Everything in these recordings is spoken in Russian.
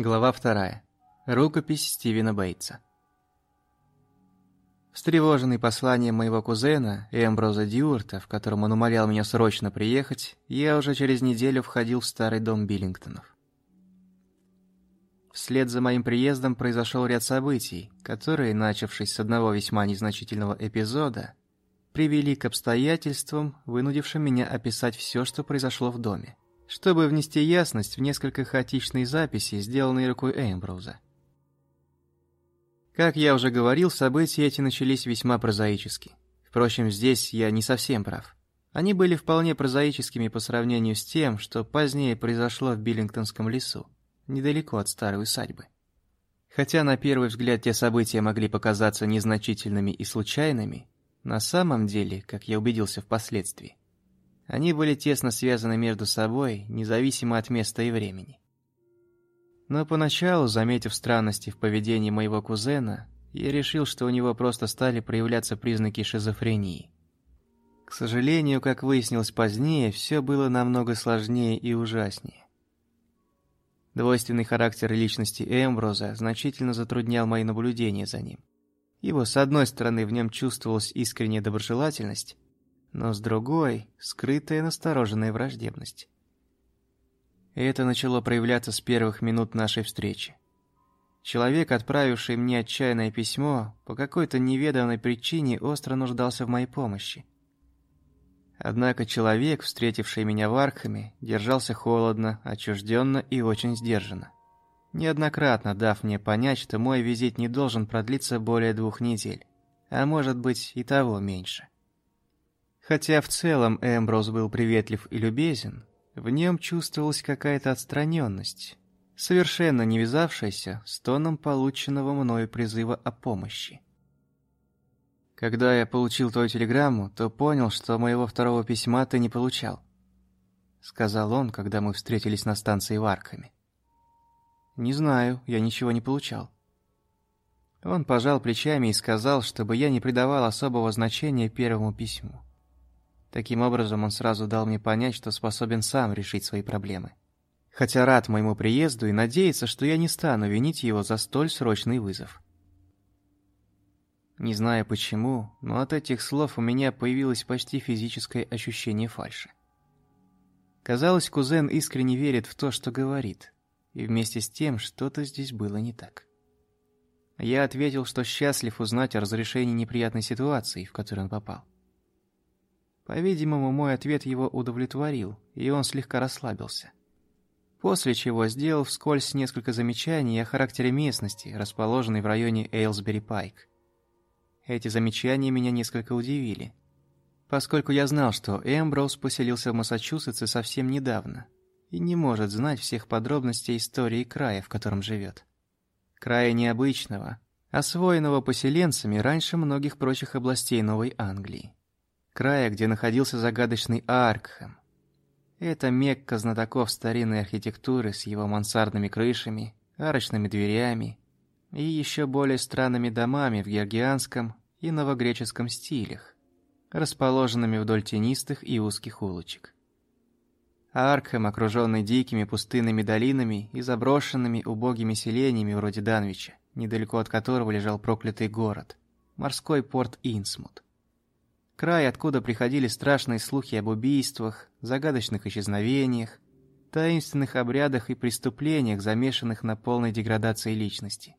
Глава вторая. Рукопись Стивена Бейтса. Встревоженный посланием моего кузена, Эмброза Дьюарта, в котором он умолял меня срочно приехать, я уже через неделю входил в старый дом Биллингтонов. Вслед за моим приездом произошел ряд событий, которые, начавшись с одного весьма незначительного эпизода, привели к обстоятельствам, вынудившим меня описать все, что произошло в доме чтобы внести ясность в несколько хаотичные записи, сделанные рукой Эмброуза. Как я уже говорил, события эти начались весьма прозаически. Впрочем, здесь я не совсем прав. Они были вполне прозаическими по сравнению с тем, что позднее произошло в Биллингтонском лесу, недалеко от старой усадьбы. Хотя на первый взгляд те события могли показаться незначительными и случайными, на самом деле, как я убедился впоследствии, они были тесно связаны между собой, независимо от места и времени. Но поначалу, заметив странности в поведении моего кузена, я решил, что у него просто стали проявляться признаки шизофрении. К сожалению, как выяснилось позднее, все было намного сложнее и ужаснее. Двойственный характер личности Эмброза значительно затруднял мои наблюдения за ним. Ибо, с одной стороны, в нем чувствовалась искренняя доброжелательность, но с другой — скрытая настороженная враждебность. Это начало проявляться с первых минут нашей встречи. Человек, отправивший мне отчаянное письмо, по какой-то неведомой причине остро нуждался в моей помощи. Однако человек, встретивший меня в Архаме, держался холодно, отчужденно и очень сдержанно. Неоднократно дав мне понять, что мой визит не должен продлиться более двух недель, а может быть и того меньше. Хотя в целом Эмброуз был приветлив и любезен, в нем чувствовалась какая-то отстраненность, совершенно не вязавшаяся с тоном полученного мною призыва о помощи. «Когда я получил твою телеграмму, то понял, что моего второго письма ты не получал», — сказал он, когда мы встретились на станции в Аркаме. «Не знаю, я ничего не получал». Он пожал плечами и сказал, чтобы я не придавал особого значения первому письму. Таким образом, он сразу дал мне понять, что способен сам решить свои проблемы. Хотя рад моему приезду и надеется, что я не стану винить его за столь срочный вызов. Не знаю почему, но от этих слов у меня появилось почти физическое ощущение фальши. Казалось, кузен искренне верит в то, что говорит, и вместе с тем что-то здесь было не так. Я ответил, что счастлив узнать о разрешении неприятной ситуации, в которую он попал. По-видимому, мой ответ его удовлетворил, и он слегка расслабился. После чего сделал вскользь несколько замечаний о характере местности, расположенной в районе Эйлсбери-Пайк. Эти замечания меня несколько удивили, поскольку я знал, что Эмброуз поселился в Массачусетсе совсем недавно и не может знать всех подробностей истории края, в котором живет. Края необычного, освоенного поселенцами раньше многих прочих областей Новой Англии края, где находился загадочный Аркхэм. Это Мекка знатоков старинной архитектуры с его мансардными крышами, арочными дверями и еще более странными домами в георгианском и новогреческом стилях, расположенными вдоль тенистых и узких улочек. Аркхэм, окруженный дикими пустынными долинами и заброшенными убогими селениями вроде Данвича, недалеко от которого лежал проклятый город, морской порт Инсмут. Край, откуда приходили страшные слухи об убийствах, загадочных исчезновениях, таинственных обрядах и преступлениях, замешанных на полной деградации личности.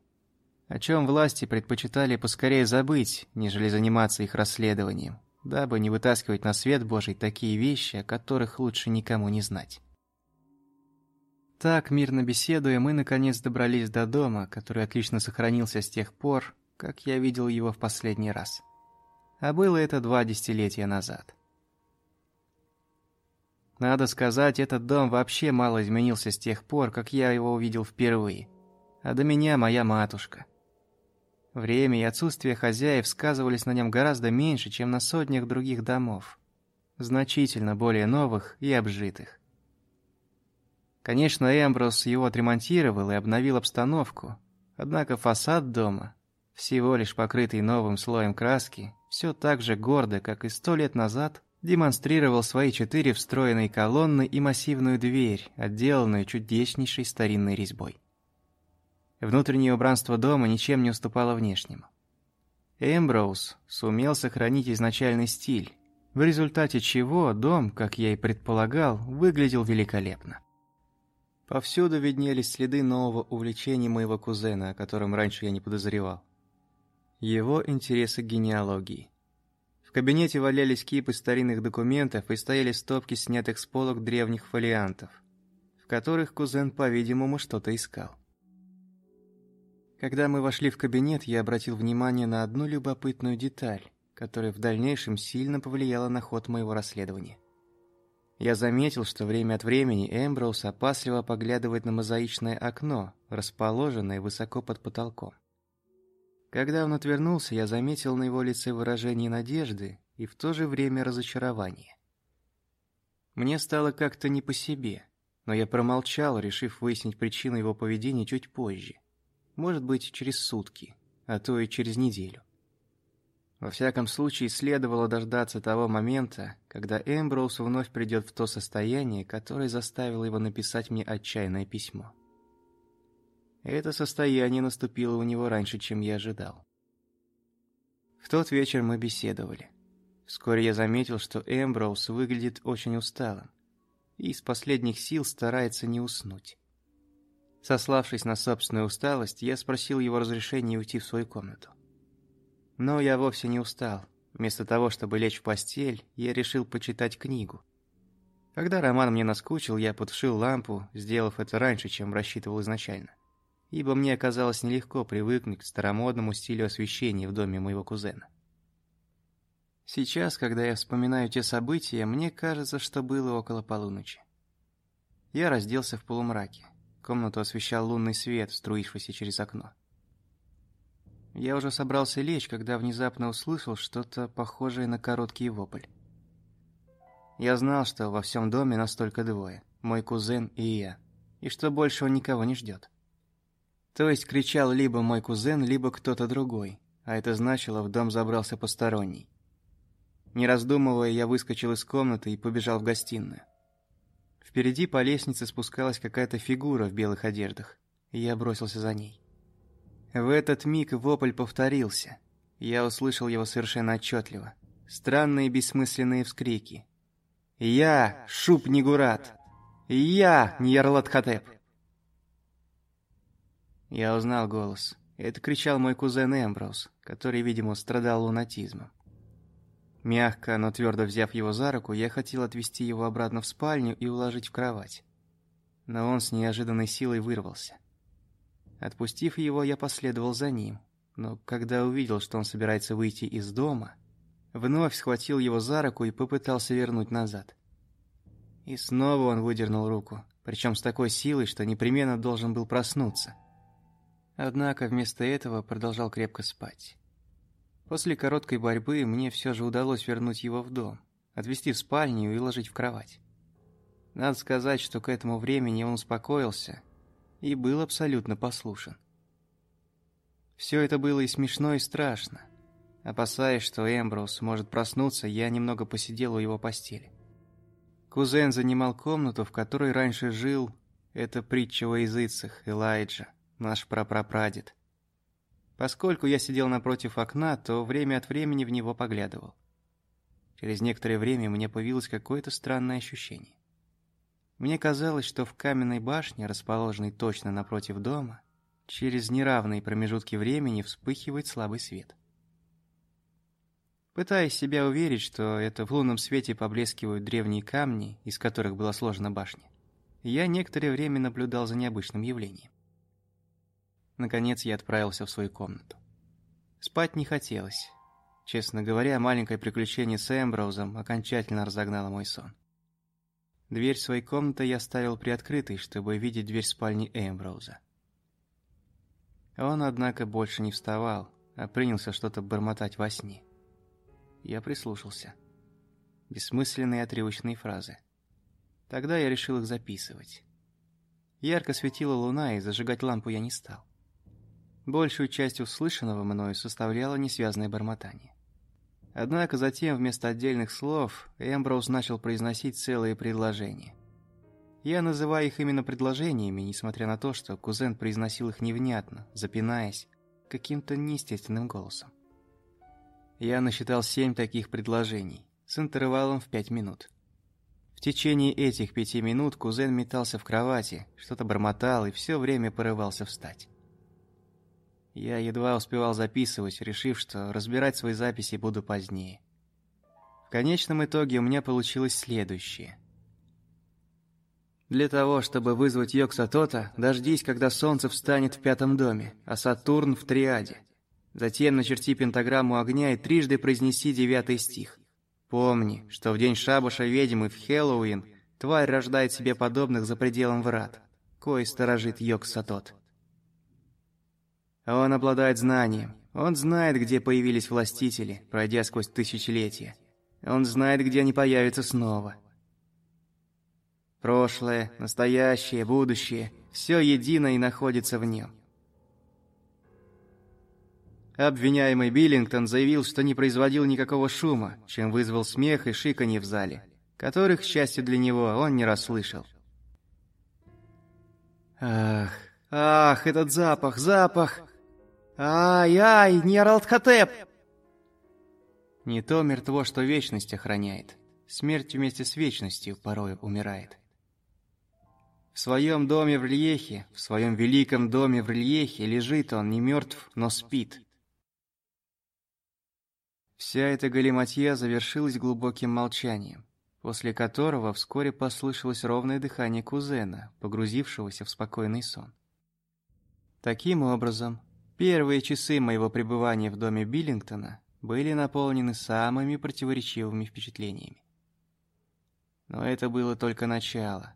О чем власти предпочитали поскорее забыть, нежели заниматься их расследованием, дабы не вытаскивать на свет Божий такие вещи, о которых лучше никому не знать. Так, мирно беседуя, мы наконец добрались до дома, который отлично сохранился с тех пор, как я видел его в последний раз а было это два десятилетия назад. Надо сказать, этот дом вообще мало изменился с тех пор, как я его увидел впервые. А до меня моя матушка. Время и отсутствие хозяев сказывались на нем гораздо меньше, чем на сотнях других домов. Значительно более новых и обжитых. Конечно, Эмброс его отремонтировал и обновил обстановку, однако фасад дома, всего лишь покрытый новым слоем краски, все так же гордо, как и сто лет назад, демонстрировал свои четыре встроенные колонны и массивную дверь, отделанную чудеснейшей старинной резьбой. Внутреннее убранство дома ничем не уступало внешнему. Эмброуз сумел сохранить изначальный стиль, в результате чего дом, как я и предполагал, выглядел великолепно. Повсюду виднелись следы нового увлечения моего кузена, о котором раньше я не подозревал. Его интересы к генеалогии. В кабинете валялись кипы старинных документов и стояли стопки снятых с полок древних фолиантов, в которых кузен, по-видимому, что-то искал. Когда мы вошли в кабинет, я обратил внимание на одну любопытную деталь, которая в дальнейшем сильно повлияла на ход моего расследования. Я заметил, что время от времени Эмброуз опасливо поглядывает на мозаичное окно, расположенное высоко под потолком. Когда он отвернулся, я заметил на его лице выражение надежды и в то же время разочарования. Мне стало как-то не по себе, но я промолчал, решив выяснить причину его поведения чуть позже – может быть, через сутки, а то и через неделю. Во всяком случае, следовало дождаться того момента, когда Эмброуз вновь придет в то состояние, которое заставило его написать мне отчаянное письмо. Это состояние наступило у него раньше, чем я ожидал. В тот вечер мы беседовали. Вскоре я заметил, что Эмброуз выглядит очень усталым и из последних сил старается не уснуть. Сославшись на собственную усталость, я спросил его разрешения уйти в свою комнату. Но я вовсе не устал. Вместо того, чтобы лечь в постель, я решил почитать книгу. Когда роман мне наскучил, я потушил лампу, сделав это раньше, чем рассчитывал изначально. Ибо мне оказалось нелегко привыкнуть к старомодному стилю освещения в доме моего кузена. Сейчас, когда я вспоминаю те события, мне кажется, что было около полуночи. Я разделся в полумраке. Комнату освещал лунный свет, струившийся через окно. Я уже собрался лечь, когда внезапно услышал что-то похожее на короткий вопль. Я знал, что во всем доме настолько двое, мой кузен и я, и что больше он никого не ждет. То есть кричал либо мой кузен, либо кто-то другой, а это значило, в дом забрался посторонний. Не раздумывая, я выскочил из комнаты и побежал в гостиную. Впереди по лестнице спускалась какая-то фигура в белых одеждах, и я бросился за ней. В этот миг вопль повторился. Я услышал его совершенно отчетливо. Странные бессмысленные вскрики. «Я Шуб Нигурат! Я Ньярлат-Хатеп!» Я узнал голос. Это кричал мой кузен Эмброуз, который, видимо, страдал лунатизмом. Мягко, но твердо взяв его за руку, я хотел отвести его обратно в спальню и уложить в кровать. Но он с неожиданной силой вырвался. Отпустив его, я последовал за ним, но когда увидел, что он собирается выйти из дома, вновь схватил его за руку и попытался вернуть назад. И снова он выдернул руку, причем с такой силой, что непременно должен был проснуться. Однако вместо этого продолжал крепко спать. После короткой борьбы мне все же удалось вернуть его в дом, отвезти в спальню и уложить в кровать. Надо сказать, что к этому времени он успокоился и был абсолютно послушен. Все это было и смешно, и страшно. Опасаясь, что Эмброуз может проснуться, я немного посидел у его постели. Кузен занимал комнату, в которой раньше жил, это притча о языцах, Элайджа, наш прапрапрадед. Поскольку я сидел напротив окна, то время от времени в него поглядывал. Через некоторое время мне появилось какое-то странное ощущение. Мне казалось, что в каменной башне, расположенной точно напротив дома, через неравные промежутки времени вспыхивает слабый свет. Пытаясь себя уверить, что это в лунном свете поблескивают древние камни, из которых была сложена башня, я некоторое время наблюдал за необычным явлением. Наконец я отправился в свою комнату. Спать не хотелось. Честно говоря, маленькое приключение с Эмброузом окончательно разогнало мой сон. Дверь своей комнаты я оставил приоткрытой, чтобы видеть дверь спальни Эмброуза. Он, однако, больше не вставал, а принялся что-то бормотать во сне. Я прислушался. Бессмысленные отрывочные фразы. Тогда я решил их записывать. Ярко светила луна, и зажигать лампу я не стал. Большую часть услышанного мною составляло несвязное бормотание. Однако затем вместо отдельных слов Эмброуз начал произносить целые предложения. Я называю их именно предложениями, несмотря на то, что кузен произносил их невнятно, запинаясь, каким-то неестественным голосом. Я насчитал семь таких предложений, с интервалом в пять минут. В течение этих пяти минут кузен метался в кровати, что-то бормотал и все время порывался встать. Я едва успевал записывать, решив, что разбирать свои записи буду позднее. В конечном итоге у меня получилось следующее. Для того, чтобы вызвать Йоксатота, дождись, когда солнце встанет в пятом доме, а Сатурн в триаде. Затем начерти пентаграмму огня и трижды произнеси девятый стих. Помни, что в день шабаша ведьмы в Хэллоуин тварь рождает себе подобных за пределом врат, кое сторожит Йоксатот. Он обладает знанием. Он знает, где появились властители, пройдя сквозь тысячелетия. Он знает, где они появятся снова. Прошлое, настоящее, будущее – все едино и находится в нем. Обвиняемый Биллингтон заявил, что не производил никакого шума, чем вызвал смех и шиканье в зале, которых, к счастью для него, он не расслышал. Ах, ах, этот запах, запах! Ай-ай, не Аралтхотеп! Не то мертво, что вечность охраняет. Смерть вместе с вечностью порой умирает. В своем доме в Рельехе, в своем великом доме в Рельехе лежит он не мертв, но спит. Вся эта галиматья завершилась глубоким молчанием, после которого вскоре послышалось ровное дыхание кузена, погрузившегося в спокойный сон. Таким образом, первые часы моего пребывания в доме Биллингтона были наполнены самыми противоречивыми впечатлениями. Но это было только начало.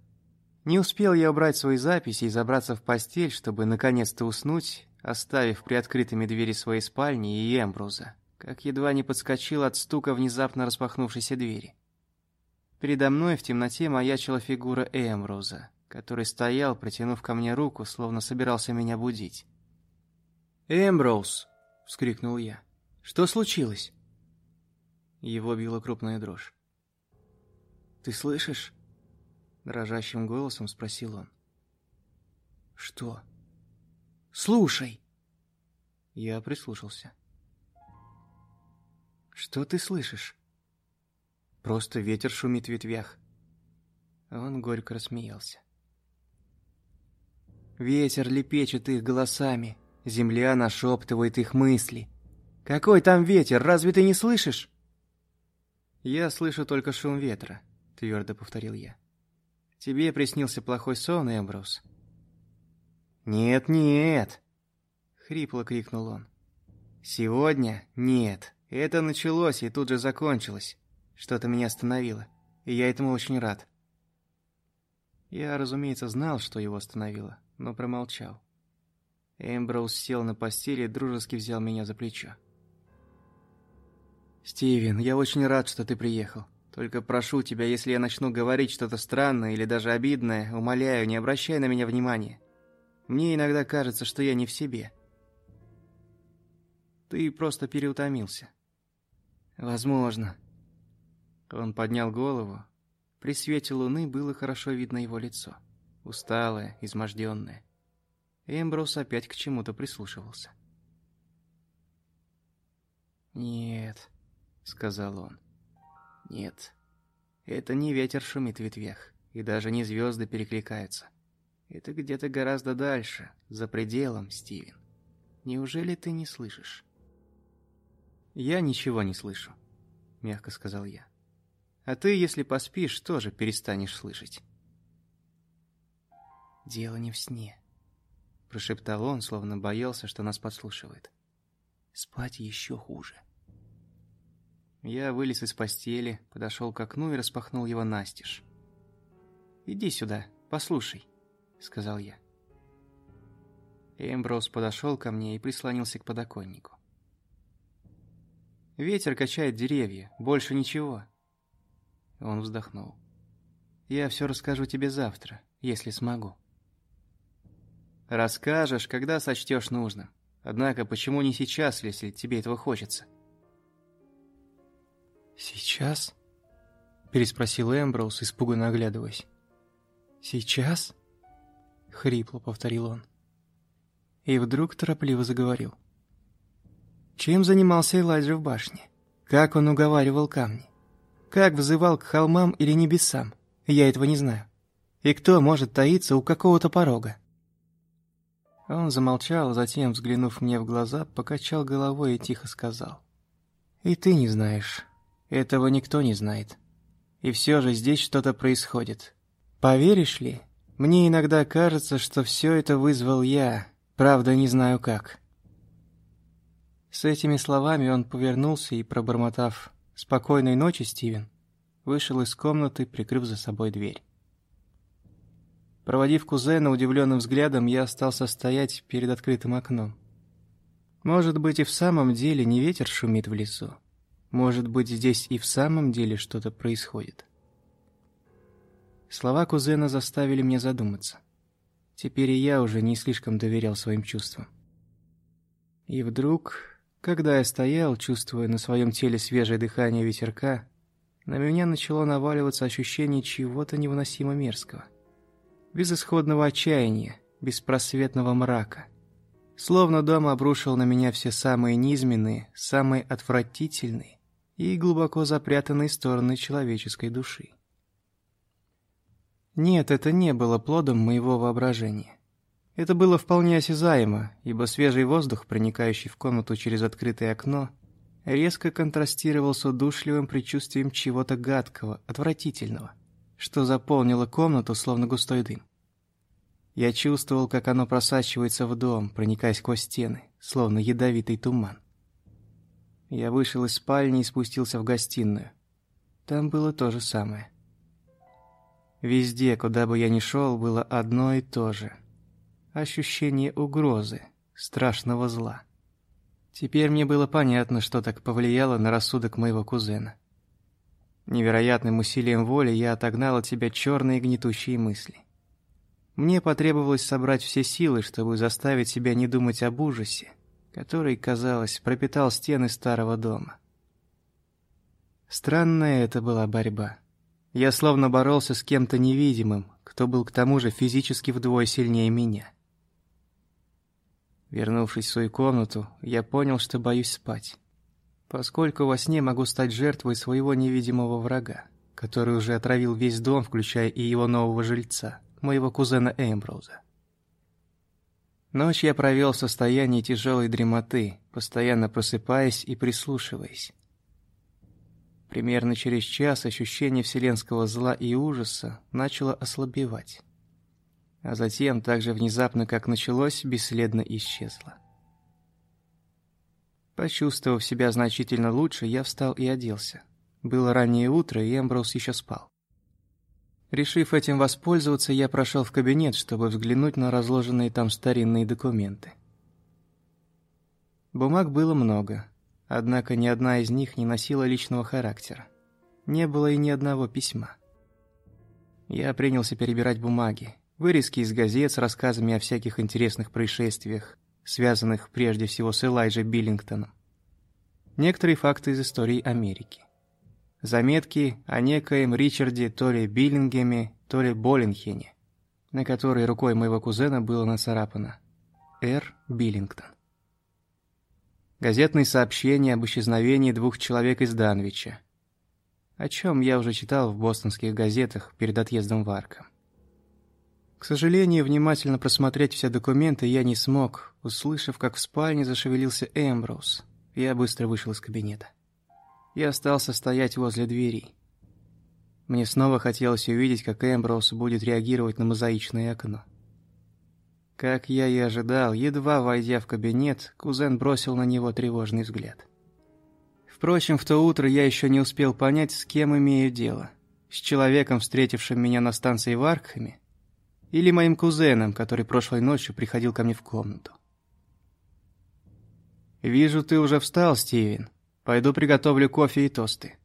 Не успел я убрать свои записи и забраться в постель, чтобы наконец-то уснуть, оставив приоткрытыми двери своей спальни и Эмбруза, как едва не подскочил от стука внезапно распахнувшейся двери. Передо мной в темноте маячила фигура Эмруза, который стоял, протянув ко мне руку, словно собирался меня будить. «Эмброуз!» — вскрикнул я. «Что случилось?» Его била крупная дрожь. «Ты слышишь?» — дрожащим голосом спросил он. «Что?» «Слушай!» Я прислушался. «Что ты слышишь?» «Просто ветер шумит в ветвях». Он горько рассмеялся. «Ветер лепечет их голосами, земля нашептывает их мысли. Какой там ветер, разве ты не слышишь?» «Я слышу только шум ветра», — твердо повторил я. «Тебе приснился плохой сон, Эмбрус?» «Нет, нет!» — хрипло крикнул он. «Сегодня нет. Это началось и тут же закончилось. Что-то меня остановило, и я этому очень рад. Я, разумеется, знал, что его остановило, но промолчал. Эмброуз сел на постели и дружески взял меня за плечо. «Стивен, я очень рад, что ты приехал. Только прошу тебя, если я начну говорить что-то странное или даже обидное, умоляю, не обращай на меня внимания. Мне иногда кажется, что я не в себе. Ты просто переутомился. Возможно. Он поднял голову. При свете луны было хорошо видно его лицо. Усталое, изможденное. Эмброуз опять к чему-то прислушивался. «Нет», — сказал он. «Нет, это не ветер шумит в ветвях, и даже не звезды перекликаются. Это где-то гораздо дальше, за пределом, Стивен. Неужели ты не слышишь?» «Я ничего не слышу», — мягко сказал я. «А ты, если поспишь, тоже перестанешь слышать». «Дело не в сне», — прошептал он, словно боялся, что нас подслушивает. «Спать еще хуже». Я вылез из постели, подошел к окну и распахнул его настежь. «Иди сюда, послушай», — сказал я. Эмброуз подошел ко мне и прислонился к подоконнику. Ветер качает деревья, больше ничего. Он вздохнул. Я все расскажу тебе завтра, если смогу. Расскажешь, когда сочтешь нужным. Однако почему не сейчас, если тебе этого хочется? Сейчас? Переспросил Эмброуз, испуганно оглядываясь. «Сейчас?» — хрипло повторил он. И вдруг торопливо заговорил. Чем занимался Элайджа в башне? Как он уговаривал камни? Как взывал к холмам или небесам? Я этого не знаю. И кто может таиться у какого-то порога? Он замолчал, затем, взглянув мне в глаза, покачал головой и тихо сказал. «И ты не знаешь. Этого никто не знает. И все же здесь что-то происходит. Поверишь ли, мне иногда кажется, что все это вызвал я, правда, не знаю как». С этими словами он повернулся и, пробормотав «Спокойной ночи, Стивен», вышел из комнаты, прикрыв за собой дверь. Проводив кузена удивленным взглядом, я остался стоять перед открытым окном. Может быть, и в самом деле не ветер шумит в лесу. Может быть, здесь и в самом деле что-то происходит. Слова кузена заставили меня задуматься. Теперь и я уже не слишком доверял своим чувствам. И вдруг, когда я стоял, чувствуя на своем теле свежее дыхание ветерка, на меня начало наваливаться ощущение чего-то невыносимо мерзкого безысходного отчаяния, беспросветного мрака. Словно дом обрушил на меня все самые низменные, самые отвратительные и глубоко запрятанные стороны человеческой души. Нет, это не было плодом моего воображения. Это было вполне осязаемо, ибо свежий воздух, проникающий в комнату через открытое окно, резко контрастировал с удушливым предчувствием чего-то гадкого, отвратительного – что заполнило комнату, словно густой дым. Я чувствовал, как оно просачивается в дом, проникая сквозь стены, словно ядовитый туман. Я вышел из спальни и спустился в гостиную. Там было то же самое. Везде, куда бы я ни шел, было одно и то же. Ощущение угрозы, страшного зла. Теперь мне было понятно, что так повлияло на рассудок моего кузена. Невероятным усилием воли я отогнал от себя черные гнетущие мысли. Мне потребовалось собрать все силы, чтобы заставить себя не думать об ужасе, который, казалось, пропитал стены старого дома. Странная это была борьба. Я словно боролся с кем-то невидимым, кто был к тому же физически вдвое сильнее меня. Вернувшись в свою комнату, я понял, что боюсь спать поскольку во сне могу стать жертвой своего невидимого врага, который уже отравил весь дом, включая и его нового жильца, моего кузена Эмброуза. Ночь я провел в состоянии тяжелой дремоты, постоянно просыпаясь и прислушиваясь. Примерно через час ощущение вселенского зла и ужаса начало ослабевать. А затем, так же внезапно, как началось, бесследно исчезло. Почувствовав себя значительно лучше, я встал и оделся. Было раннее утро, и Эмброуз еще спал. Решив этим воспользоваться, я прошел в кабинет, чтобы взглянуть на разложенные там старинные документы. Бумаг было много, однако ни одна из них не носила личного характера. Не было и ни одного письма. Я принялся перебирать бумаги, вырезки из газет с рассказами о всяких интересных происшествиях, связанных прежде всего с Элайджей Биллингтоном. Некоторые факты из истории Америки. Заметки о некоем Ричарде то ли Биллингеме, то ли Боллинхене, на которой рукой моего кузена было нацарапано «Р. Биллингтон». Газетные сообщения об исчезновении двух человек из Данвича, о чем я уже читал в бостонских газетах перед отъездом в Арком. К сожалению, внимательно просмотреть все документы я не смог, услышав, как в спальне зашевелился Эмброуз. Я быстро вышел из кабинета. Я остался стоять возле двери. Мне снова хотелось увидеть, как Эмброуз будет реагировать на мозаичное окно. Как я и ожидал, едва войдя в кабинет, кузен бросил на него тревожный взгляд. Впрочем, в то утро я еще не успел понять, с кем имею дело. С человеком, встретившим меня на станции в Аркхаме, или моим кузеном, который прошлой ночью приходил ко мне в комнату. «Вижу, ты уже встал, Стивен. Пойду приготовлю кофе и тосты.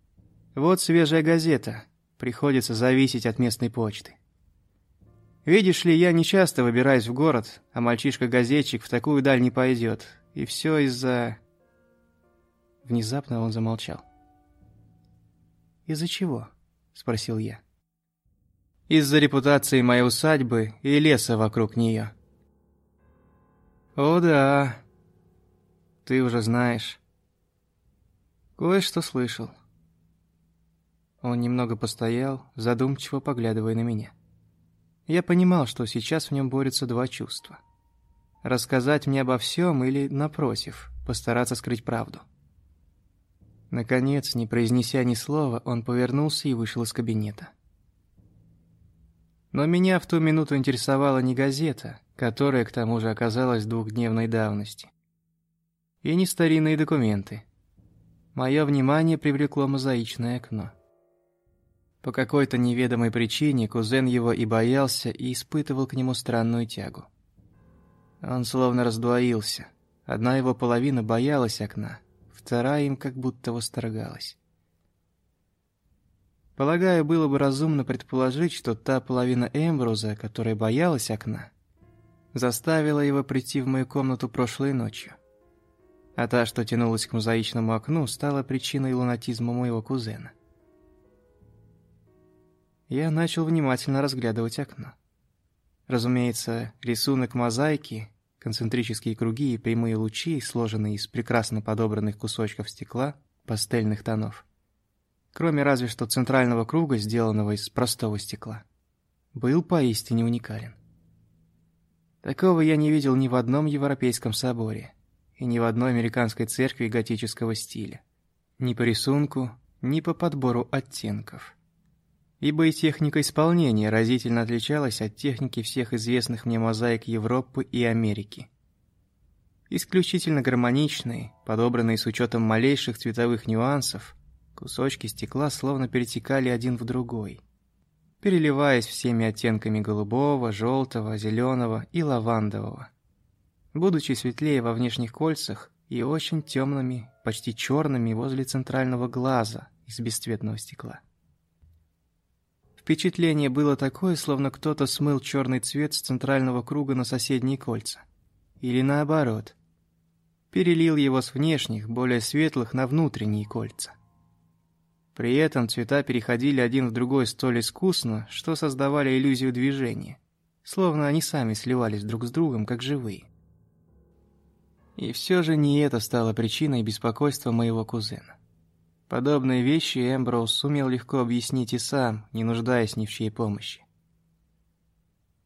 Вот свежая газета. Приходится зависеть от местной почты. Видишь ли, я не часто выбираюсь в город, а мальчишка-газетчик в такую даль не пойдет. И все из-за...» Внезапно он замолчал. «Из-за чего?» – спросил я. Из-за репутации моей усадьбы и леса вокруг нее. О да, ты уже знаешь. Кое-что слышал. Он немного постоял, задумчиво поглядывая на меня. Я понимал, что сейчас в нем борются два чувства. Рассказать мне обо всем или, напротив, постараться скрыть правду. Наконец, не произнеся ни слова, он повернулся и вышел из кабинета. Но меня в ту минуту интересовала не газета, которая к тому же оказалась двухдневной давности. И не старинные документы. Мое внимание привлекло мозаичное окно. По какой-то неведомой причине кузен его и боялся, и испытывал к нему странную тягу. Он словно раздвоился. Одна его половина боялась окна, вторая им как будто восторгалась. Полагаю, было бы разумно предположить, что та половина Эмбруза, которая боялась окна, заставила его прийти в мою комнату прошлой ночью. А та, что тянулась к мозаичному окну, стала причиной лунатизма моего кузена. Я начал внимательно разглядывать окно. Разумеется, рисунок мозаики, концентрические круги и прямые лучи, сложенные из прекрасно подобранных кусочков стекла пастельных тонов. Кроме разве что центрального круга, сделанного из простого стекла, был поистине уникален. Такого я не видел ни в одном европейском соборе и ни в одной американской церкви готического стиля. Ни по рисунку, ни по подбору оттенков ибо и техника исполнения разительно отличалась от техники всех известных мне мозаик Европы и Америки. Исключительно гармоничные, подобранные с учетом малейших цветовых нюансов, кусочки стекла словно перетекали один в другой, переливаясь всеми оттенками голубого, желтого, зеленого и лавандового, будучи светлее во внешних кольцах и очень темными, почти черными возле центрального глаза из бесцветного стекла. Впечатление было такое, словно кто-то смыл черный цвет с центрального круга на соседние кольца. Или наоборот. Перелил его с внешних, более светлых, на внутренние кольца. При этом цвета переходили один в другой столь искусно, что создавали иллюзию движения, словно они сами сливались друг с другом, как живые. И все же не это стало причиной беспокойства моего кузена. Подобные вещи Эмброуз сумел легко объяснить и сам, не нуждаясь ни в чьей помощи.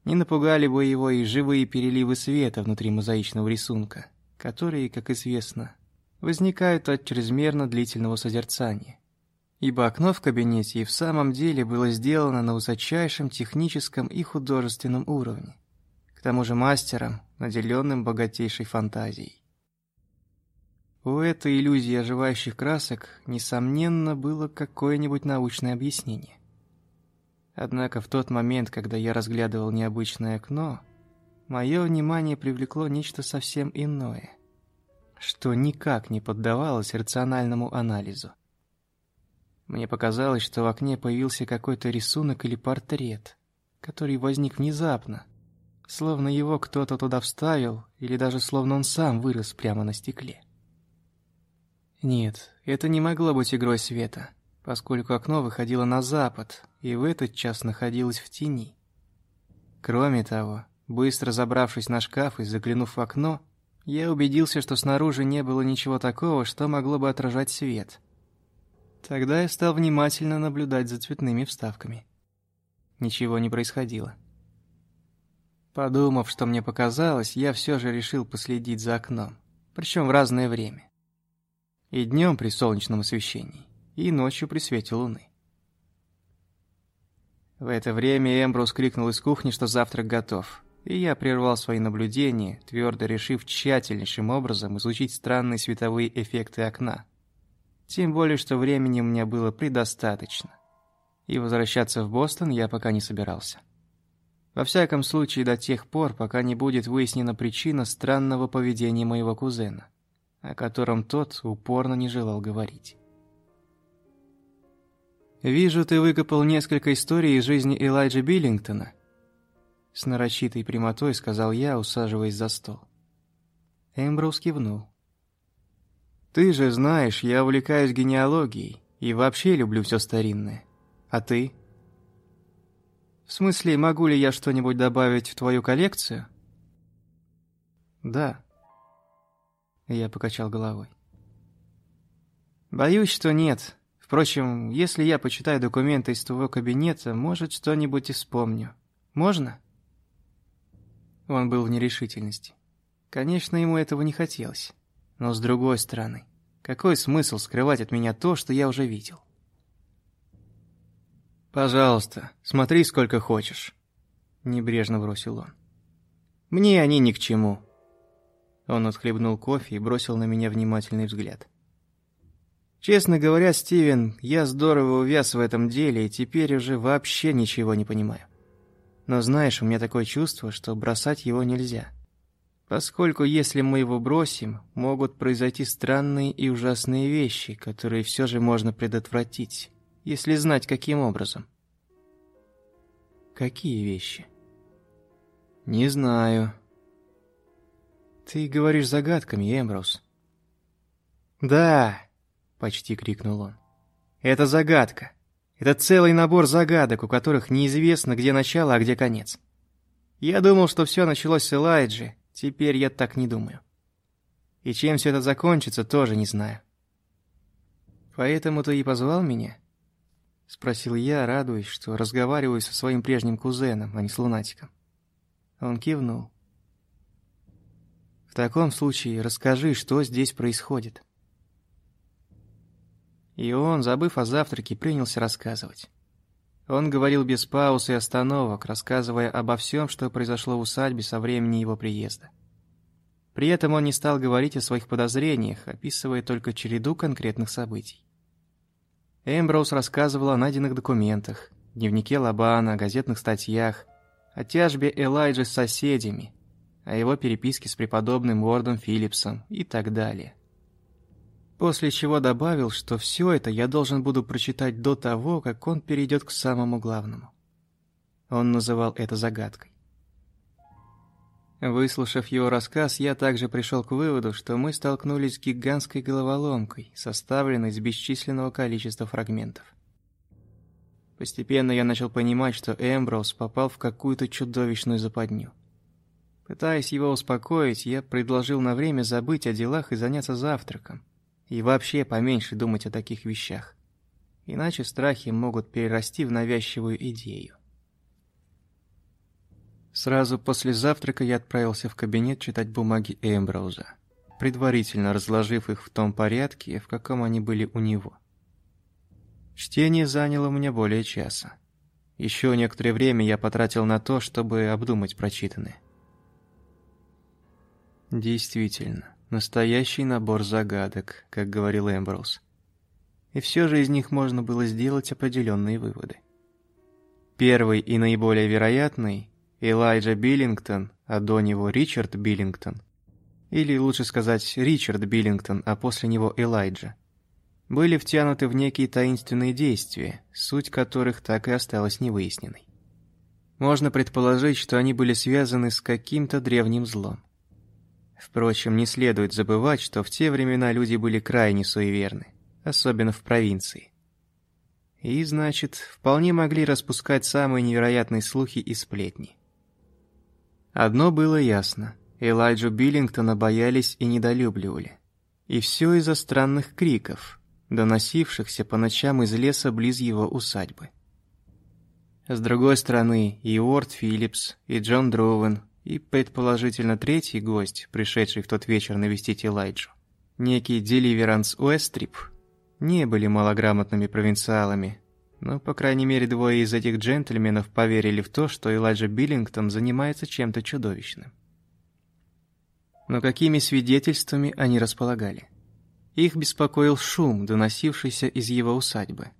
Не напугали бы его и живые переливы света внутри мозаичного рисунка, которые, как известно, возникают от чрезмерно длительного созерцания. Ибо окно в кабинете и в самом деле было сделано на высочайшем техническом и художественном уровне, к тому же мастером, наделенным богатейшей фантазией. У этой иллюзии оживающих красок, несомненно, было какое-нибудь научное объяснение. Однако в тот момент, когда я разглядывал необычное окно, мое внимание привлекло нечто совсем иное, что никак не поддавалось рациональному анализу. Мне показалось, что в окне появился какой-то рисунок или портрет, который возник внезапно, словно его кто-то туда вставил, или даже словно он сам вырос прямо на стекле. Нет, это не могло быть игрой света, поскольку окно выходило на запад и в этот час находилось в тени. Кроме того, быстро забравшись на шкаф и заглянув в окно, я убедился, что снаружи не было ничего такого, что могло бы отражать свет. Тогда я стал внимательно наблюдать за цветными вставками. Ничего не происходило. Подумав, что мне показалось, я все же решил последить за окном, причем в разное время. И днем при солнечном освещении, и ночью при свете луны. В это время Эмбрус крикнул из кухни, что завтрак готов, и я прервал свои наблюдения, твердо решив тщательнейшим образом изучить странные световые эффекты окна. Тем более, что времени у меня было предостаточно. И возвращаться в Бостон я пока не собирался. Во всяком случае, до тех пор, пока не будет выяснена причина странного поведения моего кузена о котором тот упорно не желал говорить. «Вижу, ты выкопал несколько историй из жизни Элайджа Биллингтона», с нарочитой прямотой сказал я, усаживаясь за стол. Эмброуз кивнул. «Ты же знаешь, я увлекаюсь генеалогией и вообще люблю все старинное. А ты?» В смысле, могу ли я что-нибудь добавить в твою коллекцию? Да. Я покачал головой. Боюсь, что нет. Впрочем, если я почитаю документы из твоего кабинета, может, что-нибудь и вспомню. Можно? Он был в нерешительности. Конечно, ему этого не хотелось. Но с другой стороны, какой смысл скрывать от меня то, что я уже видел? «Пожалуйста, смотри сколько хочешь», — небрежно бросил он. «Мне они ни к чему». Он отхлебнул кофе и бросил на меня внимательный взгляд. «Честно говоря, Стивен, я здорово увяз в этом деле и теперь уже вообще ничего не понимаю. Но знаешь, у меня такое чувство, что бросать его нельзя. Поскольку если мы его бросим, могут произойти странные и ужасные вещи, которые все же можно предотвратить если знать, каким образом. Какие вещи? Не знаю. Ты говоришь загадками, Эмброуз. Да, почти крикнул он. Это загадка. Это целый набор загадок, у которых неизвестно, где начало, а где конец. Я думал, что все началось с Элайджи, теперь я так не думаю. И чем все это закончится, тоже не знаю. Поэтому ты и позвал меня? — спросил я, радуясь, что разговариваю со своим прежним кузеном, а не с лунатиком. Он кивнул. «В таком случае расскажи, что здесь происходит». И он, забыв о завтраке, принялся рассказывать. Он говорил без пауз и остановок, рассказывая обо всем, что произошло в усадьбе со времени его приезда. При этом он не стал говорить о своих подозрениях, описывая только череду конкретных событий. Эмброуз рассказывал о найденных документах, дневнике Лабана, газетных статьях, о тяжбе Элайджи с соседями, о его переписке с преподобным Уордом Филлипсом и так далее. После чего добавил, что все это я должен буду прочитать до того, как он перейдет к самому главному. Он называл это загадкой. Выслушав его рассказ, я также пришел к выводу, что мы столкнулись с гигантской головоломкой, составленной из бесчисленного количества фрагментов. Постепенно я начал понимать, что Эмброуз попал в какую-то чудовищную западню. Пытаясь его успокоить, я предложил на время забыть о делах и заняться завтраком. И вообще поменьше думать о таких вещах. Иначе страхи могут перерасти в навязчивую идею. Сразу после завтрака я отправился в кабинет читать бумаги Эмброуза, предварительно разложив их в том порядке, в каком они были у него. Чтение заняло у меня более часа. Еще некоторое время я потратил на то, чтобы обдумать прочитанное. Действительно, настоящий набор загадок, как говорил Эмброуз. И все же из них можно было сделать определенные выводы. Первый и наиболее вероятный Элайджа Биллингтон, а до него Ричард Биллингтон, или лучше сказать Ричард Биллингтон, а после него Элайджа, были втянуты в некие таинственные действия, суть которых так и осталась невыясненной. Можно предположить, что они были связаны с каким-то древним злом. Впрочем, не следует забывать, что в те времена люди были крайне суеверны, особенно в провинции. И, значит, вполне могли распускать самые невероятные слухи и сплетни. Одно было ясно. Элайджу Биллингтона боялись и недолюбливали. И все из-за странных криков, доносившихся по ночам из леса близ его усадьбы. С другой стороны, и Уорд Филлипс, и Джон Дровен, и, предположительно, третий гость, пришедший в тот вечер навестить Элайджу, некий Деливеранс Уэстрип, не были малограмотными провинциалами, но, по крайней мере, двое из этих джентльменов поверили в то, что Элайджа Биллингтон занимается чем-то чудовищным. Но какими свидетельствами они располагали? Их беспокоил шум, доносившийся из его усадьбы.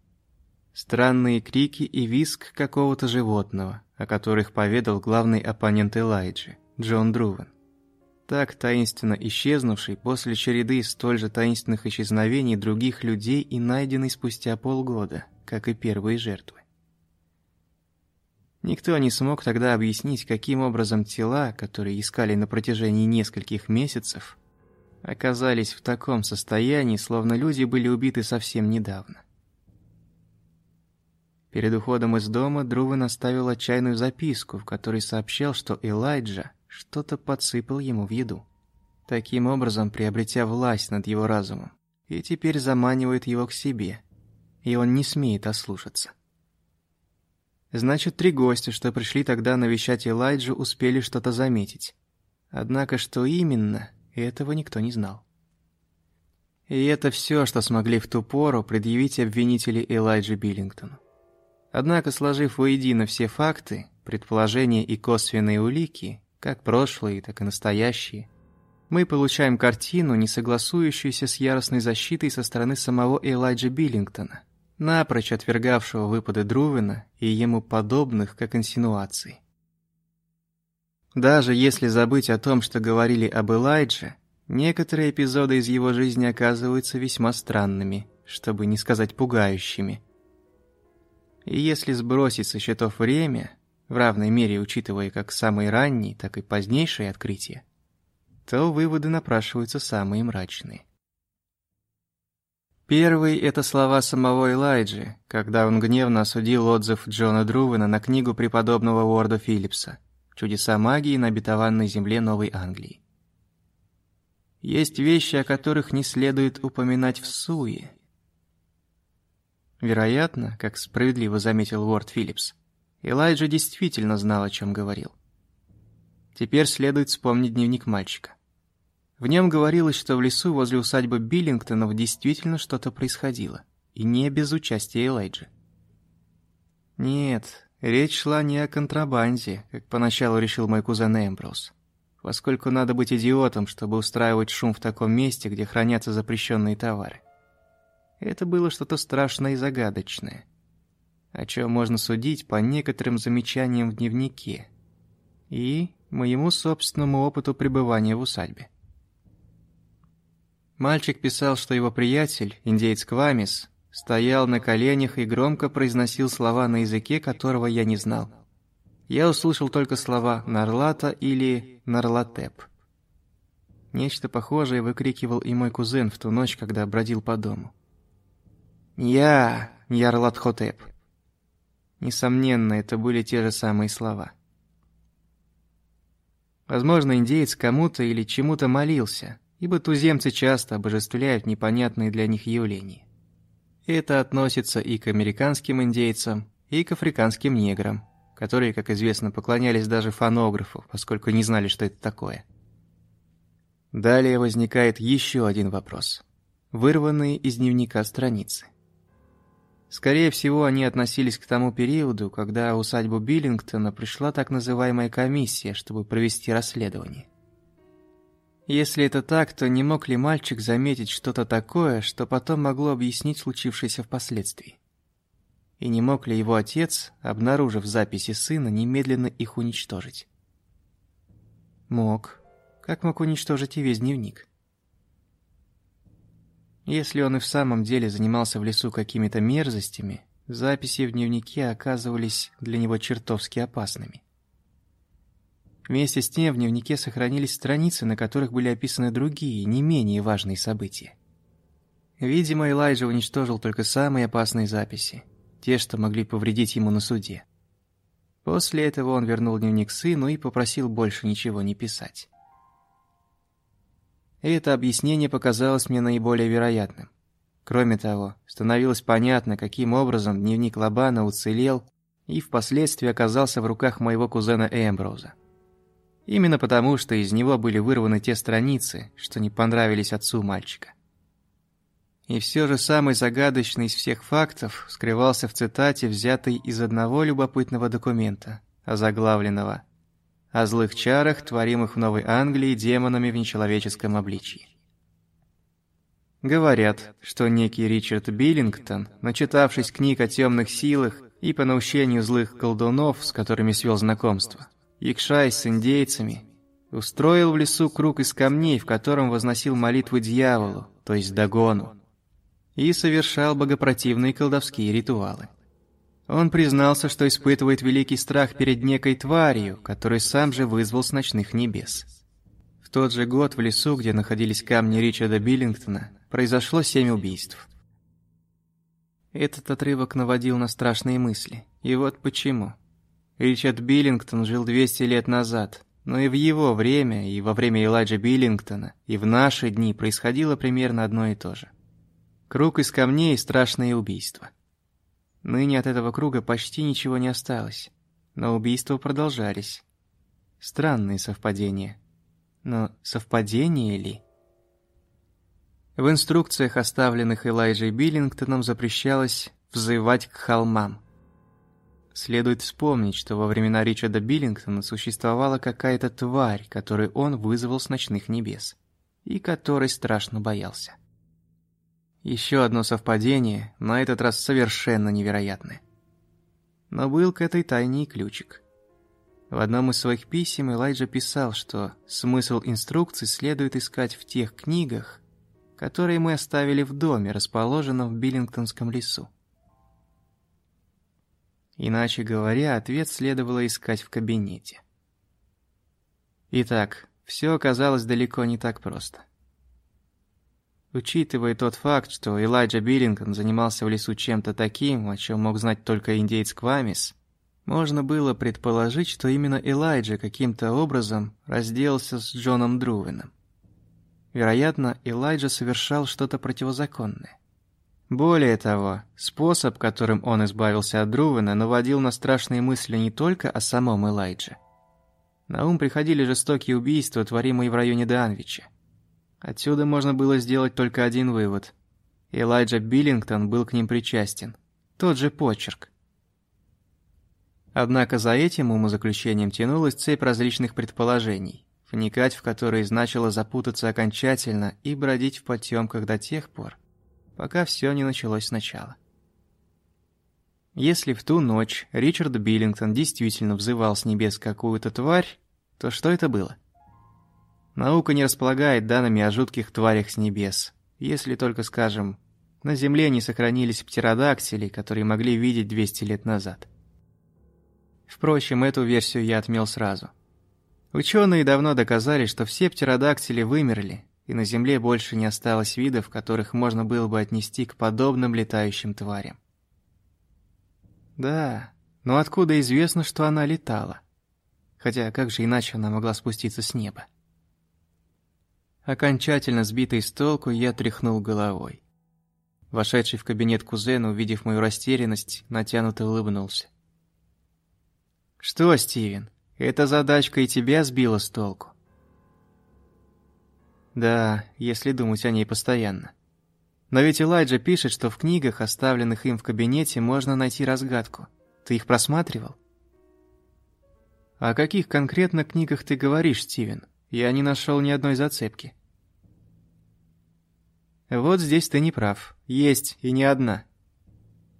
Странные крики и визг какого-то животного, о которых поведал главный оппонент Элайджи, Джон Друвен. Так таинственно исчезнувший после череды столь же таинственных исчезновений других людей и найденный спустя полгода – как и первые жертвы. Никто не смог тогда объяснить, каким образом тела, которые искали на протяжении нескольких месяцев, оказались в таком состоянии, словно люди были убиты совсем недавно. Перед уходом из дома Друвен оставил отчаянную записку, в которой сообщал, что Элайджа что-то подсыпал ему в еду. Таким образом, приобретя власть над его разумом, и теперь заманивает его к себе, и он не смеет ослушаться. Значит, три гостя, что пришли тогда навещать Элайджу, успели что-то заметить. Однако, что именно, этого никто не знал. И это все, что смогли в ту пору предъявить обвинители Элайджи Биллингтону. Однако, сложив воедино все факты, предположения и косвенные улики, как прошлые, так и настоящие, мы получаем картину, не согласующуюся с яростной защитой со стороны самого Элайджа Биллингтона, напрочь отвергавшего выпады Друвена и ему подобных, как инсинуации. Даже если забыть о том, что говорили об Элайдже, некоторые эпизоды из его жизни оказываются весьма странными, чтобы не сказать пугающими. И если сбросить со счетов время, в равной мере учитывая как самые ранние, так и позднейшие открытия, то выводы напрашиваются самые мрачные. Первый – это слова самого Элайджи, когда он гневно осудил отзыв Джона Друвена на книгу преподобного Уорда Филлипса «Чудеса магии на обетованной земле Новой Англии». Есть вещи, о которых не следует упоминать в суе. Вероятно, как справедливо заметил Уорд Филлипс, Элайджа действительно знал, о чем говорил. Теперь следует вспомнить дневник мальчика. В нем говорилось, что в лесу возле усадьбы Биллингтонов действительно что-то происходило, и не без участия Элайджи. Нет, речь шла не о контрабанде, как поначалу решил мой кузен Эмброуз. Поскольку надо быть идиотом, чтобы устраивать шум в таком месте, где хранятся запрещенные товары. Это было что-то страшное и загадочное, о чем можно судить по некоторым замечаниям в дневнике и моему собственному опыту пребывания в усадьбе. Мальчик писал, что его приятель, индеец Квамис, стоял на коленях и громко произносил слова на языке, которого я не знал. Я услышал только слова «нарлата» или «нарлатеп». Нечто похожее выкрикивал и мой кузен в ту ночь, когда бродил по дому. «Я, Ярлатхотеп». Несомненно, это были те же самые слова. Возможно, индеец кому-то или чему-то молился, ибо туземцы часто обожествляют непонятные для них явления. Это относится и к американским индейцам, и к африканским неграм, которые, как известно, поклонялись даже фонографу, поскольку не знали, что это такое. Далее возникает еще один вопрос, вырванные из дневника страницы. Скорее всего, они относились к тому периоду, когда усадьбу Биллингтона пришла так называемая комиссия, чтобы провести расследование. Если это так, то не мог ли мальчик заметить что-то такое, что потом могло объяснить случившееся впоследствии? И не мог ли его отец, обнаружив записи сына, немедленно их уничтожить? Мог. Как мог уничтожить и весь дневник? Если он и в самом деле занимался в лесу какими-то мерзостями, записи в дневнике оказывались для него чертовски опасными. Вместе с тем в дневнике сохранились страницы, на которых были описаны другие, не менее важные события. Видимо, Элайджа уничтожил только самые опасные записи, те, что могли повредить ему на суде. После этого он вернул дневник сыну и попросил больше ничего не писать. Это объяснение показалось мне наиболее вероятным. Кроме того, становилось понятно, каким образом дневник Лабана уцелел и впоследствии оказался в руках моего кузена Эмброуза. Именно потому, что из него были вырваны те страницы, что не понравились отцу мальчика. И все же самый загадочный из всех фактов скрывался в цитате, взятой из одного любопытного документа, озаглавленного о злых чарах, творимых в Новой Англии демонами в нечеловеческом обличии. Говорят, что некий Ричард Биллингтон, начитавшись книг о темных силах и по наущению злых колдунов, с которыми свел знакомство, якшаясь с индейцами, устроил в лесу круг из камней, в котором возносил молитвы дьяволу, то есть Дагону, и совершал богопротивные колдовские ритуалы. Он признался, что испытывает великий страх перед некой тварью, которую сам же вызвал с ночных небес. В тот же год в лесу, где находились камни Ричарда Биллингтона, произошло семь убийств. Этот отрывок наводил на страшные мысли. И вот почему. Ричард Биллингтон жил 200 лет назад, но и в его время, и во время Элайджа Биллингтона, и в наши дни происходило примерно одно и то же. Круг из камней и страшные убийства. Ныне от этого круга почти ничего не осталось, но убийства продолжались. Странные совпадения. Но совпадение ли? В инструкциях, оставленных Элайджей Биллингтоном, запрещалось взывать к холмам. Следует вспомнить, что во времена Ричарда Биллингтона существовала какая-то тварь, которую он вызвал с ночных небес, и которой страшно боялся. Еще одно совпадение, на этот раз совершенно невероятное. Но был к этой тайне и ключик. В одном из своих писем Элайджа писал, что смысл инструкций следует искать в тех книгах, которые мы оставили в доме, расположенном в Биллингтонском лесу. Иначе говоря, ответ следовало искать в кабинете. Итак, все оказалось далеко не так просто. Учитывая тот факт, что Элайджа Биллингтон занимался в лесу чем-то таким, о чем мог знать только индейец Квамис, можно было предположить, что именно Элайджа каким-то образом разделался с Джоном Друвином. Вероятно, Элайджа совершал что-то противозаконное. Более того, способ, которым он избавился от Друвена, наводил на страшные мысли не только о самом Элайдже. На ум приходили жестокие убийства, творимые в районе Данвича. Отсюда можно было сделать только один вывод. Элайджа Биллингтон был к ним причастен. Тот же почерк. Однако за этим умозаключением тянулась цепь различных предположений, вникать в которые значило запутаться окончательно и бродить в потемках до тех пор, пока все не началось сначала. Если в ту ночь Ричард Биллингтон действительно взывал с небес какую-то тварь, то что это было? Наука не располагает данными о жутких тварях с небес, если только, скажем, на Земле не сохранились птеродактили, которые могли видеть 200 лет назад. Впрочем, эту версию я отмел сразу. Ученые давно доказали, что все птеродактили вымерли, и на Земле больше не осталось видов, которых можно было бы отнести к подобным летающим тварям. Да, но откуда известно, что она летала? Хотя как же иначе она могла спуститься с неба? Окончательно сбитый с толку, я тряхнул головой. Вошедший в кабинет кузен, увидев мою растерянность, натянуто улыбнулся. «Что, Стивен, эта задачка и тебя сбила с толку?» Да, если думать о ней постоянно. Но ведь Элайджа пишет, что в книгах, оставленных им в кабинете, можно найти разгадку. Ты их просматривал? О каких конкретно книгах ты говоришь, Стивен? Я не нашел ни одной зацепки. Вот здесь ты не прав. Есть, и не одна.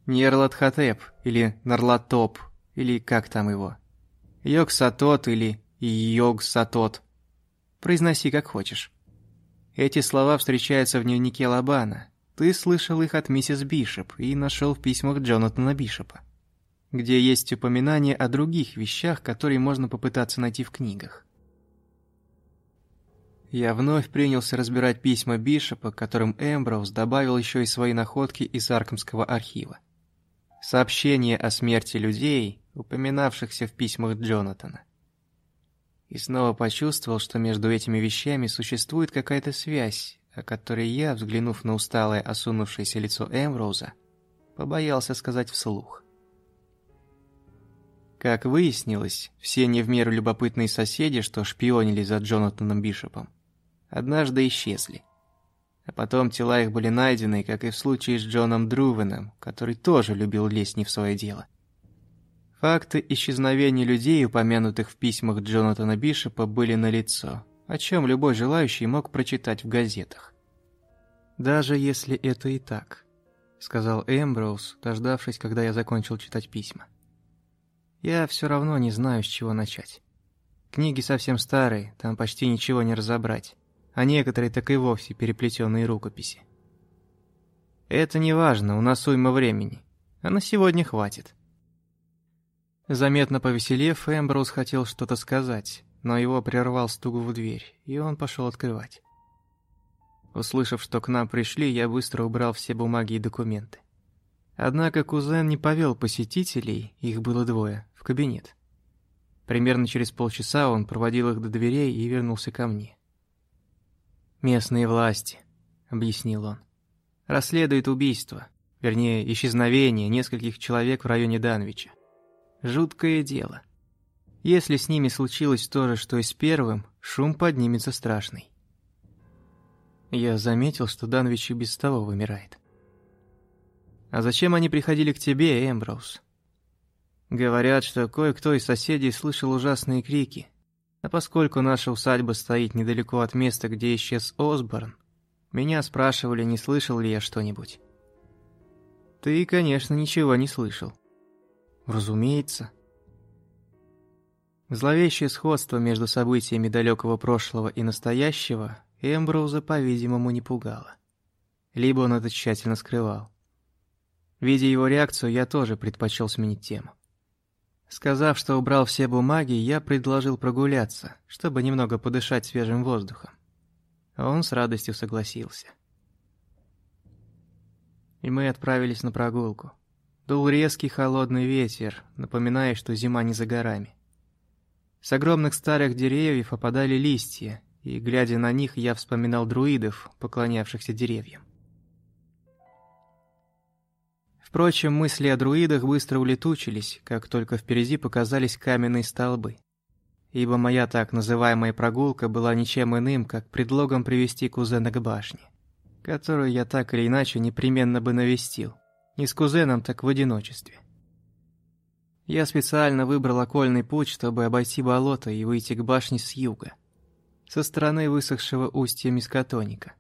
Нерлатхотеп, или Нарлатоп, или как там его. Йогсатот или Йогсатот. Произноси как хочешь. Эти слова встречаются в дневнике Лабана. Ты слышал их от миссис Бишоп и нашел в письмах Джонатана Бишопа, где есть упоминание о других вещах, которые можно попытаться найти в книгах. Я вновь принялся разбирать письма Бишопа, которым Эмброуз добавил еще и свои находки из Аркамского архива. Сообщения о смерти людей, упоминавшихся в письмах Джонатана и снова почувствовал, что между этими вещами существует какая-то связь, о которой я, взглянув на усталое осунувшееся лицо Эмроуза, побоялся сказать вслух. Как выяснилось, все не в меру любопытные соседи, что шпионили за Джонатаном Бишопом, однажды исчезли. А потом тела их были найдены, как и в случае с Джоном Друвеном, который тоже любил лезть не в свое дело. Факты исчезновения людей, упомянутых в письмах Джонатана Бишопа, были налицо, о чем любой желающий мог прочитать в газетах. «Даже если это и так», — сказал Эмброуз, дождавшись, когда я закончил читать письма. «Я все равно не знаю, с чего начать. Книги совсем старые, там почти ничего не разобрать, а некоторые так и вовсе переплетенные рукописи. Это не важно, у нас уйма времени, а на сегодня хватит». Заметно повеселев, Эмброуз хотел что-то сказать, но его прервал стук в дверь, и он пошел открывать. Услышав, что к нам пришли, я быстро убрал все бумаги и документы. Однако кузен не повел посетителей, их было двое, в кабинет. Примерно через полчаса он проводил их до дверей и вернулся ко мне. «Местные власти», — объяснил он, — «расследуют убийство, вернее, исчезновение нескольких человек в районе Данвича. Жуткое дело. Если с ними случилось то же, что и с первым, шум поднимется страшный». Я заметил, что Данвич и без того вымирает. «А зачем они приходили к тебе, Эмброуз?» Говорят, что кое-кто из соседей слышал ужасные крики. А поскольку наша усадьба стоит недалеко от места, где исчез Осборн, меня спрашивали, не слышал ли я что-нибудь. Ты, конечно, ничего не слышал. Разумеется. Зловещее сходство между событиями далекого прошлого и настоящего Эмброуза, по-видимому, не пугало. Либо он это тщательно скрывал. Видя его реакцию, я тоже предпочел сменить тему. Сказав, что убрал все бумаги, я предложил прогуляться, чтобы немного подышать свежим воздухом. Он с радостью согласился. И мы отправились на прогулку. Дул резкий холодный ветер, напоминая, что зима не за горами. С огромных старых деревьев опадали листья, и, глядя на них, я вспоминал друидов, поклонявшихся деревьям. Впрочем, мысли о друидах быстро улетучились, как только впереди показались каменные столбы. Ибо моя так называемая прогулка была ничем иным, как предлогом привести кузена к башне, которую я так или иначе непременно бы навестил. Не с кузеном, так в одиночестве. Я специально выбрал окольный путь, чтобы обойти болото и выйти к башне с юга, со стороны высохшего устья Мискотоника.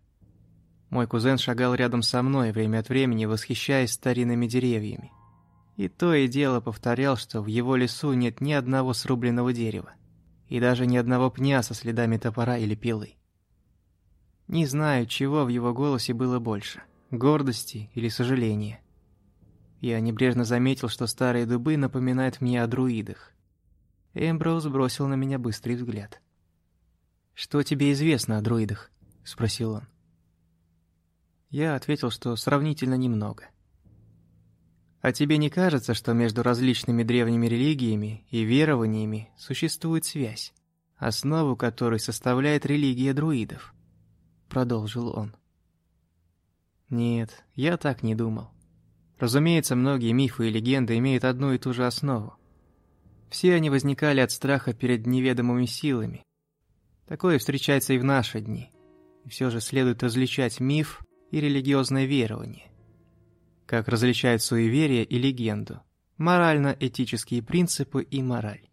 Мой кузен шагал рядом со мной, время от времени восхищаясь старинными деревьями. И то и дело повторял, что в его лесу нет ни одного срубленного дерева, и даже ни одного пня со следами топора или пилы. Не знаю, чего в его голосе было больше – гордости или сожаления. Я небрежно заметил, что старые дубы напоминают мне о друидах. Эмброуз бросил на меня быстрый взгляд. «Что тебе известно о друидах?» – спросил он. Я ответил, что сравнительно немного. А тебе не кажется, что между различными древними религиями и верованиями существует связь, основу которой составляет религия друидов? Продолжил он. Нет, я так не думал. Разумеется, многие мифы и легенды имеют одну и ту же основу. Все они возникали от страха перед неведомыми силами. Такое встречается и в наши дни. И все же следует различать миф и религиозное верование. Как различают суеверие и легенду, морально-этические принципы и мораль.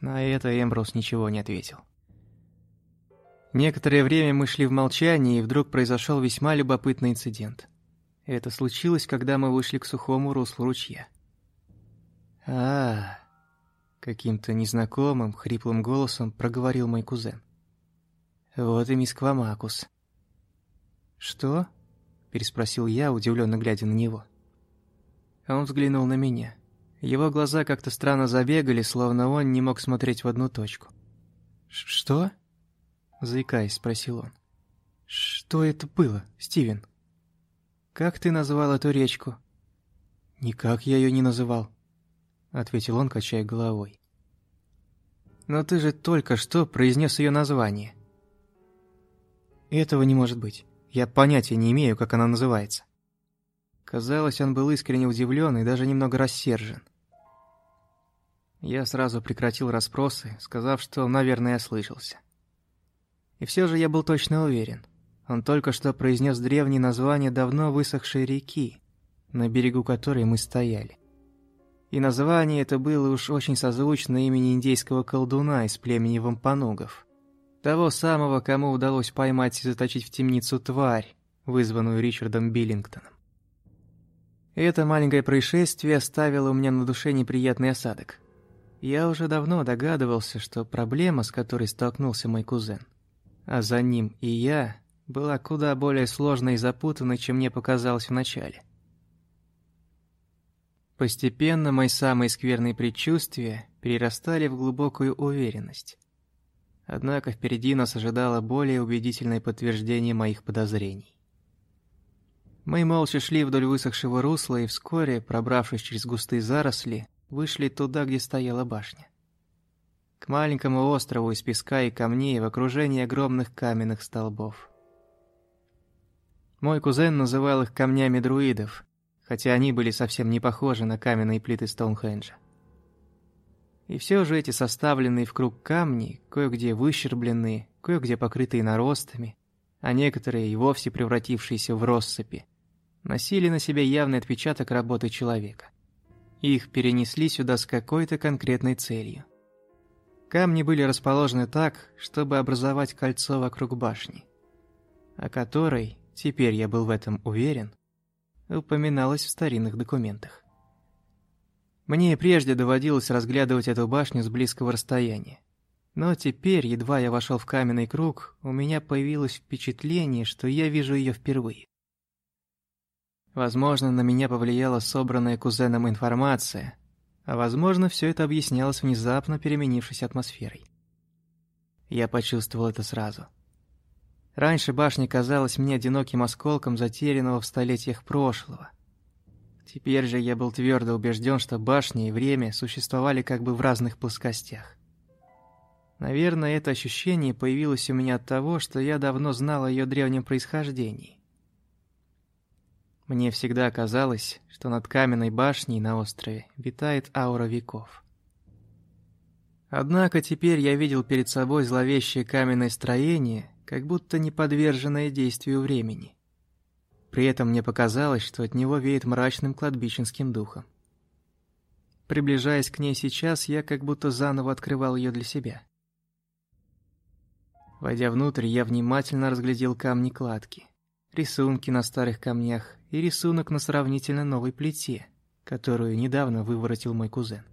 На это Эмброс ничего не ответил. Некоторое время мы шли в молчании, и вдруг произошел весьма любопытный инцидент. Это случилось, когда мы вышли к сухому руслу ручья. -а, -а каким-то незнакомым, хриплым голосом проговорил мой кузен. «Вот и мисс Квамакус. «Что?» – переспросил я, удивленно глядя на него. Он взглянул на меня. Его глаза как-то странно забегали, словно он не мог смотреть в одну точку. «Что?» – заикаясь, спросил он. «Что это было, Стивен?» «Как ты назвал эту речку?» «Никак я ее не называл», — ответил он, качая головой. «Но ты же только что произнес ее название». «Этого не может быть. Я понятия не имею, как она называется. Казалось, он был искренне удивлен и даже немного рассержен. Я сразу прекратил расспросы, сказав, что, наверное, ослышался. И все же я был точно уверен. Он только что произнес древнее название давно высохшей реки, на берегу которой мы стояли. И название это было уж очень созвучно имени индейского колдуна из племени вампанугов. Того самого, кому удалось поймать и заточить в темницу тварь, вызванную Ричардом Биллингтоном. Это маленькое происшествие оставило у меня на душе неприятный осадок. Я уже давно догадывался, что проблема, с которой столкнулся мой кузен, а за ним и я, была куда более сложной и запутанной, чем мне показалось вначале. Постепенно мои самые скверные предчувствия перерастали в глубокую уверенность. Однако впереди нас ожидало более убедительное подтверждение моих подозрений. Мы молча шли вдоль высохшего русла и вскоре, пробравшись через густые заросли, вышли туда, где стояла башня. К маленькому острову из песка и камней в окружении огромных каменных столбов. Мой кузен называл их камнями друидов, хотя они были совсем не похожи на каменные плиты Стоунхенджа. И все же эти составленные в круг камни, кое-где выщербленные, кое-где покрытые наростами, а некоторые и вовсе превратившиеся в россыпи, носили на себе явный отпечаток работы человека. Их перенесли сюда с какой-то конкретной целью. Камни были расположены так, чтобы образовать кольцо вокруг башни, о которой, теперь я был в этом уверен, упоминалось в старинных документах. Мне прежде доводилось разглядывать эту башню с близкого расстояния. Но теперь, едва я вошел в каменный круг, у меня появилось впечатление, что я вижу ее впервые. Возможно, на меня повлияла собранная кузеном информация, а возможно, все это объяснялось внезапно переменившейся атмосферой. Я почувствовал это сразу. Раньше башня казалась мне одиноким осколком затерянного в столетиях прошлого. Теперь же я был твердо убежден, что башня и время существовали как бы в разных плоскостях. Наверное, это ощущение появилось у меня от того, что я давно знал о ее древнем происхождении. Мне всегда казалось, что над каменной башней на острове витает аура веков. Однако теперь я видел перед собой зловещее каменное строение, как будто не подверженное действию времени. При этом мне показалось, что от него веет мрачным кладбищенским духом. Приближаясь к ней сейчас, я как будто заново открывал ее для себя. Войдя внутрь, я внимательно разглядел камни кладки, рисунки на старых камнях и рисунок на сравнительно новой плите, которую недавно выворотил мой кузен.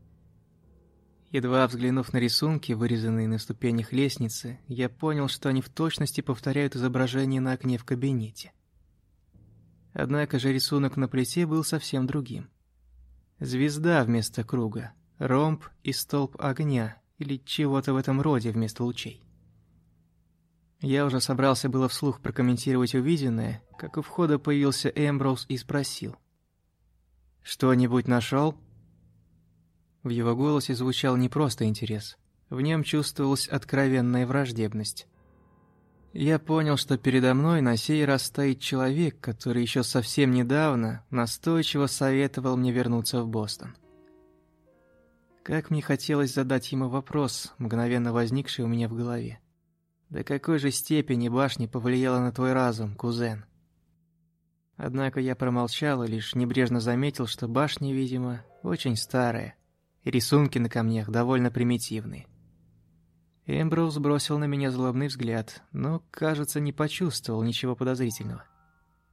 Едва взглянув на рисунки, вырезанные на ступенях лестницы, я понял, что они в точности повторяют изображение на окне в кабинете. Однако же рисунок на плите был совсем другим. Звезда вместо круга, ромб и столб огня или чего-то в этом роде вместо лучей. Я уже собрался было вслух прокомментировать увиденное, как у входа появился Эмброуз и спросил. «Что-нибудь нашел?» В его голосе звучал не просто интерес. В нем чувствовалась откровенная враждебность. Я понял, что передо мной на сей раз стоит человек, который еще совсем недавно настойчиво советовал мне вернуться в Бостон. Как мне хотелось задать ему вопрос, мгновенно возникший у меня в голове. До какой же степени башня повлияла на твой разум, кузен? Однако я промолчал и лишь небрежно заметил, что башня, видимо, очень старая, и рисунки на камнях довольно примитивные. Эмброуз бросил на меня злобный взгляд, но, кажется, не почувствовал ничего подозрительного.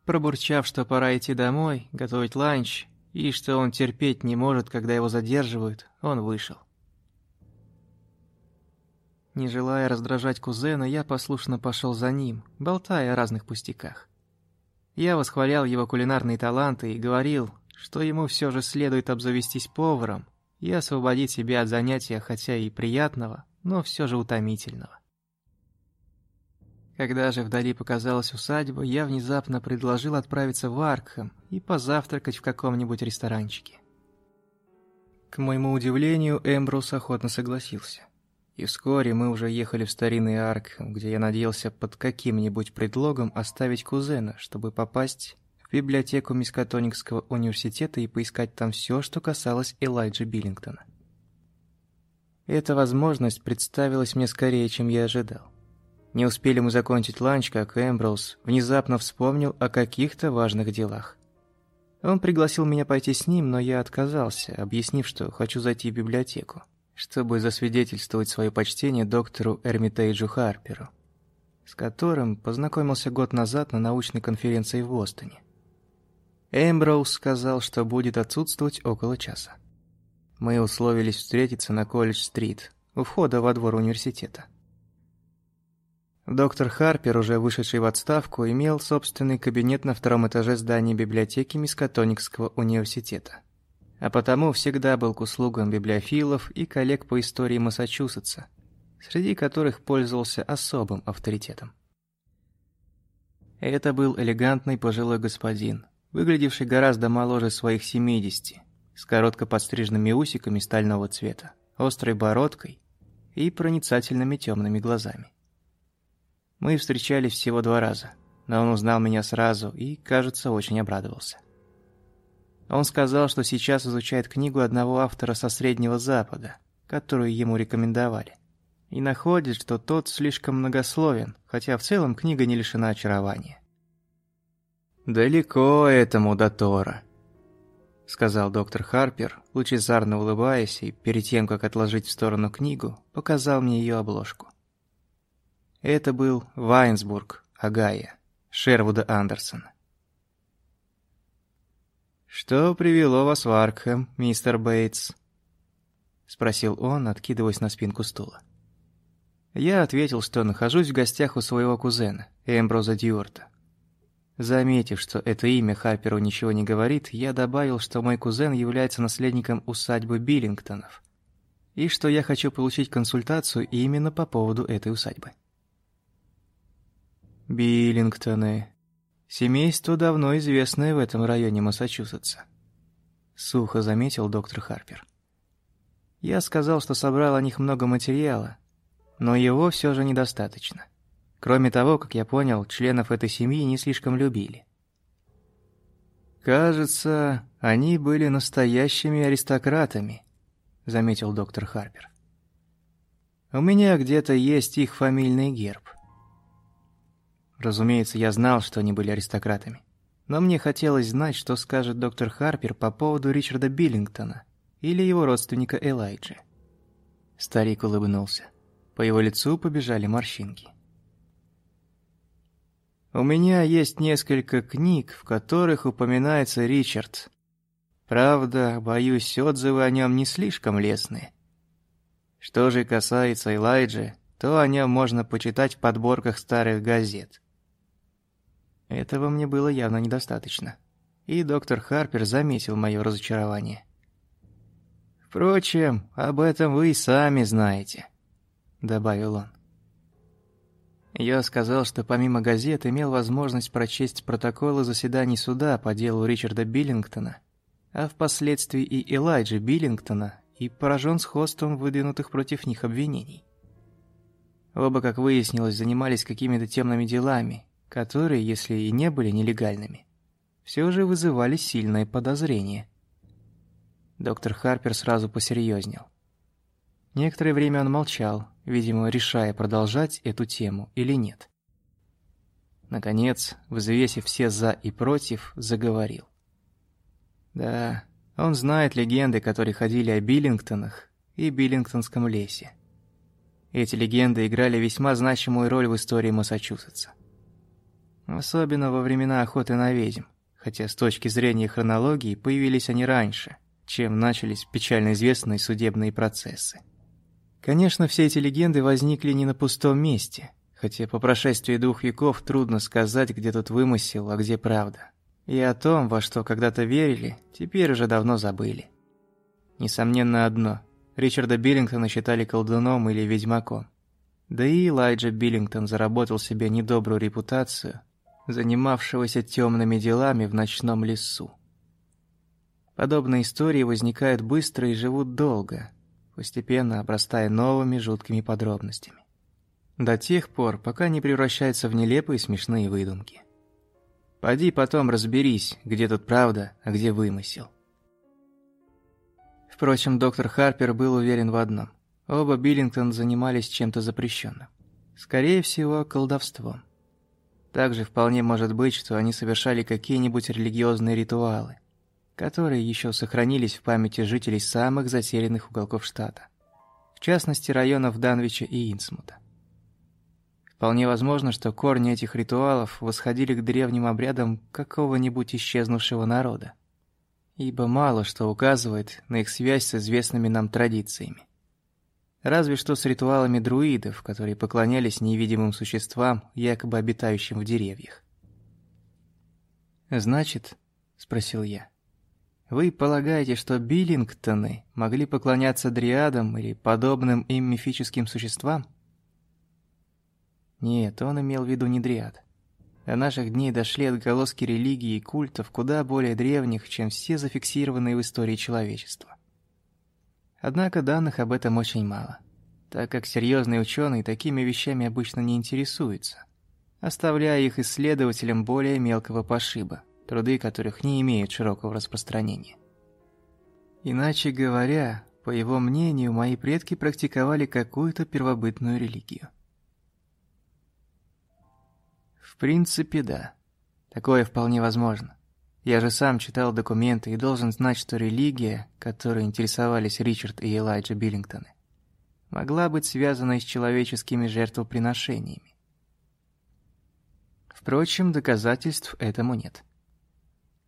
Пробурчав, что пора идти домой, готовить ланч, и что он терпеть не может, когда его задерживают, он вышел. Не желая раздражать кузена, я послушно пошел за ним, болтая о разных пустяках. Я восхвалял его кулинарные таланты и говорил, что ему все же следует обзавестись поваром и освободить себя от занятия, хотя и приятного, но все же утомительного. Когда же вдали показалась усадьба, я внезапно предложил отправиться в Аркхэм и позавтракать в каком-нибудь ресторанчике. К моему удивлению, Эмбрус охотно согласился. И вскоре мы уже ехали в старинный Аркхэм, где я надеялся под каким-нибудь предлогом оставить кузена, чтобы попасть в библиотеку Мискатоникского университета и поискать там все, что касалось Элайджа Биллингтона. Эта возможность представилась мне скорее, чем я ожидал. Не успели мы закончить ланч, как Эмброуз внезапно вспомнил о каких-то важных делах. Он пригласил меня пойти с ним, но я отказался, объяснив, что хочу зайти в библиотеку, чтобы засвидетельствовать свое почтение доктору Эрмитейджу Харперу, с которым познакомился год назад на научной конференции в Бостоне. Эмброуз сказал, что будет отсутствовать около часа. Мы условились встретиться на Колледж-стрит, у входа во двор университета. Доктор Харпер, уже вышедший в отставку, имел собственный кабинет на втором этаже здания библиотеки Мискатоникского университета. А потому всегда был к услугам библиофилов и коллег по истории Массачусетса, среди которых пользовался особым авторитетом. Это был элегантный пожилой господин, выглядевший гораздо моложе своих 70, с коротко подстриженными усиками стального цвета, острой бородкой и проницательными темными глазами. Мы встречались всего два раза, но он узнал меня сразу и, кажется, очень обрадовался. Он сказал, что сейчас изучает книгу одного автора со Среднего Запада, которую ему рекомендовали, и находит, что тот слишком многословен, хотя в целом книга не лишена очарования. «Далеко этому до Тора», — сказал доктор Харпер, лучезарно улыбаясь, и перед тем, как отложить в сторону книгу, показал мне ее обложку. Это был Вайнсбург, Агая, Шервуда Андерсона. «Что привело вас в Аркхэм, мистер Бейтс?» — спросил он, откидываясь на спинку стула. Я ответил, что нахожусь в гостях у своего кузена, Эмброза Дьюарта. Заметив, что это имя Харперу ничего не говорит, я добавил, что мой кузен является наследником усадьбы Биллингтонов, и что я хочу получить консультацию именно по поводу этой усадьбы. Биллингтоны. Семейство давно известное в этом районе Массачусетса. Сухо заметил доктор Харпер. Я сказал, что собрал о них много материала, но его все же недостаточно. Кроме того, как я понял, членов этой семьи не слишком любили. «Кажется, они были настоящими аристократами», — заметил доктор Харпер. «У меня где-то есть их фамильный герб». Разумеется, я знал, что они были аристократами. Но мне хотелось знать, что скажет доктор Харпер по поводу Ричарда Биллингтона или его родственника Элайджи. Старик улыбнулся. По его лицу побежали морщинки. «У меня есть несколько книг, в которых упоминается Ричард. Правда, боюсь, отзывы о нем не слишком лестные. Что же касается Элайджи, то о нем можно почитать в подборках старых газет. Этого мне было явно недостаточно. И доктор Харпер заметил мое разочарование. «Впрочем, об этом вы и сами знаете», — добавил он. Я сказал, что помимо газет имел возможность прочесть протоколы заседаний суда по делу Ричарда Биллингтона, а впоследствии и Элайджи Биллингтона, и поражен сходством выдвинутых против них обвинений. Оба, как выяснилось, занимались какими-то темными делами, которые, если и не были нелегальными, все же вызывали сильное подозрение. Доктор Харпер сразу посерьезнел. Некоторое время он молчал, видимо, решая, продолжать эту тему или нет. Наконец, взвесив все «за» и «против», заговорил. Да, он знает легенды, которые ходили о Биллингтонах и Биллингтонском лесе. Эти легенды играли весьма значимую роль в истории Массачусетса. Особенно во времена охоты на ведьм, хотя с точки зрения хронологии появились они раньше, чем начались печально известные судебные процессы. Конечно, все эти легенды возникли не на пустом месте, хотя по прошествии двух веков трудно сказать, где тут вымысел, а где правда. И о том, во что когда-то верили, теперь уже давно забыли. Несомненно одно – Ричарда Биллингтона считали колдуном или ведьмаком. Да и Элайджа Биллингтон заработал себе недобрую репутацию занимавшегося темными делами в ночном лесу. Подобные истории возникают быстро и живут долго, постепенно обрастая новыми жуткими подробностями. До тех пор, пока не превращаются в нелепые смешные выдумки. Пойди потом разберись, где тут правда, а где вымысел. Впрочем, доктор Харпер был уверен в одном. Оба Биллингтон занимались чем-то запрещенным. Скорее всего, колдовством. Также вполне может быть, что они совершали какие-нибудь религиозные ритуалы, которые еще сохранились в памяти жителей самых затерянных уголков штата, в частности районов Данвича и Инсмута. Вполне возможно, что корни этих ритуалов восходили к древним обрядам какого-нибудь исчезнувшего народа, ибо мало что указывает на их связь с известными нам традициями. Разве что с ритуалами друидов, которые поклонялись невидимым существам, якобы обитающим в деревьях. «Значит», — спросил я, — «вы полагаете, что Биллингтоны могли поклоняться дриадам или подобным им мифическим существам?» Нет, он имел в виду не дриад. До наших дней дошли отголоски религии и культов куда более древних, чем все зафиксированные в истории человечества. Однако данных об этом очень мало, так как серьезные ученые такими вещами обычно не интересуются, оставляя их исследователям более мелкого пошиба, труды которых не имеют широкого распространения. Иначе говоря, по его мнению, мои предки практиковали какую-то первобытную религию. В принципе, да. Такое вполне возможно. Я же сам читал документы и должен знать, что религия, которой интересовались Ричард и Элайджа Биллингтоны, могла быть связана с человеческими жертвоприношениями. Впрочем, доказательств этому нет.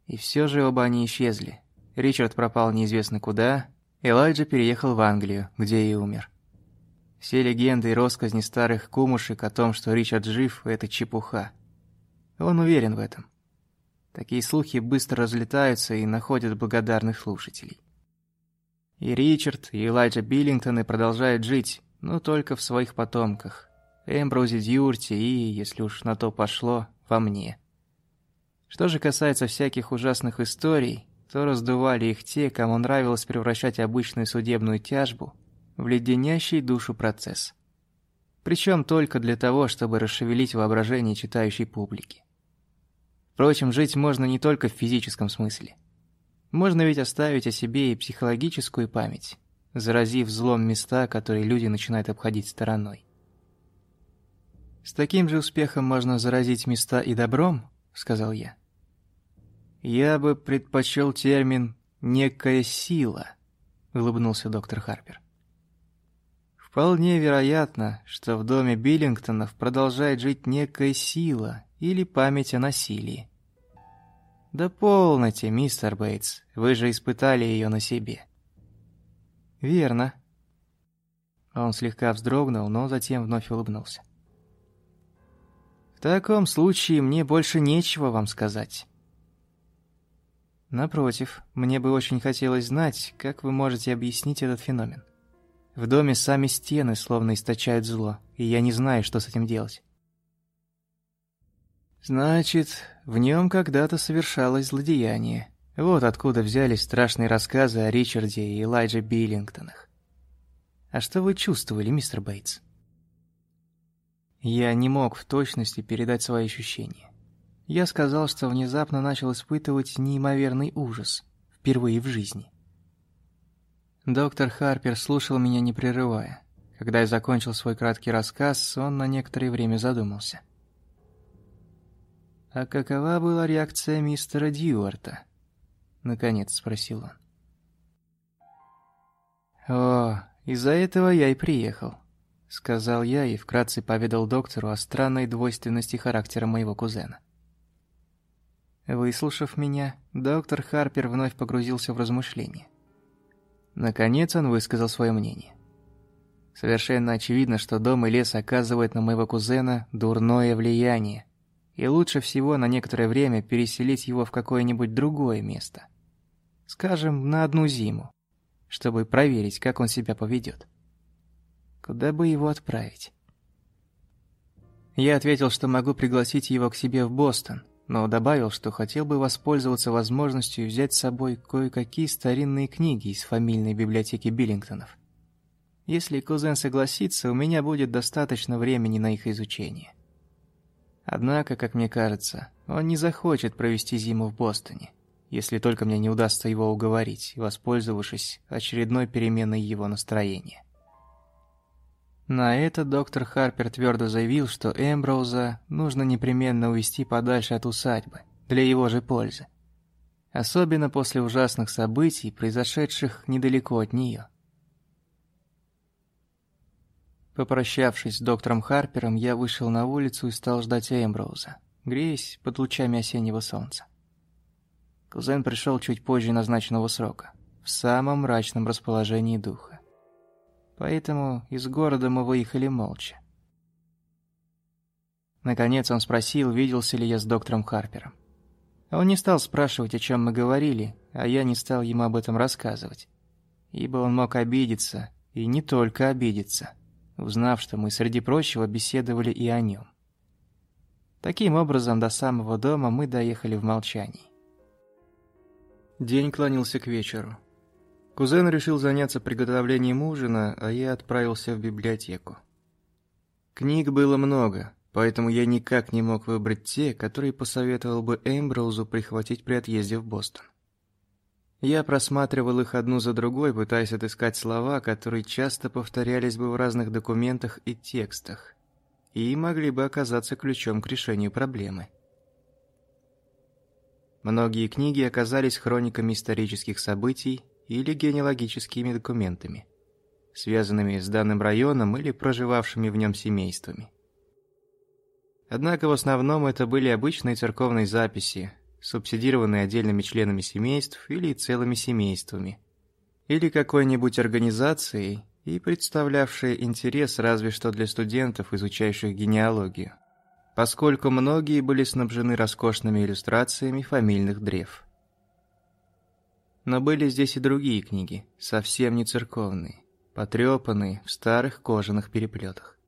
И все же оба они исчезли. Ричард пропал неизвестно куда, Элайджа переехал в Англию, где и умер. Все легенды и россказни старых кумушек о том, что Ричард жив, это чепуха. Он уверен в этом. Такие слухи быстро разлетаются и находят благодарных слушателей. И Ричард, и Элайджа Биллингтоны продолжают жить, но только в своих потомках. Эмброузе Дьюрти и, если уж на то пошло, во мне. Что же касается всяких ужасных историй, то раздували их те, кому нравилось превращать обычную судебную тяжбу в леденящий душу процесс. Причем только для того, чтобы расшевелить воображение читающей публики. Впрочем, жить можно не только в физическом смысле. Можно ведь оставить о себе и психологическую память, заразив злом места, которые люди начинают обходить стороной. «С таким же успехом можно заразить места и добром», — сказал я. «Я бы предпочел термин «некая сила», — улыбнулся доктор Харпер. Вполне вероятно, что в доме Биллингтонов продолжает жить некая сила или память о насилии. Да мистер Бейтс, вы же испытали ее на себе. Верно. Он слегка вздрогнул, но затем вновь улыбнулся. В таком случае мне больше нечего вам сказать. Напротив, мне бы очень хотелось знать, как вы можете объяснить этот феномен. В доме сами стены словно источают зло, и я не знаю, что с этим делать. Значит, в нем когда-то совершалось злодеяние. Вот откуда взялись страшные рассказы о Ричарде и Элайджа Биллингтонах. А что вы чувствовали, мистер Бейтс? Я не мог в точности передать свои ощущения. Я сказал, что внезапно начал испытывать неимоверный ужас, впервые в жизни. Доктор Харпер слушал меня не прерывая. Когда я закончил свой краткий рассказ, он на некоторое время задумался. «А какова была реакция мистера Дьюарта?» Наконец спросил он. «О, из-за этого я и приехал», — сказал я и вкратце поведал доктору о странной двойственности характера моего кузена. Выслушав меня, доктор Харпер вновь погрузился в размышления. Наконец он высказал свое мнение. Совершенно очевидно, что дом и лес оказывают на моего кузена дурное влияние, и лучше всего на некоторое время переселить его в какое-нибудь другое место. Скажем, на одну зиму, чтобы проверить, как он себя поведет. Куда бы его отправить? Я ответил, что могу пригласить его к себе в Бостон, но добавил, что хотел бы воспользоваться возможностью взять с собой кое-какие старинные книги из фамильной библиотеки Биллингтонов. Если кузен согласится, у меня будет достаточно времени на их изучение. Однако, как мне кажется, он не захочет провести зиму в Бостоне, если только мне не удастся его уговорить, воспользовавшись очередной переменой его настроения. На это доктор Харпер твердо заявил, что Эмброуза нужно непременно увести подальше от усадьбы, для его же пользы. Особенно после ужасных событий, произошедших недалеко от нее. Попрощавшись с доктором Харпером, я вышел на улицу и стал ждать Эмброуза, греясь под лучами осеннего солнца. Кузен пришел чуть позже назначенного срока, в самом мрачном расположении духа поэтому из города мы выехали молча. Наконец он спросил, виделся ли я с доктором Харпером. Он не стал спрашивать, о чем мы говорили, а я не стал ему об этом рассказывать, ибо он мог обидеться, и не только обидеться, узнав, что мы, среди прочего, беседовали и о нем. Таким образом, до самого дома мы доехали в молчании. День клонился к вечеру. Кузен решил заняться приготовлением ужина, а я отправился в библиотеку. Книг было много, поэтому я никак не мог выбрать те, которые посоветовал бы Эмброузу прихватить при отъезде в Бостон. Я просматривал их одну за другой, пытаясь отыскать слова, которые часто повторялись бы в разных документах и текстах, и могли бы оказаться ключом к решению проблемы. Многие книги оказались хрониками исторических событий или генеалогическими документами, связанными с данным районом или проживавшими в нем семействами. Однако в основном это были обычные церковные записи, субсидированные отдельными членами семейств или целыми семействами, или какой-нибудь организацией и представлявшие интерес разве что для студентов, изучающих генеалогию, поскольку многие были снабжены роскошными иллюстрациями фамильных древ. Но были здесь и другие книги, совсем не церковные, потрепанные в старых кожаных переплетах.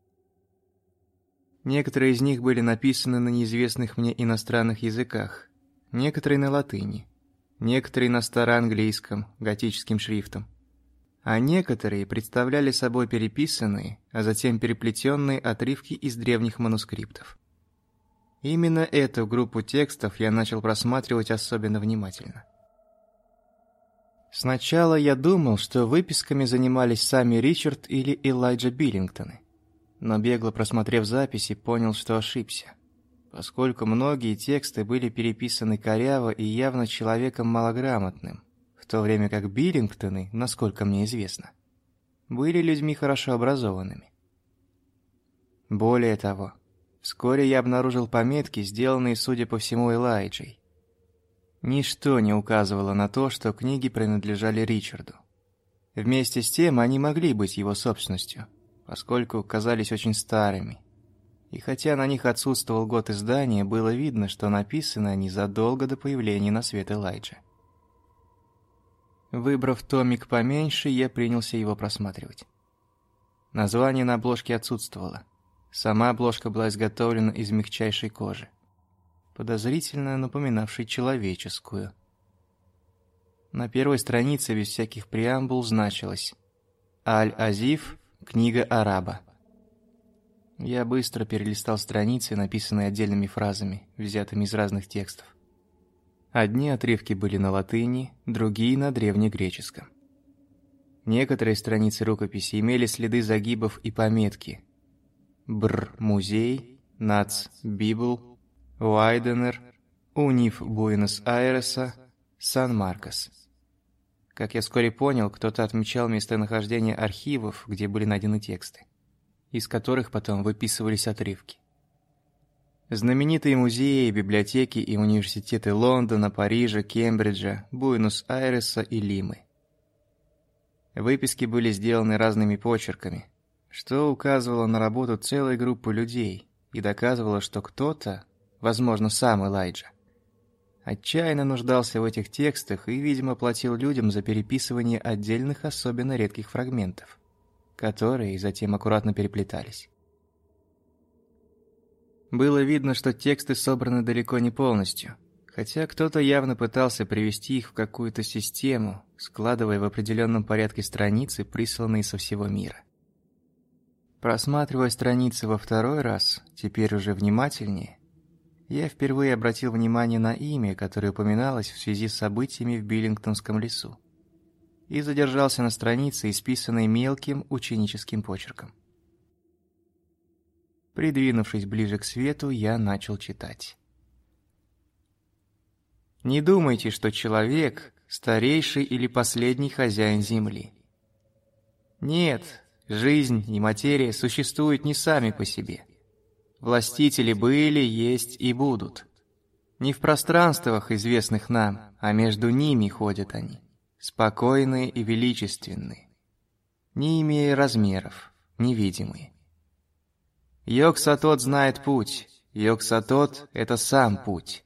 Некоторые из них были написаны на неизвестных мне иностранных языках, некоторые на латыни, некоторые на староанглийском, готическим шрифтом, а некоторые представляли собой переписанные, а затем переплетенные отрывки из древних манускриптов. Именно эту группу текстов я начал просматривать особенно внимательно. Сначала я думал, что выписками занимались сами Ричард или Элайджа Биллингтоны, но бегло просмотрев записи, понял, что ошибся, поскольку многие тексты были переписаны коряво и явно человеком малограмотным, в то время как Биллингтоны, насколько мне известно, были людьми хорошо образованными. Более того, вскоре я обнаружил пометки, сделанные, судя по всему, Элайджей, Ничто не указывало на то, что книги принадлежали Ричарду. Вместе с тем они могли быть его собственностью, поскольку казались очень старыми. И хотя на них отсутствовал год издания, было видно, что написаны они задолго до появления на свет Элайджа. Выбрав томик поменьше, я принялся его просматривать. Название на обложке отсутствовало. Сама обложка была изготовлена из мягчайшей кожи подозрительно напоминавшей человеческую. На первой странице без всяких преамбул значилось «Аль-Азиф. Книга араба». Я быстро перелистал страницы, написанные отдельными фразами, взятыми из разных текстов. Одни отрывки были на латыни, другие на древнегреческом. Некоторые страницы рукописи имели следы загибов и пометки. Бр. Музей. Нац. Библ. Уайденер, Униф Буэнос-Айреса, Сан-Маркос. Как я вскоре понял, кто-то отмечал местонахождение архивов, где были найдены тексты, из которых потом выписывались отрывки. Знаменитые музеи, библиотеки и университеты Лондона, Парижа, Кембриджа, Буэнос-Айреса и Лимы. Выписки были сделаны разными почерками, что указывало на работу целой группы людей и доказывало, что кто-то возможно, сам Элайджа. Отчаянно нуждался в этих текстах и, видимо, платил людям за переписывание отдельных особенно редких фрагментов, которые затем аккуратно переплетались. Было видно, что тексты собраны далеко не полностью, хотя кто-то явно пытался привести их в какую-то систему, складывая в определенном порядке страницы, присланные со всего мира. Просматривая страницы во второй раз, теперь уже внимательнее, я впервые обратил внимание на имя, которое упоминалось в связи с событиями в Биллингтонском лесу, и задержался на странице, исписанной мелким ученическим почерком. Придвинувшись ближе к свету, я начал читать. Не думайте, что человек – старейший или последний хозяин Земли. Нет, жизнь и материя существуют не сами по себе – Властители были, есть и будут. Не в пространствах, известных нам, а между ними ходят они, спокойные и величественные, не имея размеров, невидимые. Йог-Сатот знает путь, Йог-Сатот — это сам путь.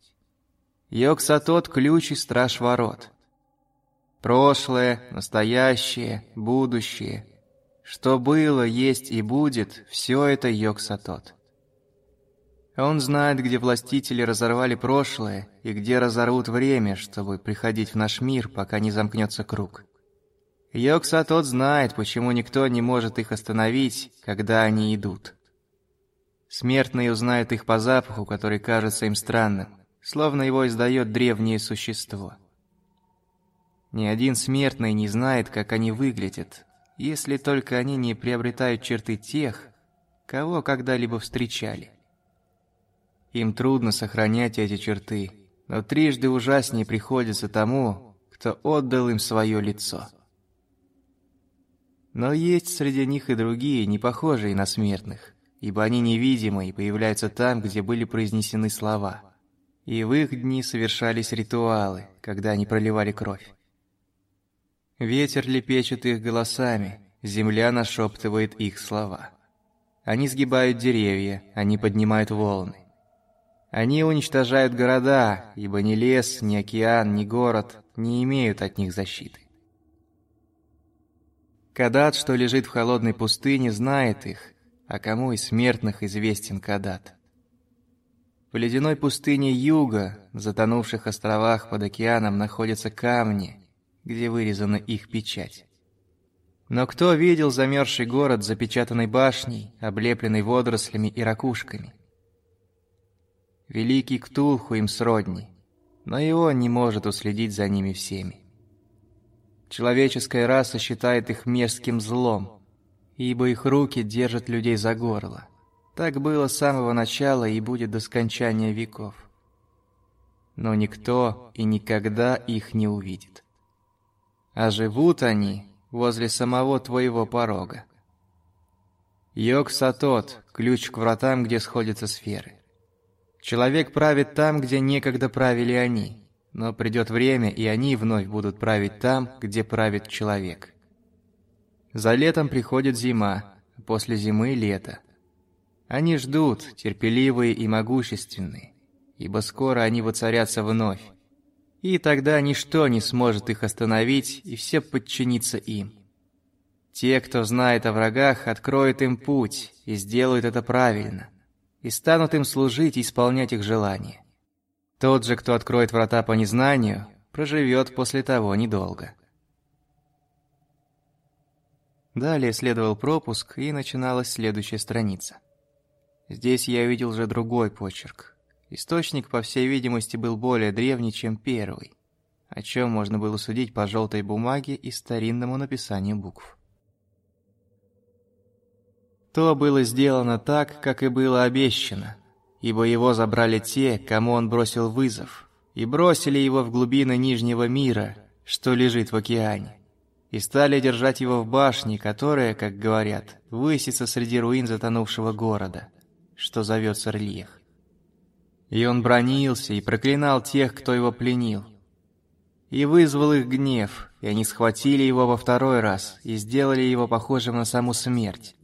Йог-Сатот — ключ и страж ворот. Прошлое, настоящее, будущее, что было, есть и будет — все это Йог-Сатот. Он знает, где властители разорвали прошлое и где разорвут время, чтобы приходить в наш мир, пока не замкнется круг. Йокса тот знает, почему никто не может их остановить, когда они идут. Смертные узнают их по запаху, который кажется им странным, словно его издает древнее существо. Ни один смертный не знает, как они выглядят, если только они не приобретают черты тех, кого когда-либо встречали. Им трудно сохранять эти черты, но трижды ужаснее приходится тому, кто отдал им свое лицо. Но есть среди них и другие, не похожие на смертных, ибо они невидимы и появляются там, где были произнесены слова. И в их дни совершались ритуалы, когда они проливали кровь. Ветер лепечет их голосами, земля нашептывает их слова. Они сгибают деревья, они поднимают волны. Они уничтожают города, ибо ни лес, ни океан, ни город не имеют от них защиты. Кадат, что лежит в холодной пустыне, знает их, а кому из смертных известен Кадат. В ледяной пустыне юга, затонувших островах под океаном, находятся камни, где вырезана их печать. Но кто видел замерзший город запечатанной башней, облепленной водорослями и ракушками? Великий Ктулху им сродни, но и он не может уследить за ними всеми. Человеческая раса считает их мерзким злом, ибо их руки держат людей за горло. Так было с самого начала и будет до скончания веков. Но никто и никогда их не увидит. А живут они возле самого твоего порога. Йог-Сатот – ключ к вратам, где сходятся сферы. Человек правит там, где некогда правили они, но придет время, и они вновь будут править там, где правит человек. За летом приходит зима, после зимы – лето. Они ждут, терпеливые и могущественные, ибо скоро они воцарятся вновь. И тогда ничто не сможет их остановить, и все подчинится им. Те, кто знает о врагах, откроют им путь и сделают это правильно, и станут им служить и исполнять их желания. Тот же, кто откроет врата по незнанию, проживет после того недолго. Далее следовал пропуск, и начиналась следующая страница. Здесь я увидел уже другой почерк. Источник, по всей видимости, был более древний, чем первый, о чем можно было судить по желтой бумаге и старинному написанию букв. То было сделано так, как и было обещано, ибо его забрали те, кому он бросил вызов, и бросили его в глубины Нижнего мира, что лежит в океане, и стали держать его в башне, которая, как говорят, высится среди руин затонувшего города, что зовется Рельех. И он бронился и проклинал тех, кто его пленил, и вызвал их гнев, и они схватили его во второй раз и сделали его похожим на саму смерть,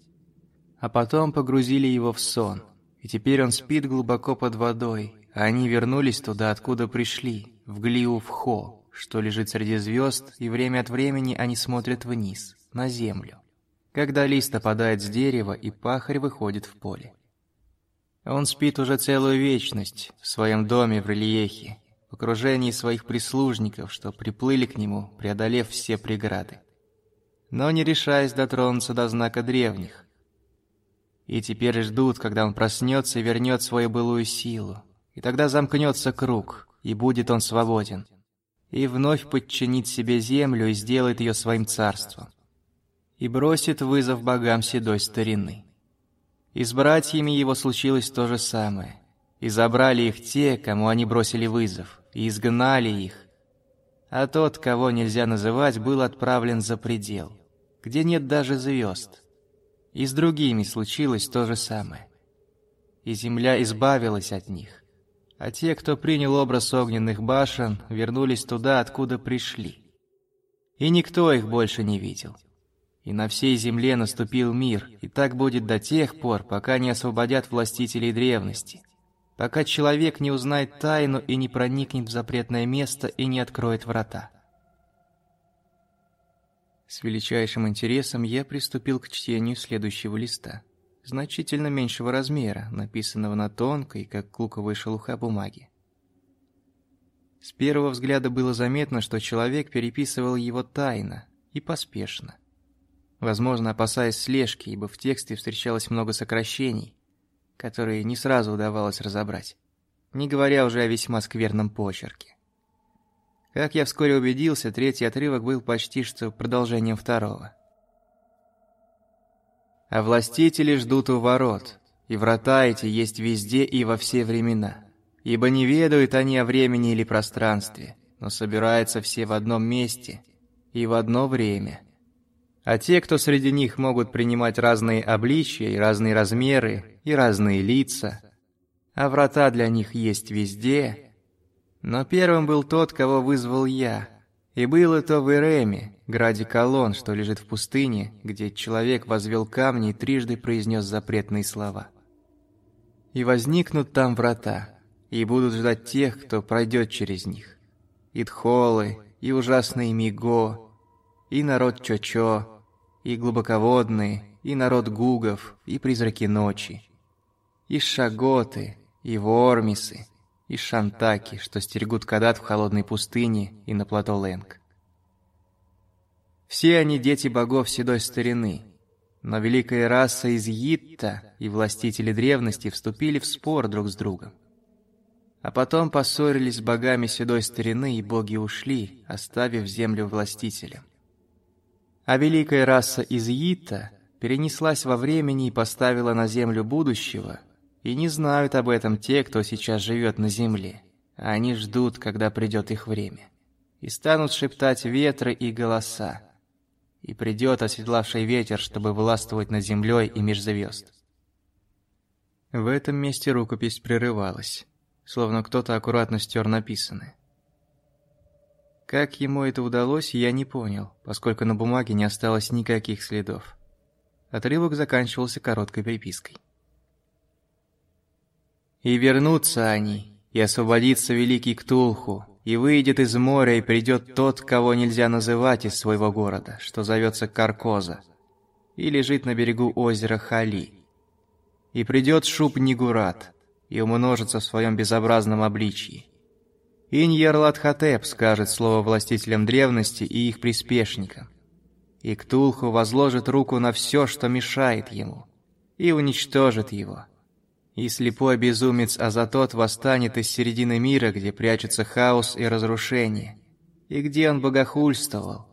а потом погрузили его в сон, и теперь он спит глубоко под водой, а они вернулись туда, откуда пришли, в Глиу-Вхо, что лежит среди звезд, и время от времени они смотрят вниз, на землю, когда лист опадает с дерева и пахарь выходит в поле. Он спит уже целую вечность в своем доме в Рельехе, в окружении своих прислужников, что приплыли к нему, преодолев все преграды, но не решаясь дотронуться до знака древних, и теперь ждут, когда он проснется и вернет свою былую силу. И тогда замкнется круг, и будет он свободен. И вновь подчинит себе землю и сделает ее своим царством. И бросит вызов богам седой старины. И с братьями его случилось то же самое. И забрали их те, кому они бросили вызов, и изгнали их. А тот, кого нельзя называть, был отправлен за предел, где нет даже звезд и с другими случилось то же самое. И земля избавилась от них. А те, кто принял образ огненных башен, вернулись туда, откуда пришли. И никто их больше не видел. И на всей земле наступил мир, и так будет до тех пор, пока не освободят властителей древности, пока человек не узнает тайну и не проникнет в запретное место и не откроет врата. С величайшим интересом я приступил к чтению следующего листа. значительно меньшего размера, написанного на тонкой, как луковая шелуха бумаги. С первого взгляда было заметно, что человек переписывал его тайно и поспешно. Возможно, опасаясь слежки, ибо в тексте встречалось много сокращений, которые не сразу удавалось разобрать, не говоря уже о весьма скверном почерке. Как я вскоре убедился, третий отрывок был почти что продолжением второго. «А властители ждут у ворот, и врата эти есть везде и во все времена». Ибо не ведают они о времени или пространстве, но собираются все в одном месте и в одно время. А те, кто среди них могут принимать разные обличия и разные размеры и разные лица, а врата для них есть везде. Но первым был тот, кого вызвал я, и было то в Иреме, граде Колон, что лежит в пустыне, где человек возвел камни и трижды произнес запретные слова. И возникнут там врата, и будут ждать тех, кто пройдет через них. И тхолы, и ужасные миго, и народ чо-чо, и глубоководные, и народ гугов, и призраки ночи, и шаготы, и вормисы, и шантаки, что стерегут кадат в холодной пустыне и на плато Лэнг. Все они дети богов седой старины, но великая раса из Йитта и властители древности вступили в спор друг с другом. А потом поссорились с богами седой старины, и боги ушли, оставив землю властителям. А великая раса из Иита перенеслась во времени и поставила на землю будущего, и не знают об этом те, кто сейчас живет на земле. Они ждут, когда придет их время. И станут шептать ветры и голоса. И придет оседлавший ветер, чтобы властвовать над землей и меж звезд. В этом месте рукопись прерывалась словно кто-то аккуратно стер написанное. Как ему это удалось, я не понял, поскольку на бумаге не осталось никаких следов. Отрывок заканчивался короткой припиской. «И вернутся они, и освободится великий Ктулху, и выйдет из моря, и придет тот, кого нельзя называть из своего города, что зовется Каркоза, и лежит на берегу озера Хали. И придет Шуб-Нигурат, и умножится в своем безобразном обличии. Иньерлатхотеп скажет слово властителям древности и их приспешникам. И Ктулху возложит руку на все, что мешает ему, и уничтожит его. И слепой безумец Азатот восстанет из середины мира, где прячется хаос и разрушение, и где он богохульствовал,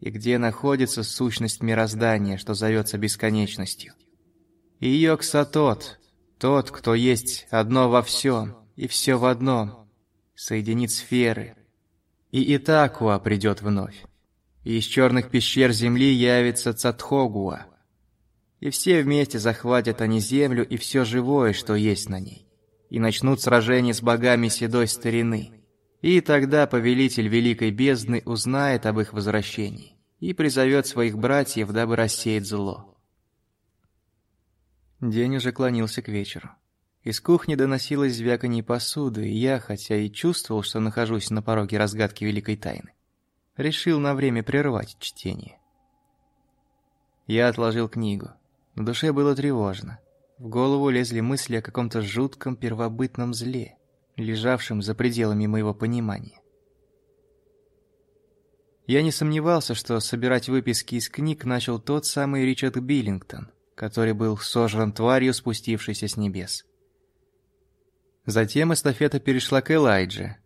и где находится сущность мироздания, что зовется бесконечностью. И Йоксатот, тот, кто есть одно во всем и все в одном, соединит сферы. И Итакуа придет вновь. И из черных пещер земли явится Цатхогуа. И все вместе захватят они землю и все живое, что есть на ней. И начнут сражение с богами седой старины. И тогда повелитель великой бездны узнает об их возвращении и призовет своих братьев, дабы рассеять зло. День уже клонился к вечеру. Из кухни доносилось звяканье посуды, и я, хотя и чувствовал, что нахожусь на пороге разгадки великой тайны, решил на время прервать чтение. Я отложил книгу. На душе было тревожно. В голову лезли мысли о каком-то жутком первобытном зле, лежавшем за пределами моего понимания. Я не сомневался, что собирать выписки из книг начал тот самый Ричард Биллингтон, который был сожран тварью, спустившейся с небес. Затем эстафета перешла к Элайдже.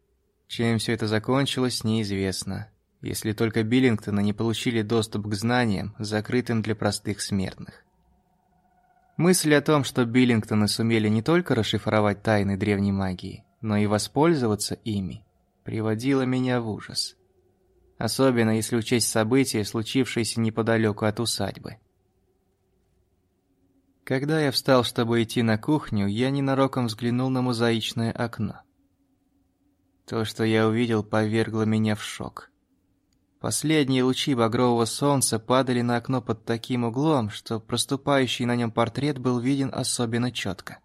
Чем все это закончилось, неизвестно, если только Биллингтона не получили доступ к знаниям, закрытым для простых смертных. Мысль о том, что Биллингтоны сумели не только расшифровать тайны древней магии, но и воспользоваться ими, приводила меня в ужас. Особенно если учесть события, случившиеся неподалеку от усадьбы. Когда я встал, чтобы идти на кухню, я ненароком взглянул на мозаичное окно. То, что я увидел, повергло меня в шок. Последние лучи багрового солнца падали на окно под таким углом, что проступающий на нем портрет был виден особенно четко.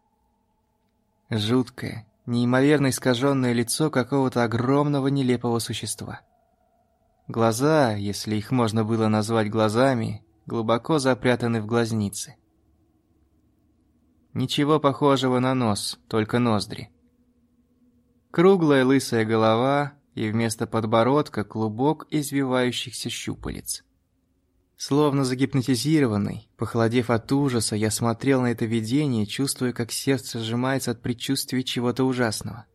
Жуткое, неимоверно искаженное лицо какого-то огромного нелепого существа. Глаза, если их можно было назвать глазами, глубоко запрятаны в глазницы. Ничего похожего на нос, только ноздри. Круглая лысая голова и вместо подбородка клубок извивающихся щупалец. Словно загипнотизированный, похолодев от ужаса, я смотрел на это видение, чувствуя, как сердце сжимается от предчувствия чего-то ужасного.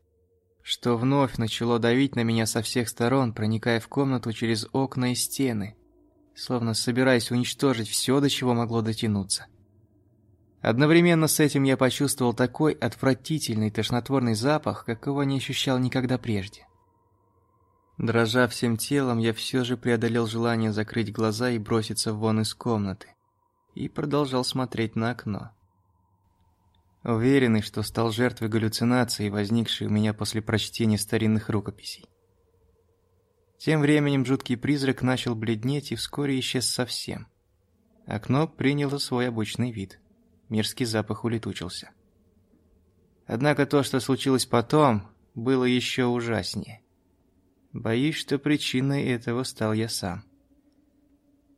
Что вновь начало давить на меня со всех сторон, проникая в комнату через окна и стены, словно собираясь уничтожить все, до чего могло дотянуться. Одновременно с этим я почувствовал такой отвратительный тошнотворный запах, какого не ощущал никогда прежде. Дрожа всем телом, я все же преодолел желание закрыть глаза и броситься вон из комнаты. И продолжал смотреть на окно. Уверенный, что стал жертвой галлюцинации, возникшей у меня после прочтения старинных рукописей. Тем временем жуткий призрак начал бледнеть и вскоре исчез совсем. Окно приняло свой обычный вид. Мирский запах улетучился. Однако то, что случилось потом, было еще ужаснее. Боюсь, что причиной этого стал я сам.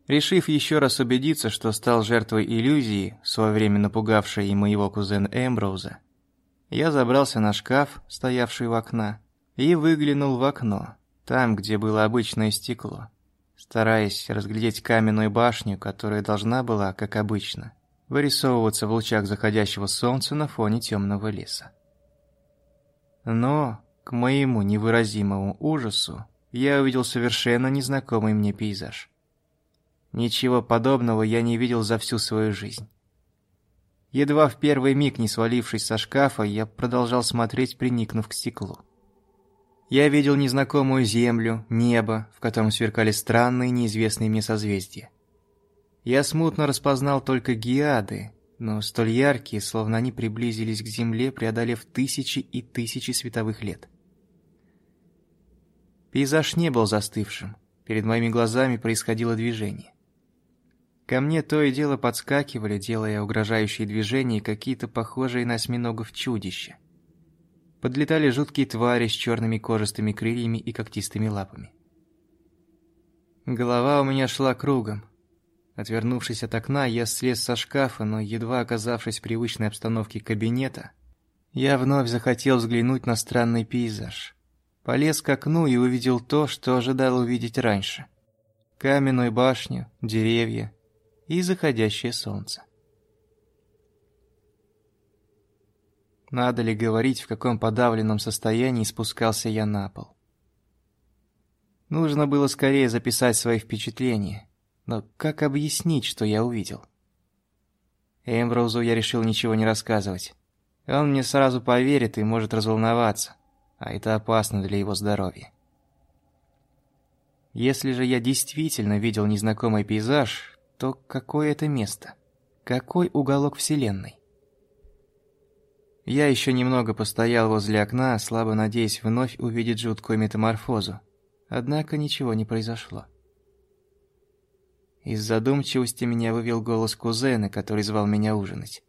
Решив еще раз убедиться, что стал жертвой иллюзии, в свое время напугавшей и моего кузена Эмброуза, я забрался на шкаф, стоявший у окна, и выглянул в окно, там, где было обычное стекло, стараясь разглядеть каменную башню, которая должна была, как обычно, вырисовываться в лучах заходящего солнца на фоне темного леса. Но к моему невыразимому ужасу я увидел совершенно незнакомый мне пейзаж. Ничего подобного я не видел за всю свою жизнь. Едва в первый миг не свалившись со шкафа, я продолжал смотреть, приникнув к стеклу. Я видел незнакомую землю, небо, в котором сверкали странные неизвестные мне созвездия. Я смутно распознал только гиады, но столь яркие, словно они приблизились к Земле, преодолев тысячи и тысячи световых лет. Пейзаж не был застывшим. Перед моими глазами происходило движение. Ко мне то и дело подскакивали, делая угрожающие движения, какие-то похожие на осьминогов чудища. Подлетали жуткие твари с черными кожистыми крыльями и когтистыми лапами. Голова у меня шла кругом. Отвернувшись от окна, я слез со шкафа, но едва оказавшись в привычной обстановке кабинета, я вновь захотел взглянуть на странный пейзаж. Полез к окну и увидел то, что ожидал увидеть раньше. Каменную башню, деревья и заходящее солнце. Надо ли говорить, в каком подавленном состоянии спускался я на пол? Нужно было скорее записать свои впечатления, но как объяснить, что я увидел? Эмброузу я решил ничего не рассказывать. Он мне сразу поверит и может разволноваться а это опасно для его здоровья. Если же я действительно видел незнакомый пейзаж, то какое это место? Какой уголок Вселенной? Я еще немного постоял возле окна, слабо надеясь вновь увидеть жуткую метаморфозу. Однако ничего не произошло. Из задумчивости меня вывел голос кузена, который звал меня ужинать.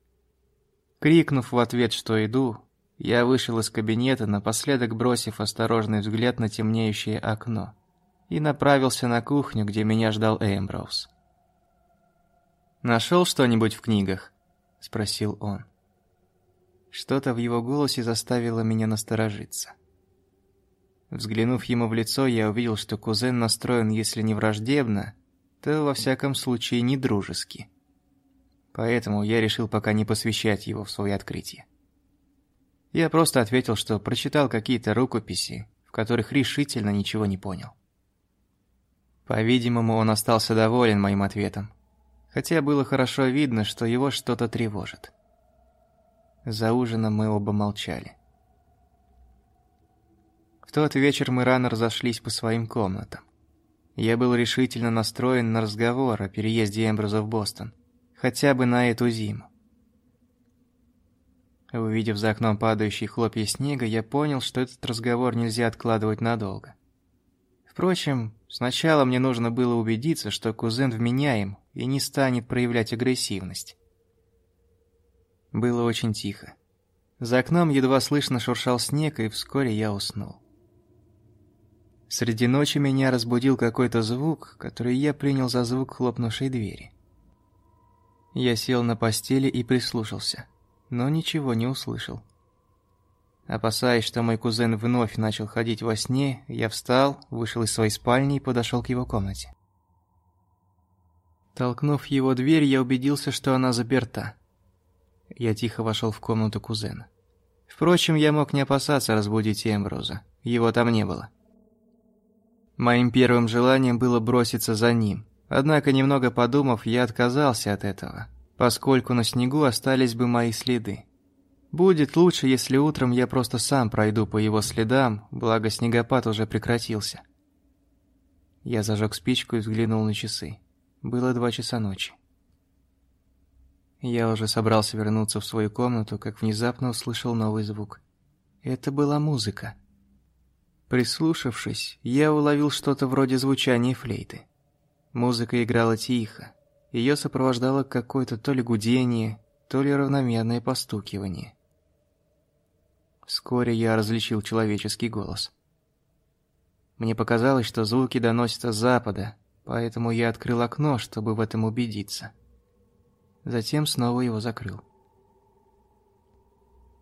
Крикнув в ответ, что иду, я вышел из кабинета, напоследок бросив осторожный взгляд на темнеющее окно, и направился на кухню, где меня ждал Эмброуз. «Нашел что-нибудь в книгах?» – спросил он. Что-то в его голосе заставило меня насторожиться. Взглянув ему в лицо, я увидел, что кузен настроен, если не враждебно, то во всяком случае не дружески. Поэтому я решил пока не посвящать его в свои открытия. Я просто ответил, что прочитал какие-то рукописи, в которых решительно ничего не понял. По-видимому, он остался доволен моим ответом, хотя было хорошо видно, что его что-то тревожит. За ужином мы оба молчали. В тот вечер мы рано разошлись по своим комнатам. Я был решительно настроен на разговор о переезде Эмброза в Бостон, хотя бы на эту зиму. Увидев за окном падающие хлопья снега, я понял, что этот разговор нельзя откладывать надолго. Впрочем, сначала мне нужно было убедиться, что кузен вменяем и не станет проявлять агрессивность. Было очень тихо. За окном едва слышно шуршал снег, и вскоре я уснул. Среди ночи меня разбудил какой-то звук, который я принял за звук хлопнувшей двери. Я сел на постели и прислушался. Но ничего не услышал. Опасаясь, что мой кузен вновь начал ходить во сне, я встал, вышел из своей спальни и подошел к его комнате. Толкнув его дверь, я убедился, что она заперта. Я тихо вошел в комнату кузена. Впрочем, я мог не опасаться разбудить Эмброза. Его там не было. Моим первым желанием было броситься за ним. Однако, немного подумав, я отказался от этого, поскольку на снегу остались бы мои следы. Будет лучше, если утром я просто сам пройду по его следам, благо снегопад уже прекратился. Я зажег спичку и взглянул на часы. Было два часа ночи. Я уже собрался вернуться в свою комнату, как внезапно услышал новый звук. Это была музыка. Прислушавшись, я уловил что-то вроде звучания флейты. Музыка играла тихо. Ее сопровождало какое-то то ли гудение, то ли равномерное постукивание. Вскоре я различил человеческий голос. Мне показалось, что звуки доносятся с запада, поэтому я открыл окно, чтобы в этом убедиться. Затем снова его закрыл.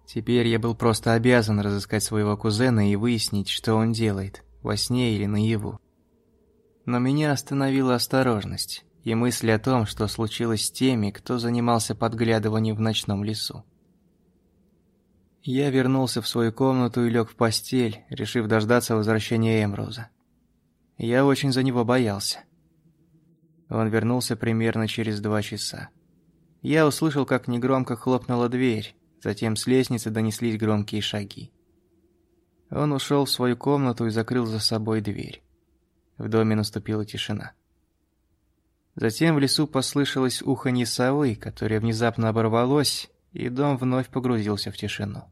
Теперь я был просто обязан разыскать своего кузена и выяснить, что он делает, во сне или наяву. Но меня остановила осторожность и мысль о том, что случилось с теми, кто занимался подглядыванием в ночном лесу. Я вернулся в свою комнату и лег в постель, решив дождаться возвращения Эмроза. Я очень за него боялся. Он вернулся примерно через два часа. Я услышал, как негромко хлопнула дверь, затем с лестницы донеслись громкие шаги. Он ушел в свою комнату и закрыл за собой дверь. В доме наступила тишина. Затем в лесу послышалось уханье совы, которое внезапно оборвалось, и дом вновь погрузился в тишину.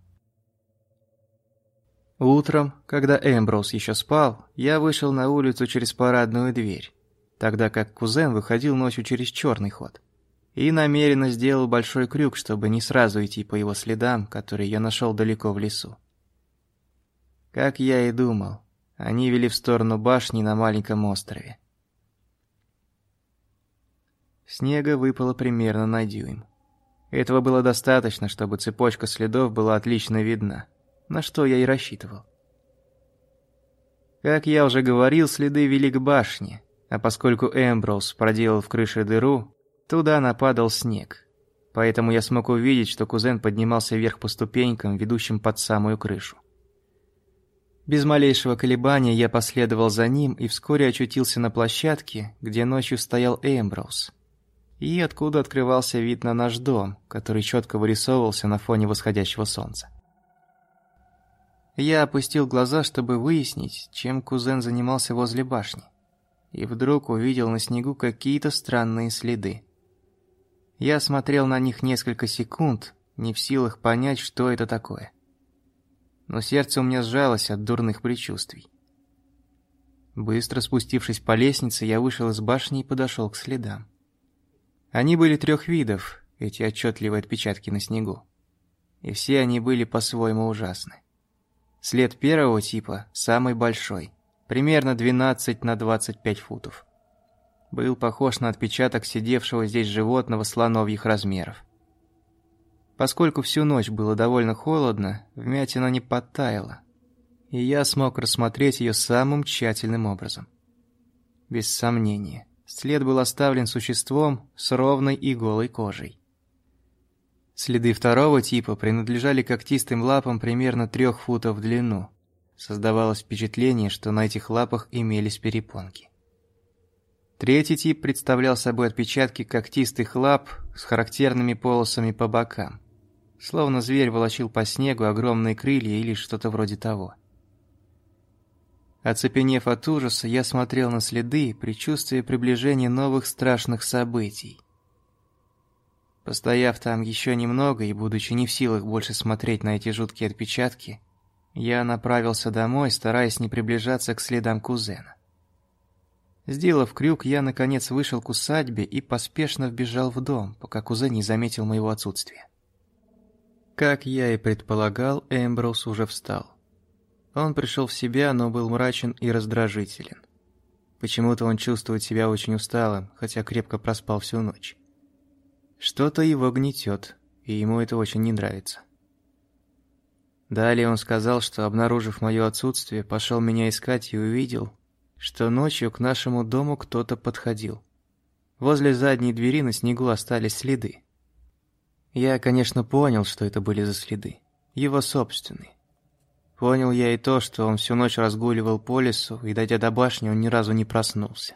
Утром, когда Эмброуз еще спал, я вышел на улицу через парадную дверь, тогда как кузен выходил ночью через черный ход. И намеренно сделал большой крюк, чтобы не сразу идти по его следам, которые я нашел далеко в лесу. Как я и думал, они вели в сторону башни на маленьком острове. Снега выпало примерно на дюйм. Этого было достаточно, чтобы цепочка следов была отлично видна на что я и рассчитывал. Как я уже говорил, следы вели к башне, а поскольку Эмброуз проделал в крыше дыру, туда нападал снег. Поэтому я смог увидеть, что кузен поднимался вверх по ступенькам, ведущим под самую крышу. Без малейшего колебания я последовал за ним и вскоре очутился на площадке, где ночью стоял Эмброуз. И откуда открывался вид на наш дом, который четко вырисовывался на фоне восходящего солнца. Я опустил глаза, чтобы выяснить, чем кузен занимался возле башни. И вдруг увидел на снегу какие-то странные следы. Я смотрел на них несколько секунд, не в силах понять, что это такое. Но сердце у меня сжалось от дурных предчувствий. Быстро спустившись по лестнице, я вышел из башни и подошел к следам. Они были трех видов, эти отчетливые отпечатки на снегу. И все они были по-своему ужасны. След первого типа, самый большой, примерно 12 на 25 футов. Был похож на отпечаток сидевшего здесь животного слоновьих размеров. Поскольку всю ночь было довольно холодно, вмятина не подтаяла, и я смог рассмотреть ее самым тщательным образом. Без сомнения, след был оставлен существом с ровной и голой кожей. Следы второго типа принадлежали когтистым лапам примерно трех футов в длину. Создавалось впечатление, что на этих лапах имелись перепонки. Третий тип представлял собой отпечатки когтистых лап с характерными полосами по бокам. Словно зверь волочил по снегу огромные крылья или что-то вроде того. Оцепенев от ужаса, я смотрел на следы, предчувствуя приближение новых страшных событий. Постояв там еще немного и будучи не в силах больше смотреть на эти жуткие отпечатки, я направился домой, стараясь не приближаться к следам кузена. Сделав крюк, я наконец вышел к усадьбе и поспешно вбежал в дом, пока кузен не заметил моего отсутствия. Как я и предполагал, Эмброуз уже встал. Он пришел в себя, но был мрачен и раздражителен. Почему-то он чувствует себя очень усталым, хотя крепко проспал всю ночь. Что-то его гнетет, и ему это очень не нравится. Далее он сказал, что, обнаружив мое отсутствие, пошел меня искать и увидел, что ночью к нашему дому кто-то подходил. Возле задней двери на снегу остались следы. Я, конечно, понял, что это были за следы. Его собственные. Понял я и то, что он всю ночь разгуливал по лесу, и, дойдя до башни, он ни разу не проснулся.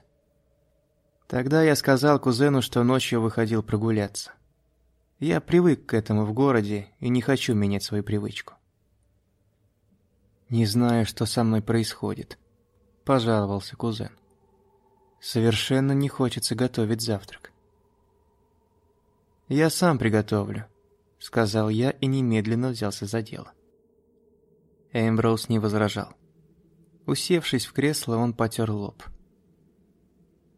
Тогда я сказал кузену, что ночью выходил прогуляться. Я привык к этому в городе и не хочу менять свою привычку. «Не знаю, что со мной происходит», – пожаловался кузен. «Совершенно не хочется готовить завтрак». «Я сам приготовлю», – сказал я и немедленно взялся за дело. Эмброуз не возражал. Усевшись в кресло, он потер лоб.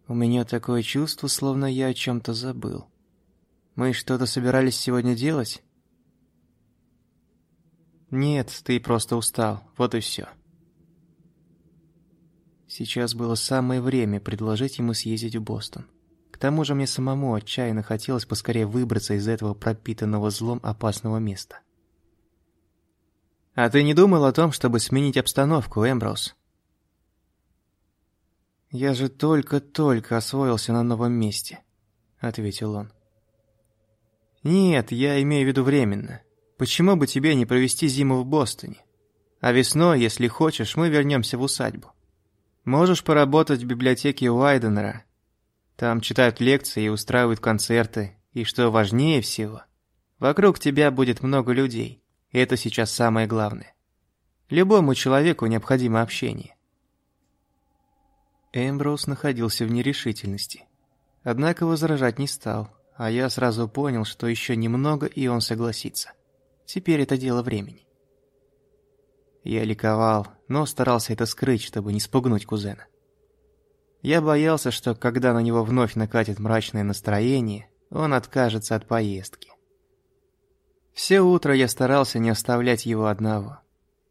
«У меня такое чувство, словно я о чем-то забыл. Мы что-то собирались сегодня делать?» «Нет, ты просто устал, вот и все». Сейчас было самое время предложить ему съездить в Бостон. К тому же мне самому отчаянно хотелось поскорее выбраться из этого пропитанного злом опасного места. «А ты не думал о том, чтобы сменить обстановку, Эмброуз?» «Я же только-только освоился на новом месте», — ответил он. «Нет, я имею в виду временно. Почему бы тебе не провести зиму в Бостоне? А весной, если хочешь, мы вернемся в усадьбу. Можешь поработать в библиотеке Уайденера. Там читают лекции и устраивают концерты. И что важнее всего, вокруг тебя будет много людей. И это сейчас самое главное. Любому человеку необходимо общение. Эмброуз находился в нерешительности. Однако возражать не стал, а я сразу понял, что еще немного, и он согласится. Теперь это дело времени. Я ликовал, но старался это скрыть, чтобы не спугнуть кузена. Я боялся, что когда на него вновь накатит мрачное настроение, он откажется от поездки. Все утро я старался не оставлять его одного,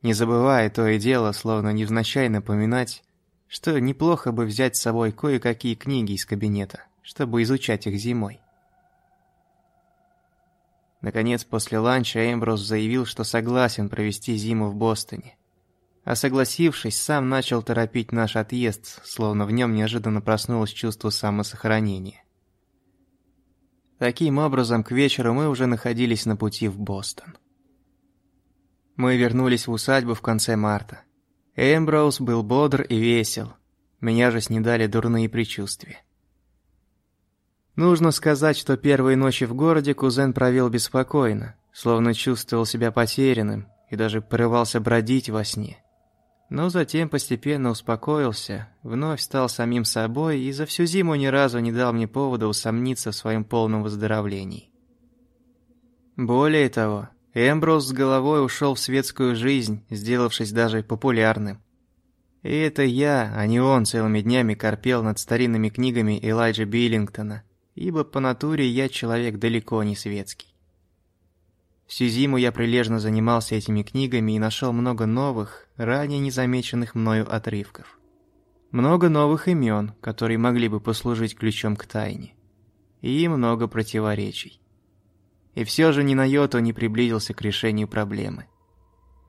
не забывая то и дело, словно невзначай напоминать, что неплохо бы взять с собой кое-какие книги из кабинета, чтобы изучать их зимой. Наконец, после ланча Эмброс заявил, что согласен провести зиму в Бостоне. А согласившись, сам начал торопить наш отъезд, словно в нем неожиданно проснулось чувство самосохранения. Таким образом, к вечеру мы уже находились на пути в Бостон. Мы вернулись в усадьбу в конце марта. Эмброуз был бодр и весел. Меня же снедали дурные предчувствия. Нужно сказать, что первые ночи в городе кузен провел беспокойно, словно чувствовал себя потерянным и даже порывался бродить во сне. Но затем постепенно успокоился, вновь стал самим собой и за всю зиму ни разу не дал мне повода усомниться в своем полном выздоровлении. Более того, Эмброс с головой ушел в светскую жизнь, сделавшись даже популярным. И это я, а не он, целыми днями корпел над старинными книгами Элайджа Биллингтона, ибо по натуре я человек далеко не светский. Всю зиму я прилежно занимался этими книгами и нашел много новых, ранее незамеченных мною отрывков. Много новых имен, которые могли бы послужить ключом к тайне. И много противоречий. И все же ни на йоту не приблизился к решению проблемы.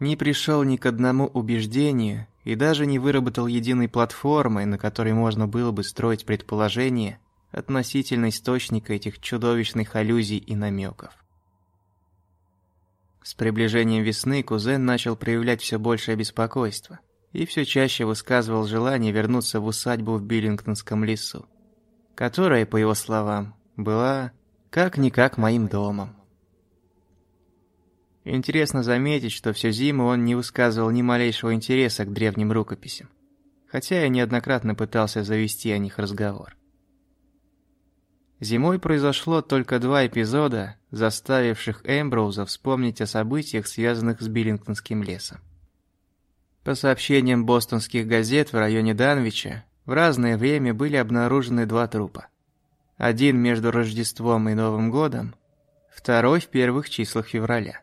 Не пришел ни к одному убеждению и даже не выработал единой платформы, на которой можно было бы строить предположения относительно источника этих чудовищных аллюзий и намеков. С приближением весны кузен начал проявлять все большее беспокойство и все чаще высказывал желание вернуться в усадьбу в Биллингтонском лесу, которая, по его словам, была как-никак моим домом. Интересно заметить, что всю зиму он не высказывал ни малейшего интереса к древним рукописям, хотя я неоднократно пытался завести о них разговор. Зимой произошло только два эпизода, заставивших Эмброуза вспомнить о событиях, связанных с Биллингтонским лесом. По сообщениям бостонских газет в районе Данвича, в разное время были обнаружены два трупа. Один между Рождеством и Новым годом, второй в первых числах февраля.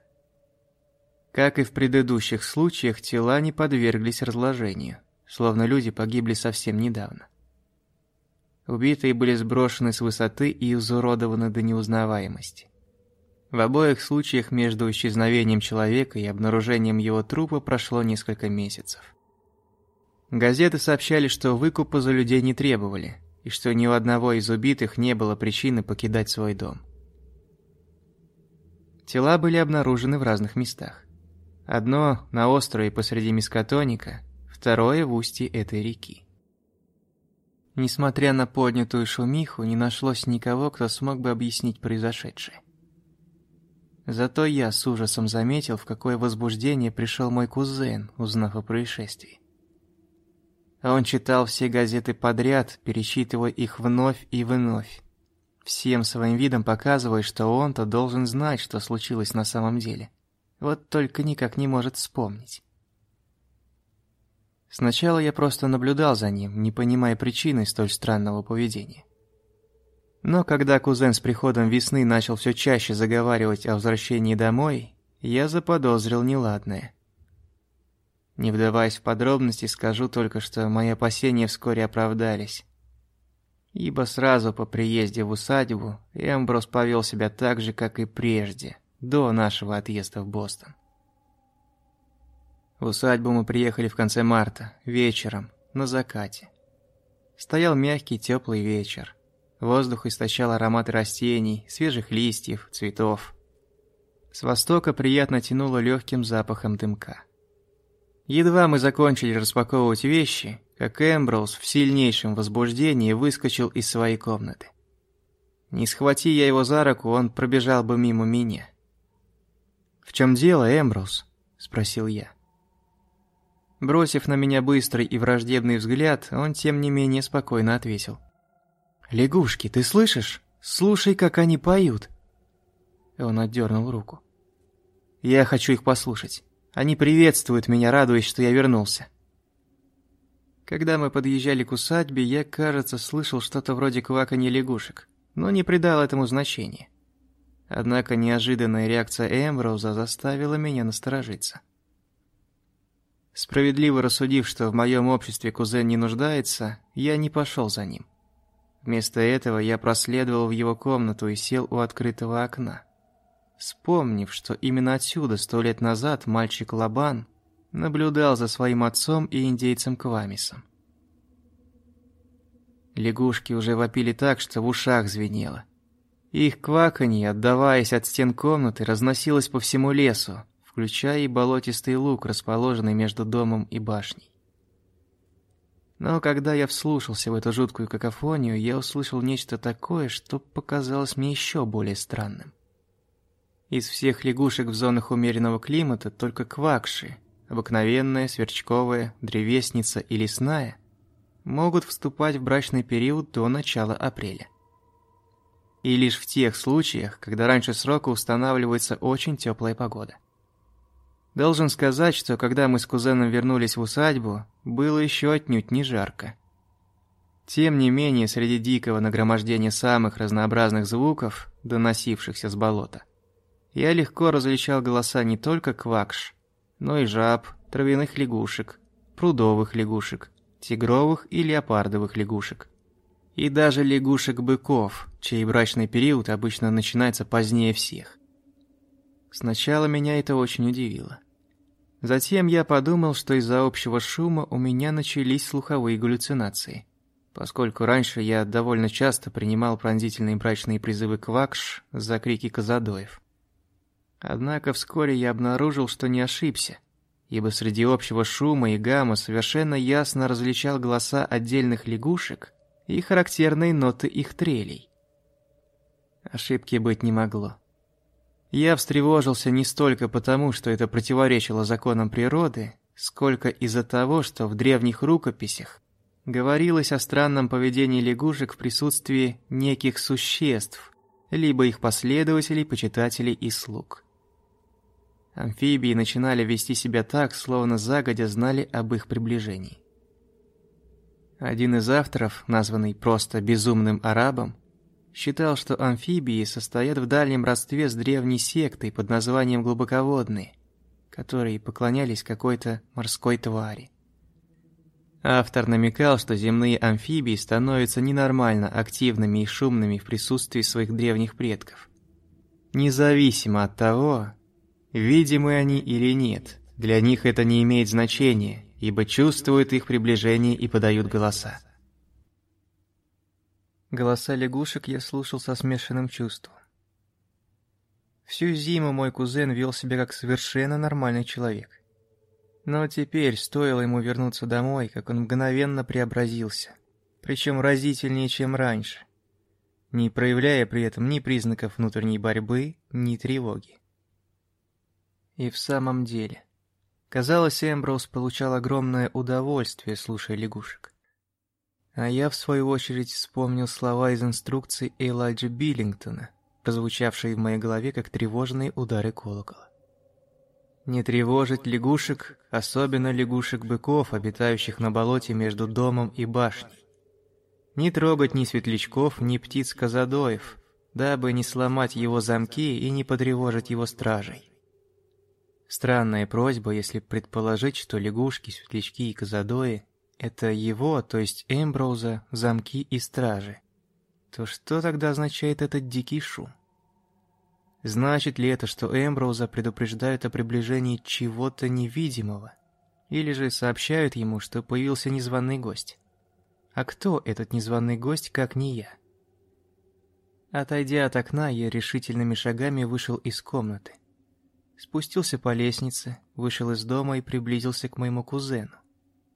Как и в предыдущих случаях, тела не подверглись разложению, словно люди погибли совсем недавно. Убитые были сброшены с высоты и изуродованы до неузнаваемости. В обоих случаях между исчезновением человека и обнаружением его трупа прошло несколько месяцев. Газеты сообщали, что выкупа за людей не требовали, и что ни у одного из убитых не было причины покидать свой дом. Тела были обнаружены в разных местах. Одно на острове посреди Мискотоника, второе в устье этой реки. Несмотря на поднятую шумиху, не нашлось никого, кто смог бы объяснить произошедшее. Зато я с ужасом заметил, в какое возбуждение пришел мой кузен, узнав о происшествии. Он читал все газеты подряд, перечитывая их вновь и вновь. Всем своим видом показывая, что он-то должен знать, что случилось на самом деле. Вот только никак не может вспомнить. Сначала я просто наблюдал за ним, не понимая причины столь странного поведения. Но когда кузен с приходом весны начал все чаще заговаривать о возвращении домой, я заподозрил неладное. Не вдаваясь в подробности, скажу только, что мои опасения вскоре оправдались. Ибо сразу по приезде в усадьбу Эмброс повел себя так же, как и прежде, до нашего отъезда в Бостон. В усадьбу мы приехали в конце марта, вечером, на закате. Стоял мягкий теплый вечер. Воздух источал ароматы растений, свежих листьев, цветов. С востока приятно тянуло легким запахом дымка. Едва мы закончили распаковывать вещи, как Эмброуз в сильнейшем возбуждении выскочил из своей комнаты. Не схвати я его за руку, он пробежал бы мимо меня. «В чем дело, Эмброуз?» – спросил я. Бросив на меня быстрый и враждебный взгляд, он тем не менее спокойно ответил. «Лягушки, ты слышишь? Слушай, как они поют!» Он отдернул руку. «Я хочу их послушать. Они приветствуют меня, радуясь, что я вернулся. Когда мы подъезжали к усадьбе, я, кажется, слышал что-то вроде кваканья лягушек, но не придал этому значения. Однако неожиданная реакция Эмброуза заставила меня насторожиться. Справедливо рассудив, что в моем обществе кузен не нуждается, я не пошел за ним. Вместо этого я проследовал в его комнату и сел у открытого окна. Вспомнив, что именно отсюда сто лет назад мальчик Лабан наблюдал за своим отцом и индейцем Квамисом. Лягушки уже вопили так, что в ушах звенело. Их кваканье, отдаваясь от стен комнаты, разносилось по всему лесу, включая и болотистый луг, расположенный между домом и башней. Но когда я вслушался в эту жуткую какофонию, я услышал нечто такое, что показалось мне еще более странным. Из всех лягушек в зонах умеренного климата только квакши, обыкновенная, сверчковая, древесница и лесная, могут вступать в брачный период до начала апреля. И лишь в тех случаях, когда раньше срока устанавливается очень теплая погода. Должен сказать, что когда мы с кузеном вернулись в усадьбу, было еще отнюдь не жарко. Тем не менее, среди дикого нагромождения самых разнообразных звуков, доносившихся с болота, я легко различал голоса не только квакш, но и жаб, травяных лягушек, прудовых лягушек, тигровых и леопардовых лягушек. И даже лягушек-быков, чей брачный период обычно начинается позднее всех. Сначала меня это очень удивило. Затем я подумал, что из-за общего шума у меня начались слуховые галлюцинации, поскольку раньше я довольно часто принимал пронзительные брачные призывы квакш за крики казадоев. Однако вскоре я обнаружил, что не ошибся, ибо среди общего шума и гамма совершенно ясно различал голоса отдельных лягушек и характерные ноты их трелей. Ошибки быть не могло. Я встревожился не столько потому, что это противоречило законам природы, сколько из-за того, что в древних рукописях говорилось о странном поведении лягушек в присутствии неких существ, либо их последователей, почитателей и слуг. Амфибии начинали вести себя так, словно загодя знали об их приближении. Один из авторов, названный просто «безумным арабом», считал, что амфибии состоят в дальнем родстве с древней сектой под названием глубоководные, которые поклонялись какой-то морской твари. Автор намекал, что земные амфибии становятся ненормально активными и шумными в присутствии своих древних предков – Независимо от того, видимы они или нет, для них это не имеет значения, ибо чувствуют их приближение и подают голоса. Голоса лягушек я слушал со смешанным чувством. Всю зиму мой кузен вел себя как совершенно нормальный человек. Но теперь, стоило ему вернуться домой, как он мгновенно преобразился. Причем разительнее, чем раньше. Не проявляя при этом ни признаков внутренней борьбы, ни тревоги. И в самом деле, казалось, Эмброуз получал огромное удовольствие, слушая лягушек. А я, в свою очередь, вспомнил слова из инструкций Элайджа Биллингтона, прозвучавшие в моей голове как тревожные удары колокола. Не тревожить лягушек, особенно лягушек-быков, обитающих на болоте между домом и башней. Не трогать ни светлячков, ни птиц-казадоев, дабы не сломать его замки и не потревожить его стражей. Странная просьба, если предположить, что лягушки, светлячки и казадои — это его, то есть Эмброуза, замки и стражи. То что тогда означает этот дикий шум? Значит ли это, что Эмброуза предупреждают о приближении чего-то невидимого? Или же сообщают ему, что появился незваный гость? А кто этот незваный гость, как не я? Отойдя от окна, я решительными шагами вышел из комнаты. Спустился по лестнице, вышел из дома и приблизился к моему кузену,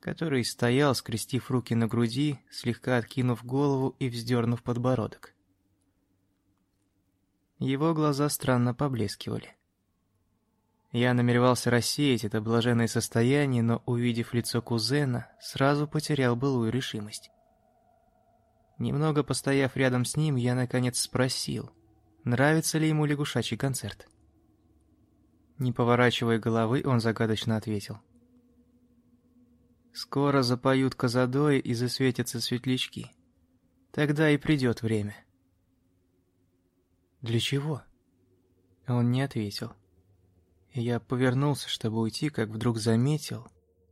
который стоял, скрестив руки на груди, слегка откинув голову и вздернув подбородок. Его глаза странно поблескивали. Я намеревался рассеять это блаженное состояние, но, увидев лицо кузена, сразу потерял былую решимость. Немного постояв рядом с ним, я наконец спросил, нравится ли ему лягушачий концерт. Не поворачивая головы, он загадочно ответил. «Скоро запоют козадои и засветятся светлячки. Тогда и придет время». «Для чего?» Он не ответил. Я повернулся, чтобы уйти, как вдруг заметил,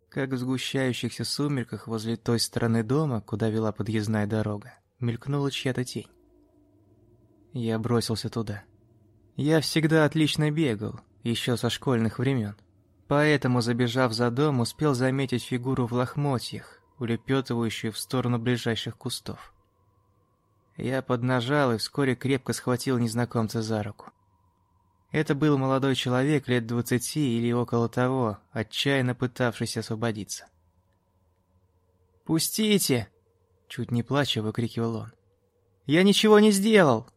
как в сгущающихся сумерках возле той стороны дома, куда вела подъездная дорога, мелькнула чья-то тень. Я бросился туда. Я всегда отлично бегал, еще со школьных времен. Поэтому, забежав за дом, успел заметить фигуру в лохмотьях, улепетывающую в сторону ближайших кустов. Я поднажал и вскоре крепко схватил незнакомца за руку. Это был молодой человек лет двадцати или около того, отчаянно пытавшийся освободиться. «Пустите!» — чуть не плача выкрикивал он. «Я ничего не сделал!»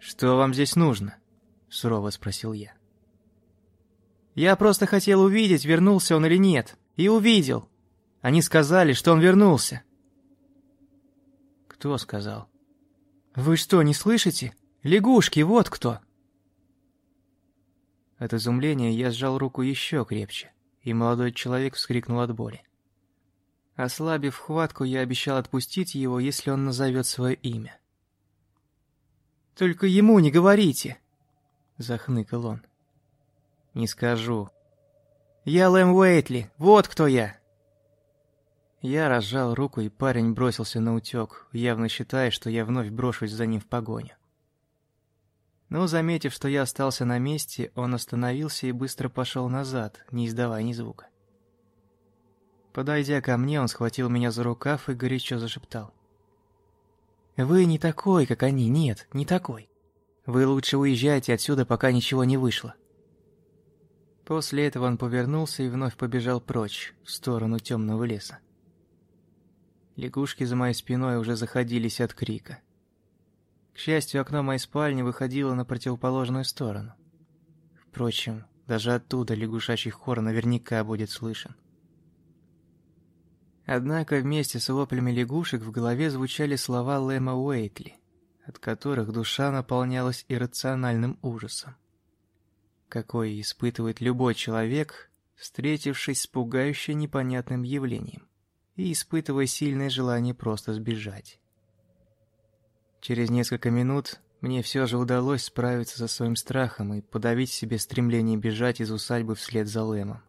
«Что вам здесь нужно?» — сурово спросил я. «Я просто хотел увидеть, вернулся он или нет. И увидел. Они сказали, что он вернулся». «Кто сказал?» «Вы что, не слышите? Лягушки, вот кто!» От изумления я сжал руку еще крепче, и молодой человек вскрикнул от боли. Ослабив хватку, я обещал отпустить его, если он назовет свое имя. «Только ему не говорите!» — захныкал он. «Не скажу». «Я Лэм Уэйтли, вот кто я!» Я разжал руку, и парень бросился на утёк, явно считая, что я вновь брошусь за ним в погоню. Но, заметив, что я остался на месте, он остановился и быстро пошел назад, не издавая ни звука. Подойдя ко мне, он схватил меня за рукав и горячо зашептал. «Вы не такой, как они, нет, не такой. Вы лучше уезжайте отсюда, пока ничего не вышло». После этого он повернулся и вновь побежал прочь, в сторону темного леса. Лягушки за моей спиной уже заходились от крика. К счастью, окно моей спальни выходило на противоположную сторону. Впрочем, даже оттуда лягушачий хор наверняка будет слышен. Однако вместе с воплями лягушек в голове звучали слова Лэма Уэйтли, от которых душа наполнялась иррациональным ужасом. Какой испытывает любой человек, встретившись с пугающе непонятным явлением и испытывая сильное желание просто сбежать. Через несколько минут мне все же удалось справиться со своим страхом и подавить себе стремление бежать из усадьбы вслед за Лэмом.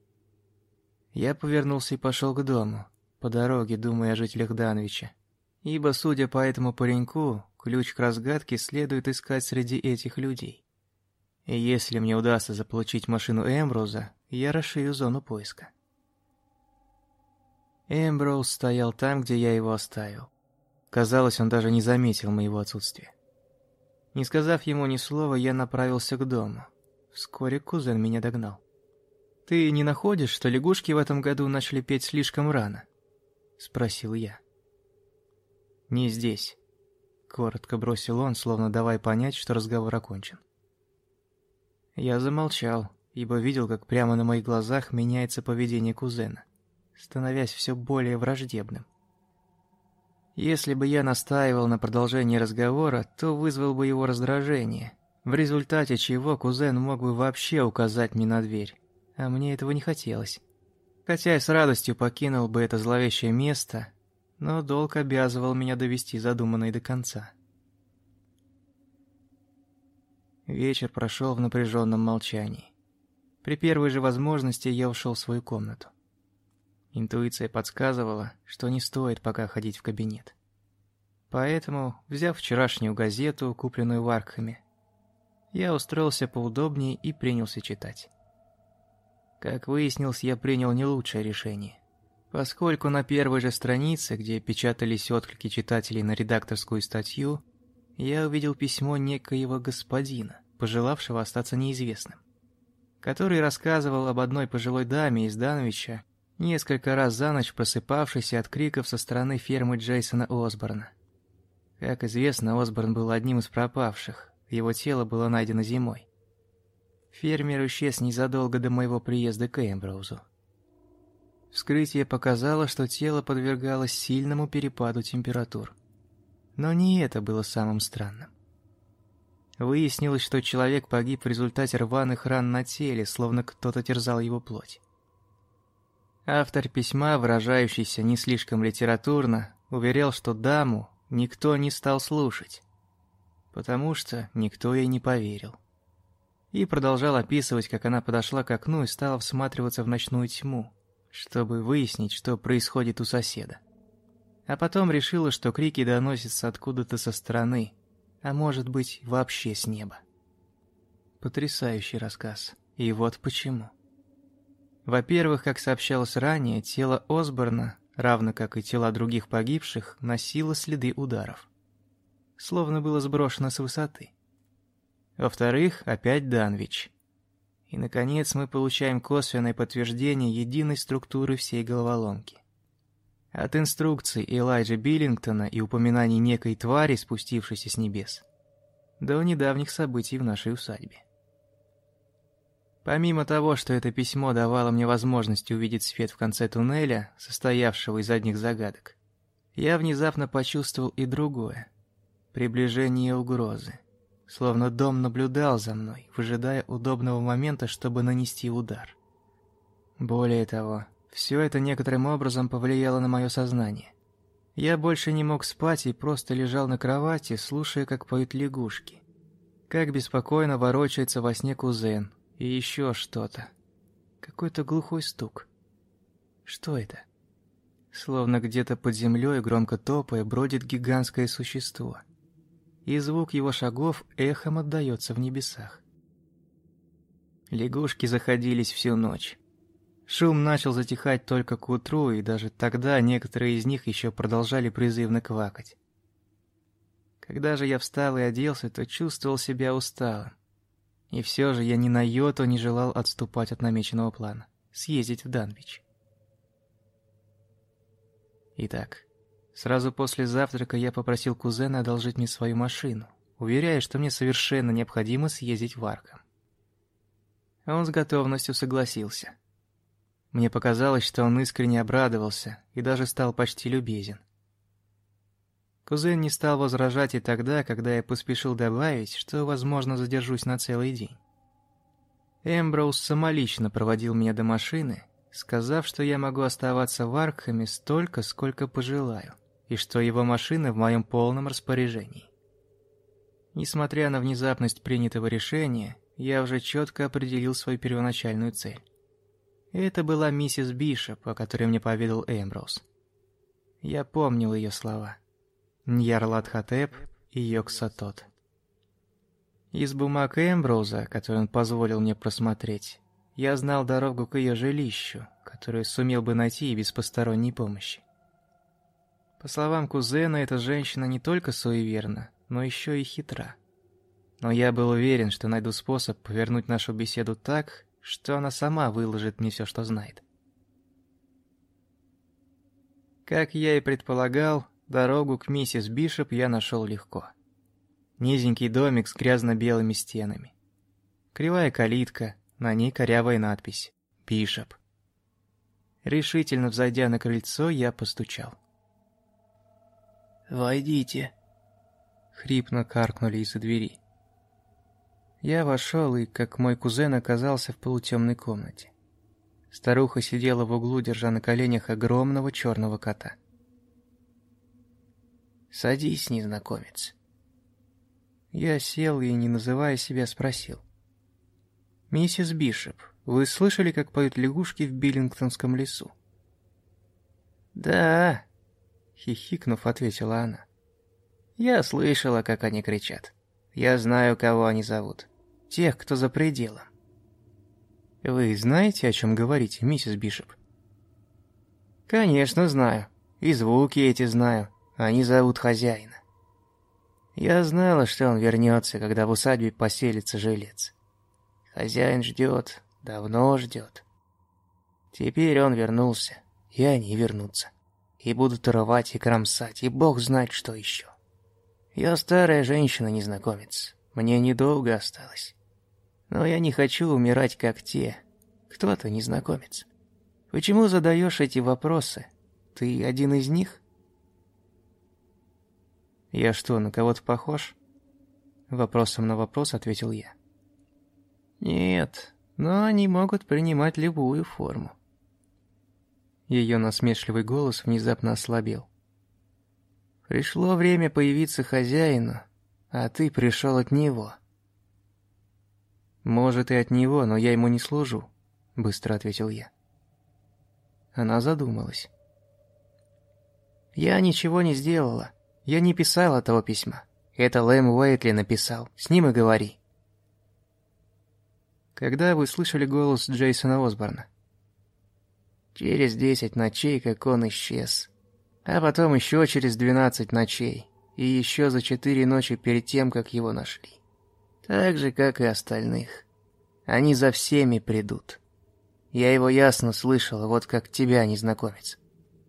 Я повернулся и пошел к дому, по дороге думая о жителях Данвича, ибо, судя по этому пареньку, ключ к разгадке следует искать среди этих людей. Если мне удастся заполучить машину Эмброуза, я расширю зону поиска. Эмброуз стоял там, где я его оставил. Казалось, он даже не заметил моего отсутствия. Не сказав ему ни слова, я направился к дому. Вскоре кузен меня догнал. «Ты не находишь, что лягушки в этом году начали петь слишком рано?» — спросил я. «Не здесь», — коротко бросил он, словно давая понять, что разговор окончен. Я замолчал, ибо видел, как прямо на моих глазах меняется поведение кузена, становясь все более враждебным. Если бы я настаивал на продолжении разговора, то вызвал бы его раздражение, в результате чего кузен мог бы вообще указать мне на дверь, а мне этого не хотелось. Хотя я с радостью покинул бы это зловещее место, но долг обязывал меня довести задуманное до конца. Вечер прошел в напряженном молчании. При первой же возможности я ушел в свою комнату. Интуиция подсказывала, что не стоит пока ходить в кабинет. Поэтому, взяв вчерашнюю газету, купленную в Аркхаме, я устроился поудобнее и принялся читать. Как выяснилось, я принял не лучшее решение. Поскольку на первой же странице, где печатались отклики читателей на редакторскую статью, я увидел письмо некоего господина, пожелавшего остаться неизвестным, который рассказывал об одной пожилой даме из Данвича, несколько раз за ночь просыпавшийся от криков со стороны фермы Джейсона Осборна. Как известно, Осборн был одним из пропавших, его тело было найдено зимой. Фермер исчез незадолго до моего приезда к Эмброузу. Вскрытие показало, что тело подвергалось сильному перепаду температур. Но не это было самым странным. Выяснилось, что человек погиб в результате рваных ран на теле, словно кто-то терзал его плоть. Автор письма, выражающийся не слишком литературно, уверял, что даму никто не стал слушать, потому что никто ей не поверил. И продолжал описывать, как она подошла к окну и стала всматриваться в ночную тьму, чтобы выяснить, что происходит у соседа. А потом решила, что крики доносятся откуда-то со стороны, а может быть, вообще с неба. Потрясающий рассказ. И вот почему. Во-первых, как сообщалось ранее, тело Осборна, равно как и тела других погибших, носило следы ударов. Словно было сброшено с высоты. Во-вторых, опять Данвич. И, наконец, мы получаем косвенное подтверждение единой структуры всей головоломки. От инструкций Элайджа Биллингтона и упоминаний некой твари, спустившейся с небес, до недавних событий в нашей усадьбе. Помимо того, что это письмо давало мне возможность увидеть свет в конце туннеля, состоявшего из одних загадок, я внезапно почувствовал и другое — приближение угрозы. Словно дом наблюдал за мной, выжидая удобного момента, чтобы нанести удар. Более того, все это некоторым образом повлияло на мое сознание. Я больше не мог спать и просто лежал на кровати, слушая, как поют лягушки. Как беспокойно ворочается во сне кузен, и еще что-то. Какой-то глухой стук. Что это? Словно где-то под землей, громко топая, бродит гигантское существо. И звук его шагов эхом отдается в небесах. Лягушки заходились всю ночь. Шум начал затихать только к утру, и даже тогда некоторые из них еще продолжали призывно квакать. Когда же я встал и оделся, то чувствовал себя усталым. И все же я ни на йоту не желал отступать от намеченного плана — съездить в Данвич. Итак, сразу после завтрака я попросил кузена одолжить мне свою машину, уверяя, что мне совершенно необходимо съездить в Арком. Он с готовностью согласился. Мне показалось, что он искренне обрадовался и даже стал почти любезен. Кузен не стал возражать и тогда, когда я поспешил добавить, что, возможно, задержусь на целый день. Эмброуз самолично проводил меня до машины, сказав, что я могу оставаться в Аркхаме столько, сколько пожелаю, и что его машина в моем полном распоряжении. Несмотря на внезапность принятого решения, я уже четко определил свою первоначальную цель. Это была миссис Бишоп, о которой мне поведал Эмброуз. Я помнил ее слова. Ньярлатхотеп и Йоксатот. Из бумаг Эмброуза, которые он позволил мне просмотреть, я знал дорогу к ее жилищу, которую сумел бы найти и без посторонней помощи. По словам кузена, эта женщина не только суеверна, но еще и хитра. Но я был уверен, что найду способ повернуть нашу беседу так, что она сама выложит мне все, что знает. Как я и предполагал, дорогу к миссис Бишоп я нашел легко. Низенький домик с грязно-белыми стенами. Кривая калитка, на ней корявая надпись «Бишоп». Решительно взойдя на крыльцо, я постучал. «Войдите», — хрипно каркнули из-за двери. Я вошел и, как мой кузен, оказался в полутемной комнате. Старуха сидела в углу, держа на коленях огромного черного кота. «Садись, незнакомец», я сел и, не называя себя, спросил. «Миссис Бишоп, вы слышали, как поют лягушки в Биллингтонском лесу?» «Да», — хихикнув, ответила она. «Я слышала, как они кричат. Я знаю, кого они зовут. Тех, кто за пределом». «Вы знаете, о чем говорите, миссис Бишоп?» «Конечно знаю. И звуки эти знаю. Они зовут хозяина. Я знала, что он вернется, когда в усадьбе поселится жилец. Хозяин ждет, давно ждет. Теперь он вернулся, и они вернутся. И будут рвать и кромсать, и бог знает, что еще. Я старая женщина-незнакомец, мне недолго осталось. Но я не хочу умирать, как те. Кто-то незнакомец. Почему задаешь эти вопросы? Ты один из них? «Я что, на кого-то похож?» Вопросом на вопрос ответил я. «Нет, но они могут принимать любую форму». Ее насмешливый голос внезапно ослабел. «Пришло время появиться хозяину, а ты пришел от него». «Может, и от него, но я ему не служу», — быстро ответил я. Она задумалась. «Я ничего не сделала. Я не писал этого письма. Это Лэм Уэйтли написал. С ним и говори. Когда вы слышали голос Джейсона Осборна? Через десять ночей, как он исчез. А потом еще через двенадцать ночей. И еще за четыре ночи перед тем, как его нашли. Так же, как и остальных. Они за всеми придут. Я его ясно слышал, вот как тебя, незнакомец.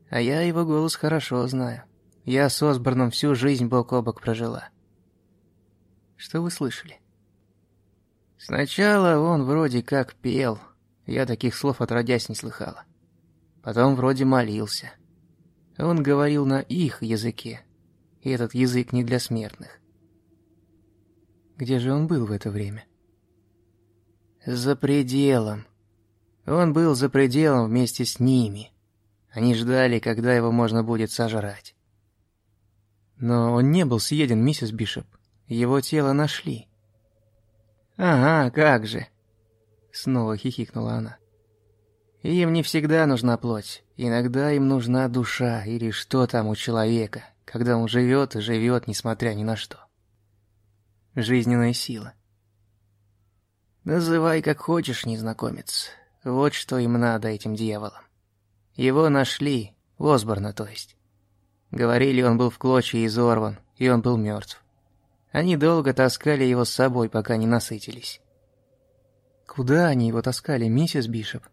А я его голос хорошо знаю. Я с Осборном всю жизнь бок о бок прожила. Что вы слышали? Сначала он вроде как пел. Я таких слов отродясь не слыхала. Потом вроде молился. Он говорил на их языке. И этот язык не для смертных. Где же он был в это время? За пределом. Он был за пределом вместе с ними. Они ждали, когда его можно будет сожрать. Но он не был съеден, миссис Бишоп. Его тело нашли. «Ага, как же!» Снова хихикнула она. «Им не всегда нужна плоть. Иногда им нужна душа или что там у человека, когда он живет и живет, несмотря ни на что. Жизненная сила. Называй как хочешь, незнакомец. Вот что им надо этим дьяволам. Его нашли, Осборна, то есть. Говорили, он был в клочья изорван, и он был мертв. Они долго таскали его с собой, пока не насытились. Куда они его таскали, миссис Бишоп?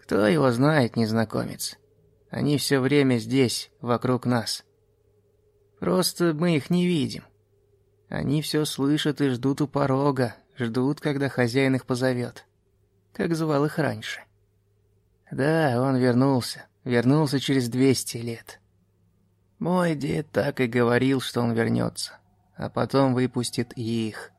Кто его знает, незнакомец. Они все время здесь, вокруг нас. Просто мы их не видим. Они все слышат и ждут у порога, ждут, когда хозяин их позовет. Как звал их раньше. Да, он вернулся. Вернулся через 200 лет. Мой дед так и говорил, что он вернется, а потом выпустит их.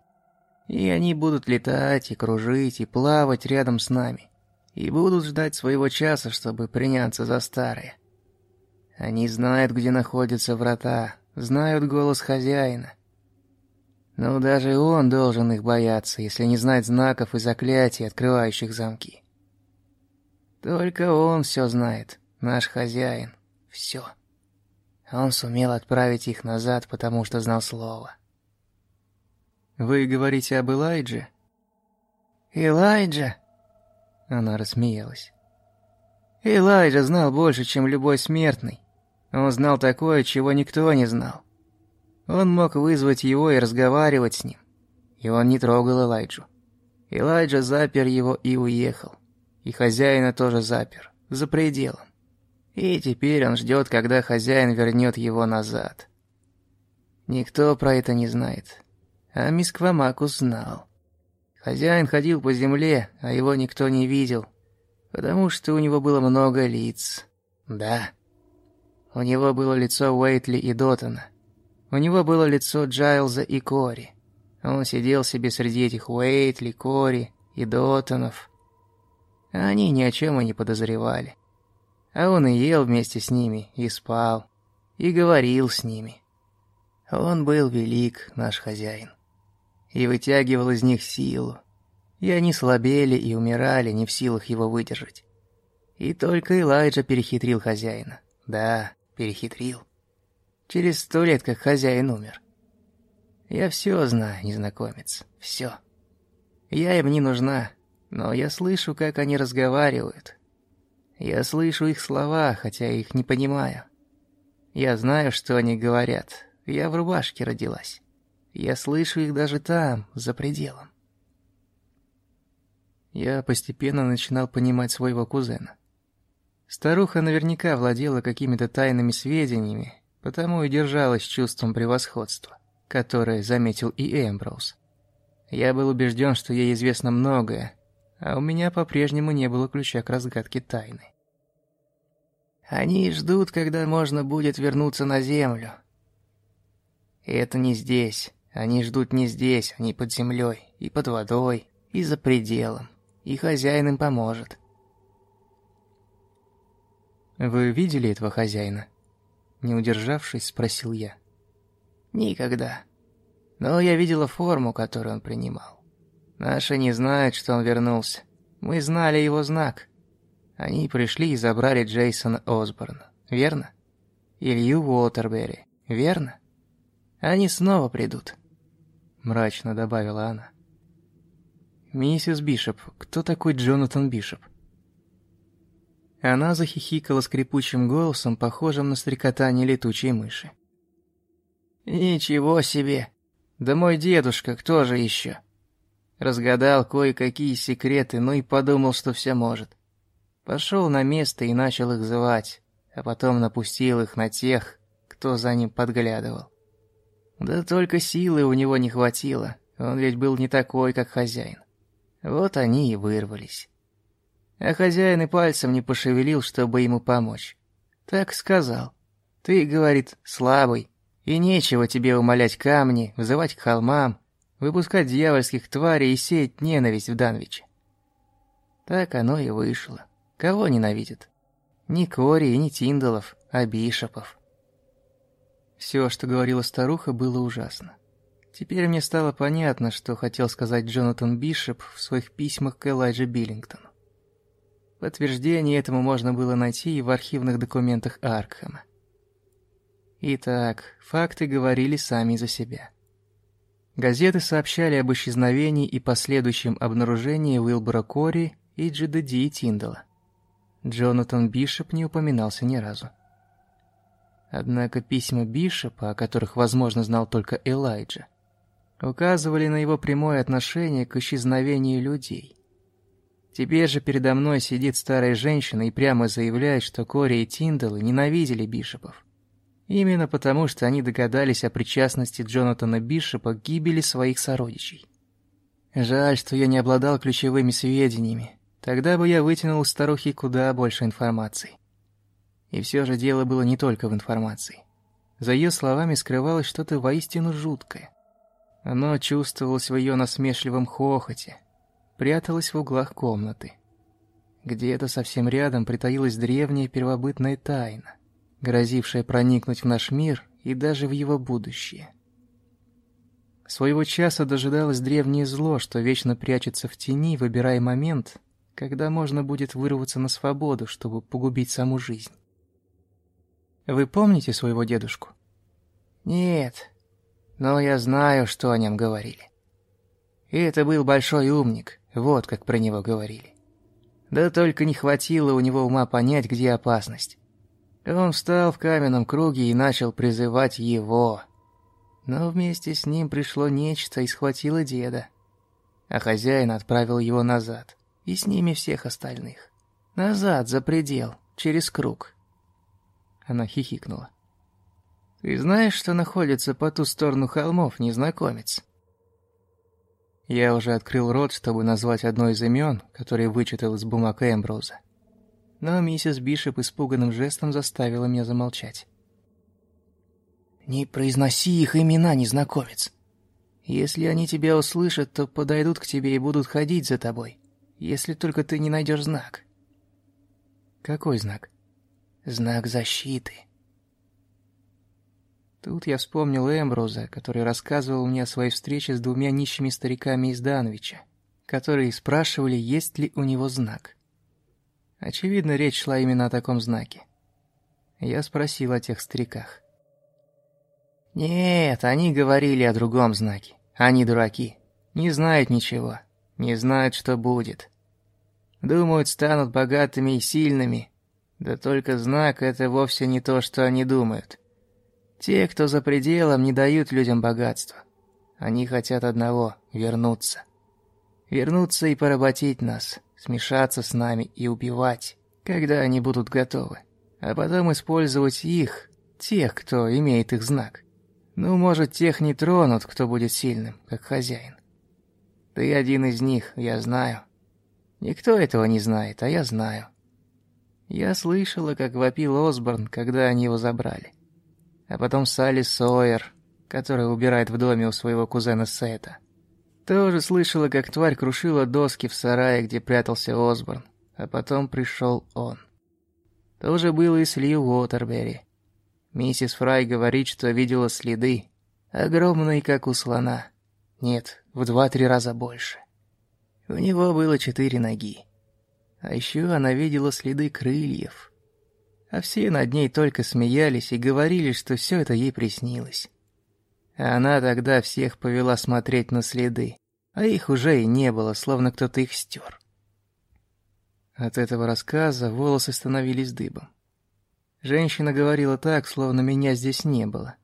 И они будут летать и кружить и плавать рядом с нами. И будут ждать своего часа, чтобы приняться за старое. Они знают, где находятся врата, знают голос хозяина. Но даже он должен их бояться, если не знать знаков и заклятий, открывающих замки. Только он все знает, Наш хозяин. Все. Он сумел отправить их назад, потому что знал слово. «Вы говорите об Элайдже?» «Элайджа?» Она рассмеялась. Элайджа знал больше, чем любой смертный. Он знал такое, чего никто не знал. Он мог вызвать его и разговаривать с ним. И он не трогал Элайджу. Элайджа запер его и уехал. И хозяина тоже запер, за пределом. И теперь он ждет, когда хозяин вернет его назад. Никто про это не знает. А мисс Квамакус знал. Хозяин ходил по земле, а его никто не видел, потому что у него было много лиц. Да. У него было лицо Уэйтли и Доттона. У него было лицо Джайлза и Кори. Он сидел себе среди этих Уэйтли, Кори и Доттонов. А они ни о чем и не подозревали. А он и ел вместе с ними, и спал, и говорил с ними. Он был велик, наш хозяин, и вытягивал из них силу. И они слабели и умирали, не в силах его выдержать. И только Элайджа перехитрил хозяина. Да, перехитрил. Через сто лет, как хозяин умер. Я все знаю, незнакомец, все. Я им не нужна, но я слышу, как они разговаривают, я слышу их слова, хотя их не понимаю. Я знаю, что они говорят. Я в рубашке родилась. Я слышу их даже там, за пределом. Я постепенно начинал понимать своего кузена. Старуха наверняка владела какими-то тайными сведениями, потому и держалась чувством превосходства, которое заметил и Эмброуз. Я был убежден, что ей известно многое, а у меня по-прежнему не было ключа к разгадке тайны. Они ждут, когда можно будет вернуться на землю. Это не здесь. Они ждут не здесь, они под землей, и под водой, и за пределом. И хозяин им поможет. «Вы видели этого хозяина?» Не удержавшись, спросил я. «Никогда. Но я видела форму, которую он принимал. Наши не знают, что он вернулся. Мы знали его знак. Они пришли и забрали Джейсона Осборна, верно? Илью Уотербери, верно? Они снова придут. Мрачно добавила она. «Миссис Бишоп, кто такой Джонатан Бишоп?» Она захихикала скрипучим голосом, похожим на стрекотание летучей мыши. «Ничего себе! Да мой дедушка, кто же еще?» Разгадал кое-какие секреты, ну и подумал, что все может. Пошел на место и начал их звать, а потом напустил их на тех, кто за ним подглядывал. Да только силы у него не хватило, он ведь был не такой, как хозяин. Вот они и вырвались. А хозяин и пальцем не пошевелил, чтобы ему помочь. Так сказал. Ты, говорит, слабый, и нечего тебе умолять камни, вызывать к холмам, выпускать дьявольских тварей и сеять ненависть в Данвиче. Так оно и вышло. Кого ненавидит? Не Кори и не Тиндалов, а Бишопов. Все, что говорила старуха, было ужасно. Теперь мне стало понятно, что хотел сказать Джонатан Бишоп в своих письмах к Элайджи Биллингтону. Подтверждение этому можно было найти и в архивных документах Аркхема. Итак, факты говорили сами за себя. Газеты сообщали об исчезновении и последующем обнаружении Уилбора Кори и Джидади Тиндала. Джонатан Бишоп не упоминался ни разу. Однако письма Бишопа, о которых, возможно, знал только Элайджа, указывали на его прямое отношение к исчезновению людей. Теперь же передо мной сидит старая женщина и прямо заявляет, что Кори и Тиндалы ненавидели Бишопов. Именно потому, что они догадались о причастности Джонатана Бишопа к гибели своих сородичей. Жаль, что я не обладал ключевыми сведениями, Тогда бы я вытянул из старухи куда больше информации. И все же дело было не только в информации. За ее словами скрывалось что-то воистину жуткое. Оно чувствовалось в ее насмешливом хохоте, пряталось в углах комнаты. Где-то совсем рядом притаилась древняя первобытная тайна, грозившая проникнуть в наш мир и даже в его будущее. Своего часа дожидалось древнее зло, что вечно прячется в тени, выбирая момент, когда можно будет вырваться на свободу, чтобы погубить саму жизнь. Вы помните своего дедушку? Нет, но я знаю, что о нем говорили. И это был большой умник, вот как про него говорили. Да только не хватило у него ума понять, где опасность. Он встал в каменном круге и начал призывать его. Но вместе с ним пришло нечто и схватило деда. А хозяин отправил его назад, и с ними всех остальных. Назад, за предел, через круг. Она хихикнула. «Ты знаешь, что находится по ту сторону холмов, незнакомец?» Я уже открыл рот, чтобы назвать одно из имен, которые вычитал из бумаг Эмброуза. Но миссис Бишоп испуганным жестом заставила меня замолчать. «Не произноси их имена, незнакомец. Если они тебя услышат, то подойдут к тебе и будут ходить за тобой, если только ты не найдешь знак». «Какой знак?» «Знак защиты». Тут я вспомнил Эмброза, который рассказывал мне о своей встрече с двумя нищими стариками из Дановича, которые спрашивали, есть ли у него знак. Очевидно, речь шла именно о таком знаке. Я спросил о тех стариках. Нет, они говорили о другом знаке. Они дураки. Не знают ничего. Не знают, что будет. Думают, станут богатыми и сильными. Да только знак — это вовсе не то, что они думают. Те, кто за пределом, не дают людям богатства. Они хотят одного — вернуться. Вернуться и поработить нас, смешаться с нами и убивать, когда они будут готовы. А потом использовать их, тех, кто имеет их знак. Ну, может, тех не тронут, кто будет сильным, как хозяин. Ты один из них, я знаю. Никто этого не знает, а я знаю. Я слышала, как вопил Осборн, когда они его забрали. А потом Салли Сойер, которая убирает в доме у своего кузена Сета. Тоже слышала, как тварь крушила доски в сарае, где прятался Осборн. А потом пришел он. Тоже было и с Ли Уотербери. Миссис Фрай говорит, что видела следы. Огромные, как у слона. Нет, в два-три раза больше. У него было четыре ноги. А еще она видела следы крыльев а все над ней только смеялись и говорили, что все это ей приснилось. А она тогда всех повела смотреть на следы, а их уже и не было, словно кто-то их стер. От этого рассказа волосы становились дыбом. Женщина говорила так, словно меня здесь не было.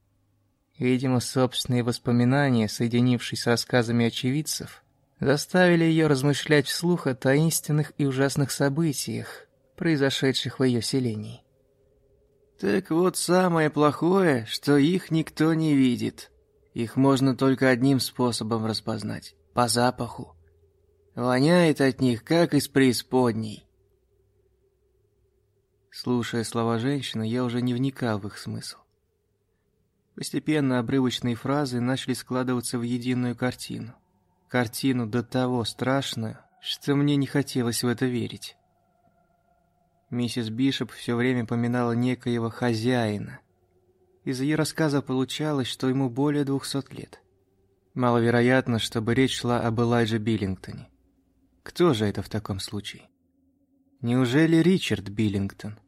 Видимо, собственные воспоминания, соединившись с рассказами очевидцев, заставили ее размышлять вслух о таинственных и ужасных событиях, произошедших в ее селении. Так вот самое плохое, что их никто не видит. Их можно только одним способом распознать – по запаху. Воняет от них, как из преисподней. Слушая слова женщины, я уже не вникал в их смысл. Постепенно обрывочные фразы начали складываться в единую картину. Картину до того страшную, что мне не хотелось в это верить. Миссис Бишоп все время поминала некоего хозяина. Из ее рассказа получалось, что ему более двухсот лет. Маловероятно, чтобы речь шла об Элайже Биллингтоне. Кто же это в таком случае? Неужели Ричард Биллингтон?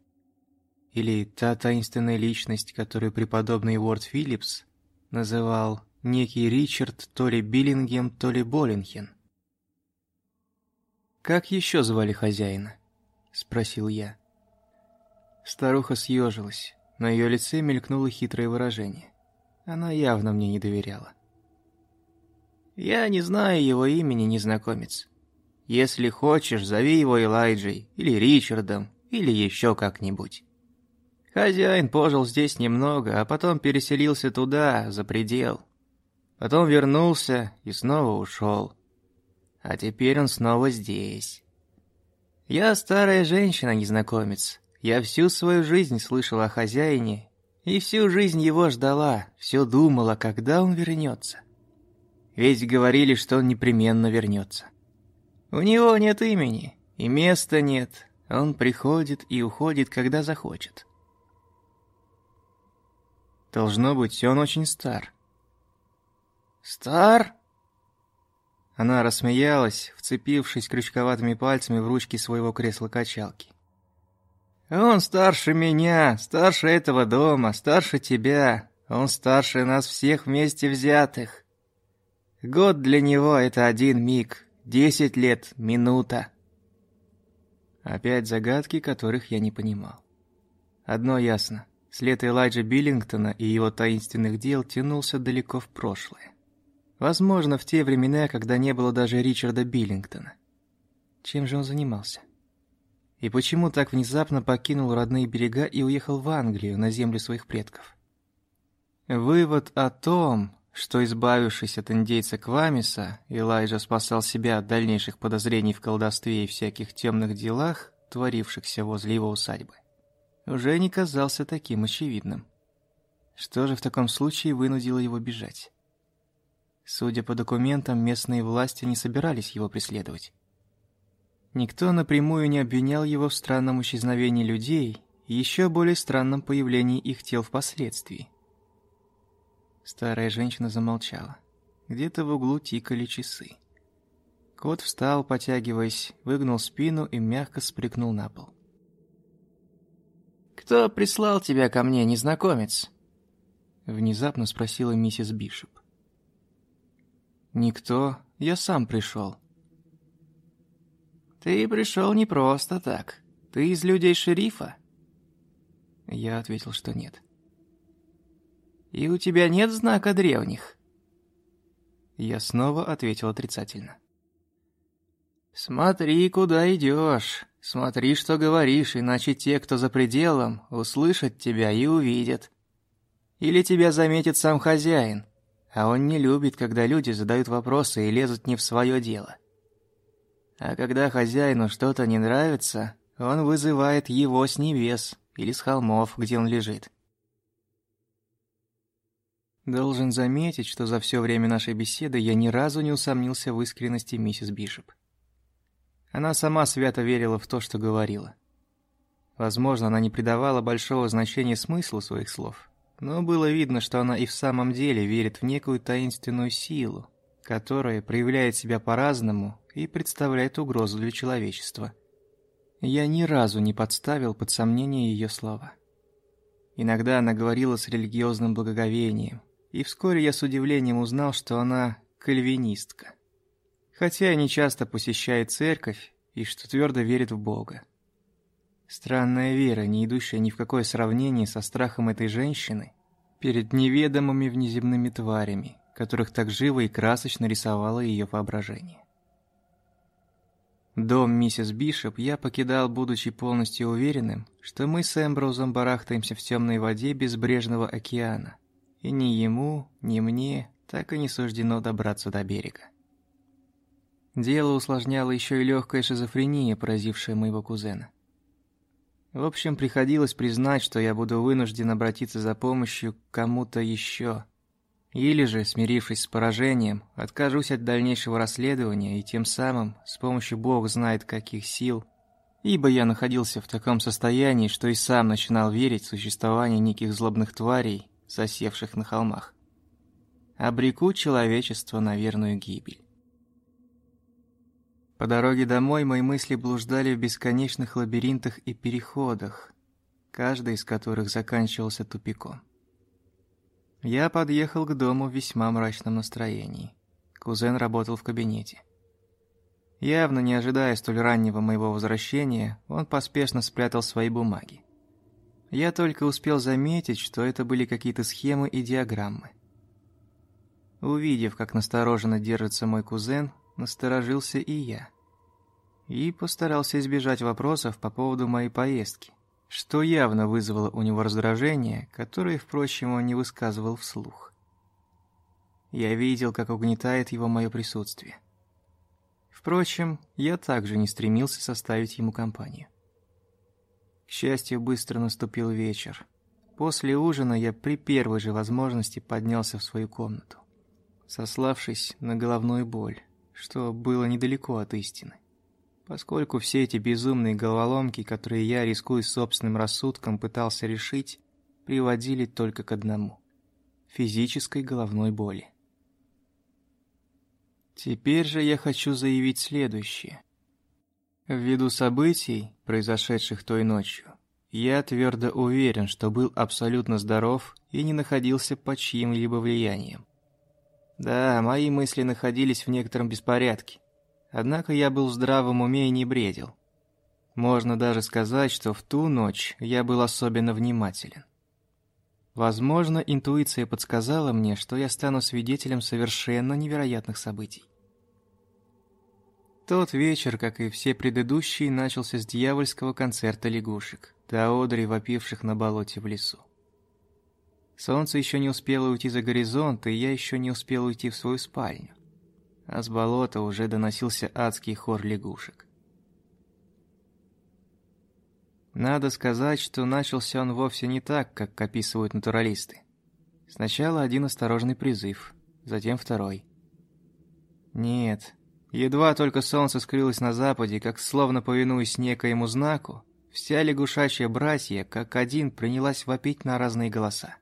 Или та таинственная личность, которую преподобный Уорд Филлипс называл некий Ричард то ли Биллингем, то ли Боллинхен? Как еще звали хозяина? — спросил я. Старуха съежилась. На ее лице мелькнуло хитрое выражение. Она явно мне не доверяла. «Я не знаю его имени, незнакомец. Если хочешь, зови его Элайджей, или Ричардом, или еще как-нибудь. Хозяин пожил здесь немного, а потом переселился туда, за предел. Потом вернулся и снова ушел. А теперь он снова здесь. Я старая женщина, незнакомец. Я всю свою жизнь слышала о хозяине, и всю жизнь его ждала, все думала, когда он вернется. Ведь говорили, что он непременно вернется. У него нет имени, и места нет, он приходит и уходит, когда захочет. Должно быть, он очень стар. Стар? Она рассмеялась, вцепившись крючковатыми пальцами в ручки своего кресла-качалки. «Он старше меня, старше этого дома, старше тебя. Он старше нас всех вместе взятых. Год для него — это один миг, десять лет — минута. Опять загадки, которых я не понимал. Одно ясно. След Элайджа Биллингтона и его таинственных дел тянулся далеко в прошлое. Возможно, в те времена, когда не было даже Ричарда Биллингтона. Чем же он занимался? И почему так внезапно покинул родные берега и уехал в Англию, на землю своих предков? Вывод о том, что, избавившись от индейца Квамиса, Элайджа спасал себя от дальнейших подозрений в колдовстве и всяких темных делах, творившихся возле его усадьбы, уже не казался таким очевидным. Что же в таком случае вынудило его бежать? Судя по документам, местные власти не собирались его преследовать. Никто напрямую не обвинял его в странном исчезновении людей и еще более странном появлении их тел впоследствии. Старая женщина замолчала. Где-то в углу тикали часы. Кот встал, потягиваясь, выгнул спину и мягко спрыгнул на пол. «Кто прислал тебя ко мне, незнакомец?» Внезапно спросила миссис Бишоп. «Никто, я сам пришел». «Ты пришел не просто так. Ты из людей шерифа?» Я ответил, что нет. «И у тебя нет знака древних?» Я снова ответил отрицательно. «Смотри, куда идешь. Смотри, что говоришь, иначе те, кто за пределом, услышат тебя и увидят. Или тебя заметит сам хозяин, а он не любит, когда люди задают вопросы и лезут не в свое дело. А когда хозяину что-то не нравится, он вызывает его с небес или с холмов, где он лежит. Должен заметить, что за все время нашей беседы я ни разу не усомнился в искренности миссис Бишоп. Она сама свято верила в то, что говорила. Возможно, она не придавала большого значения смыслу своих слов, но было видно, что она и в самом деле верит в некую таинственную силу, которая проявляет себя по-разному и представляет угрозу для человечества. Я ни разу не подставил под сомнение ее слова. Иногда она говорила с религиозным благоговением, и вскоре я с удивлением узнал, что она кальвинистка. Хотя и не часто посещает церковь, и что твердо верит в Бога. Странная вера, не идущая ни в какое сравнение со страхом этой женщины перед неведомыми внеземными тварями, которых так живо и красочно рисовало ее воображение. Дом миссис Бишоп я покидал, будучи полностью уверенным, что мы с Эмброузом барахтаемся в темной воде безбрежного океана, и ни ему, ни мне так и не суждено добраться до берега. Дело усложняло еще и легкая шизофрения, поразившая моего кузена. В общем, приходилось признать, что я буду вынужден обратиться за помощью к кому-то еще. Или же, смирившись с поражением, откажусь от дальнейшего расследования и тем самым, с помощью бог знает каких сил, ибо я находился в таком состоянии, что и сам начинал верить в существование неких злобных тварей, засевших на холмах. Обреку человечество на верную гибель. По дороге домой мои мысли блуждали в бесконечных лабиринтах и переходах, каждый из которых заканчивался тупиком. Я подъехал к дому в весьма мрачном настроении. Кузен работал в кабинете. Явно не ожидая столь раннего моего возвращения, он поспешно спрятал свои бумаги. Я только успел заметить, что это были какие-то схемы и диаграммы. Увидев, как настороженно держится мой кузен, насторожился и я. И постарался избежать вопросов по поводу моей поездки, что явно вызвало у него раздражение, которое, впрочем, он не высказывал вслух. Я видел, как угнетает его мое присутствие. Впрочем, я также не стремился составить ему компанию. К счастью, быстро наступил вечер. После ужина я при первой же возможности поднялся в свою комнату, сославшись на головную боль, что было недалеко от истины. Поскольку все эти безумные головоломки, которые я, рискуя собственным рассудком, пытался решить, приводили только к одному – физической головной боли. Теперь же я хочу заявить следующее. Ввиду событий, произошедших той ночью, я твердо уверен, что был абсолютно здоров и не находился под чьим-либо влиянием. Да, мои мысли находились в некотором беспорядке. Однако я был в здравом уме и не бредил. Можно даже сказать, что в ту ночь я был особенно внимателен. Возможно, интуиция подсказала мне, что я стану свидетелем совершенно невероятных событий. Тот вечер, как и все предыдущие, начался с дьявольского концерта лягушек, до одри, вопивших на болоте в лесу. Солнце еще не успело уйти за горизонт, и я еще не успел уйти в свою спальню. А с болота уже доносился адский хор лягушек. Надо сказать, что начался он вовсе не так, как описывают натуралисты. Сначала один осторожный призыв, затем второй. Нет, едва только солнце скрылось на западе, как словно повинуясь некоему знаку, вся лягушачья братья, как один, принялась вопить на разные голоса.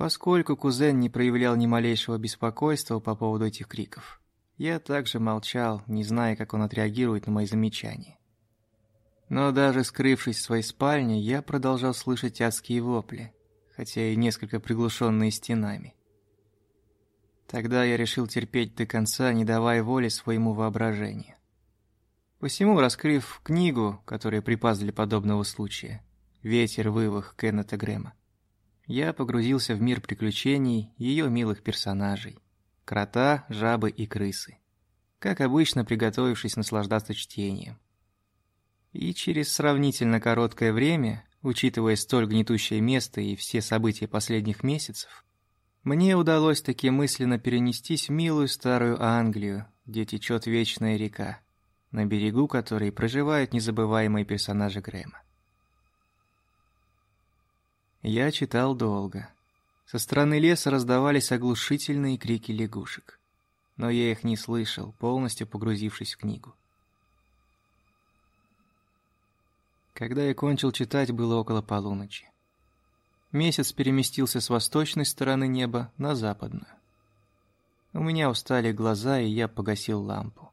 Поскольку кузен не проявлял ни малейшего беспокойства по поводу этих криков, я также молчал, не зная, как он отреагирует на мои замечания. Но даже скрывшись в своей спальне, я продолжал слышать адские вопли, хотя и несколько приглушенные стенами. Тогда я решил терпеть до конца, не давая воли своему воображению. Посему, раскрыв книгу, которую припас для подобного случая, «Ветер вывах» Кеннета Грэма, я погрузился в мир приключений ее милых персонажей – крота, жабы и крысы, как обычно приготовившись наслаждаться чтением. И через сравнительно короткое время, учитывая столь гнетущее место и все события последних месяцев, мне удалось таки мысленно перенестись в милую старую Англию, где течет вечная река, на берегу которой проживают незабываемые персонажи Грэма. Я читал долго. Со стороны леса раздавались оглушительные крики лягушек. Но я их не слышал, полностью погрузившись в книгу. Когда я кончил читать, было около полуночи. Месяц переместился с восточной стороны неба на западную. У меня устали глаза, и я погасил лампу.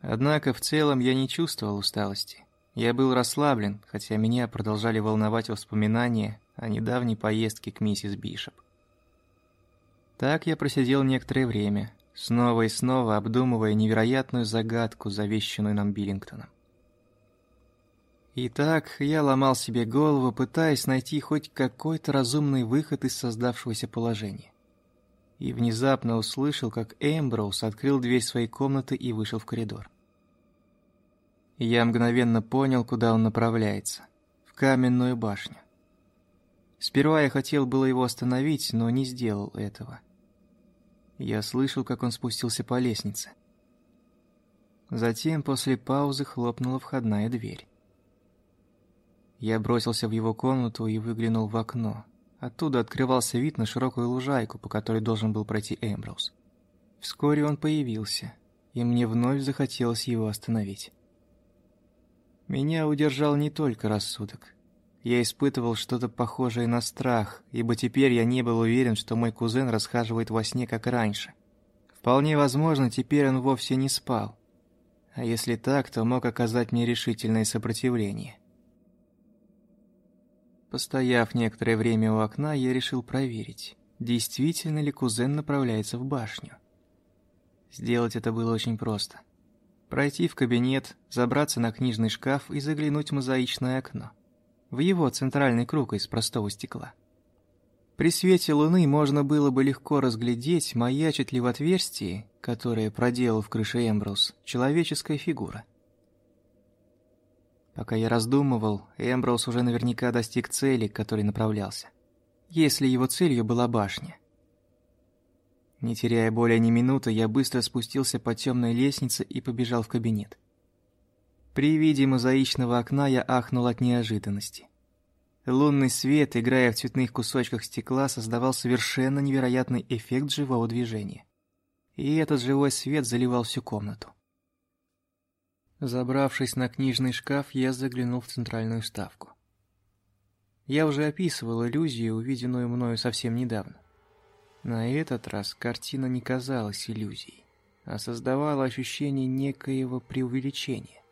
Однако в целом я не чувствовал усталости. Я был расслаблен, хотя меня продолжали волновать воспоминания о недавней поездке к миссис Бишоп. Так я просидел некоторое время, снова и снова обдумывая невероятную загадку, завещанную нам Биллингтоном. Итак, я ломал себе голову, пытаясь найти хоть какой-то разумный выход из создавшегося положения. И внезапно услышал, как Эмброуз открыл дверь своей комнаты и вышел в коридор. Я мгновенно понял, куда он направляется. В каменную башню. Сперва я хотел было его остановить, но не сделал этого. Я слышал, как он спустился по лестнице. Затем после паузы хлопнула входная дверь. Я бросился в его комнату и выглянул в окно. Оттуда открывался вид на широкую лужайку, по которой должен был пройти Эмброуз. Вскоре он появился, и мне вновь захотелось его остановить. Меня удержал не только рассудок. Я испытывал что-то похожее на страх, ибо теперь я не был уверен, что мой кузен расхаживает во сне, как раньше. Вполне возможно, теперь он вовсе не спал. А если так, то мог оказать мне решительное сопротивление. Постояв некоторое время у окна, я решил проверить, действительно ли кузен направляется в башню. Сделать это было очень просто. Пройти в кабинет, забраться на книжный шкаф и заглянуть в мозаичное окно. В его центральный круг из простого стекла. При свете луны можно было бы легко разглядеть, маячит ли в отверстии, которое проделал в крыше Эмброуз, человеческая фигура – Пока я раздумывал, Эмброуз уже наверняка достиг цели, к которой направлялся. Если его целью была башня. Не теряя более ни минуты, я быстро спустился по темной лестнице и побежал в кабинет. При виде мозаичного окна я ахнул от неожиданности. Лунный свет, играя в цветных кусочках стекла, создавал совершенно невероятный эффект живого движения. И этот живой свет заливал всю комнату. Забравшись на книжный шкаф, я заглянул в центральную ставку. Я уже описывал иллюзию, увиденную мною совсем недавно. На этот раз картина не казалась иллюзией, а создавала ощущение некоего преувеличения.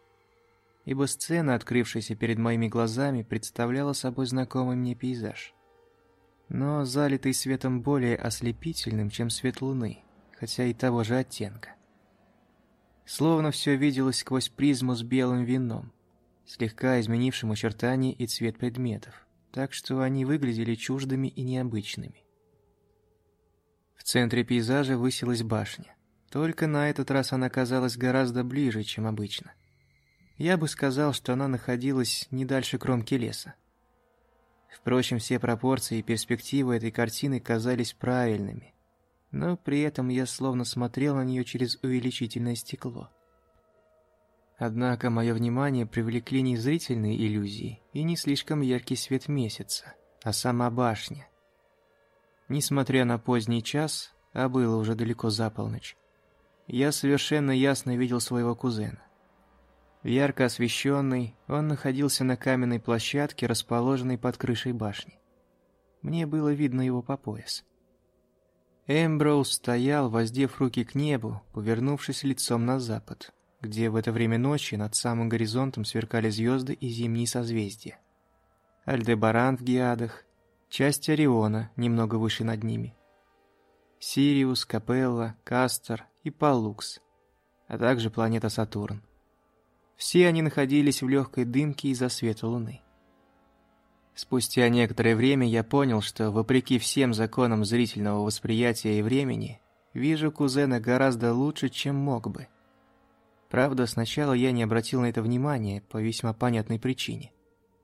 Ибо сцена, открывшаяся перед моими глазами, представляла собой знакомый мне пейзаж. но залитый светом более ослепительным, чем свет луны, хотя и того же оттенка. Словно все виделось сквозь призму с белым вином, слегка изменившим очертания и цвет предметов, так что они выглядели чуждыми и необычными. В центре пейзажа высилась башня, только на этот раз она казалась гораздо ближе, чем обычно. Я бы сказал, что она находилась не дальше кромки леса. Впрочем, все пропорции и перспективы этой картины казались правильными, но при этом я словно смотрел на нее через увеличительное стекло. Однако мое внимание привлекли не зрительные иллюзии и не слишком яркий свет месяца, а сама башня. Несмотря на поздний час, а было уже далеко за полночь, я совершенно ясно видел своего кузена. Ярко освещенный, он находился на каменной площадке, расположенной под крышей башни. Мне было видно его по пояс. Эмброуз стоял, воздев руки к небу, повернувшись лицом на запад, где в это время ночи над самым горизонтом сверкали звезды и зимние созвездия. Альдебаран в Геадах, часть Ориона немного выше над ними. Сириус, Капелла, Кастер и Паллукс, а также планета Сатурн. Все они находились в легкой дымке из-за света Луны. Спустя некоторое время я понял, что, вопреки всем законам зрительного восприятия и времени, вижу кузена гораздо лучше, чем мог бы. Правда, сначала я не обратил на это внимания по весьма понятной причине.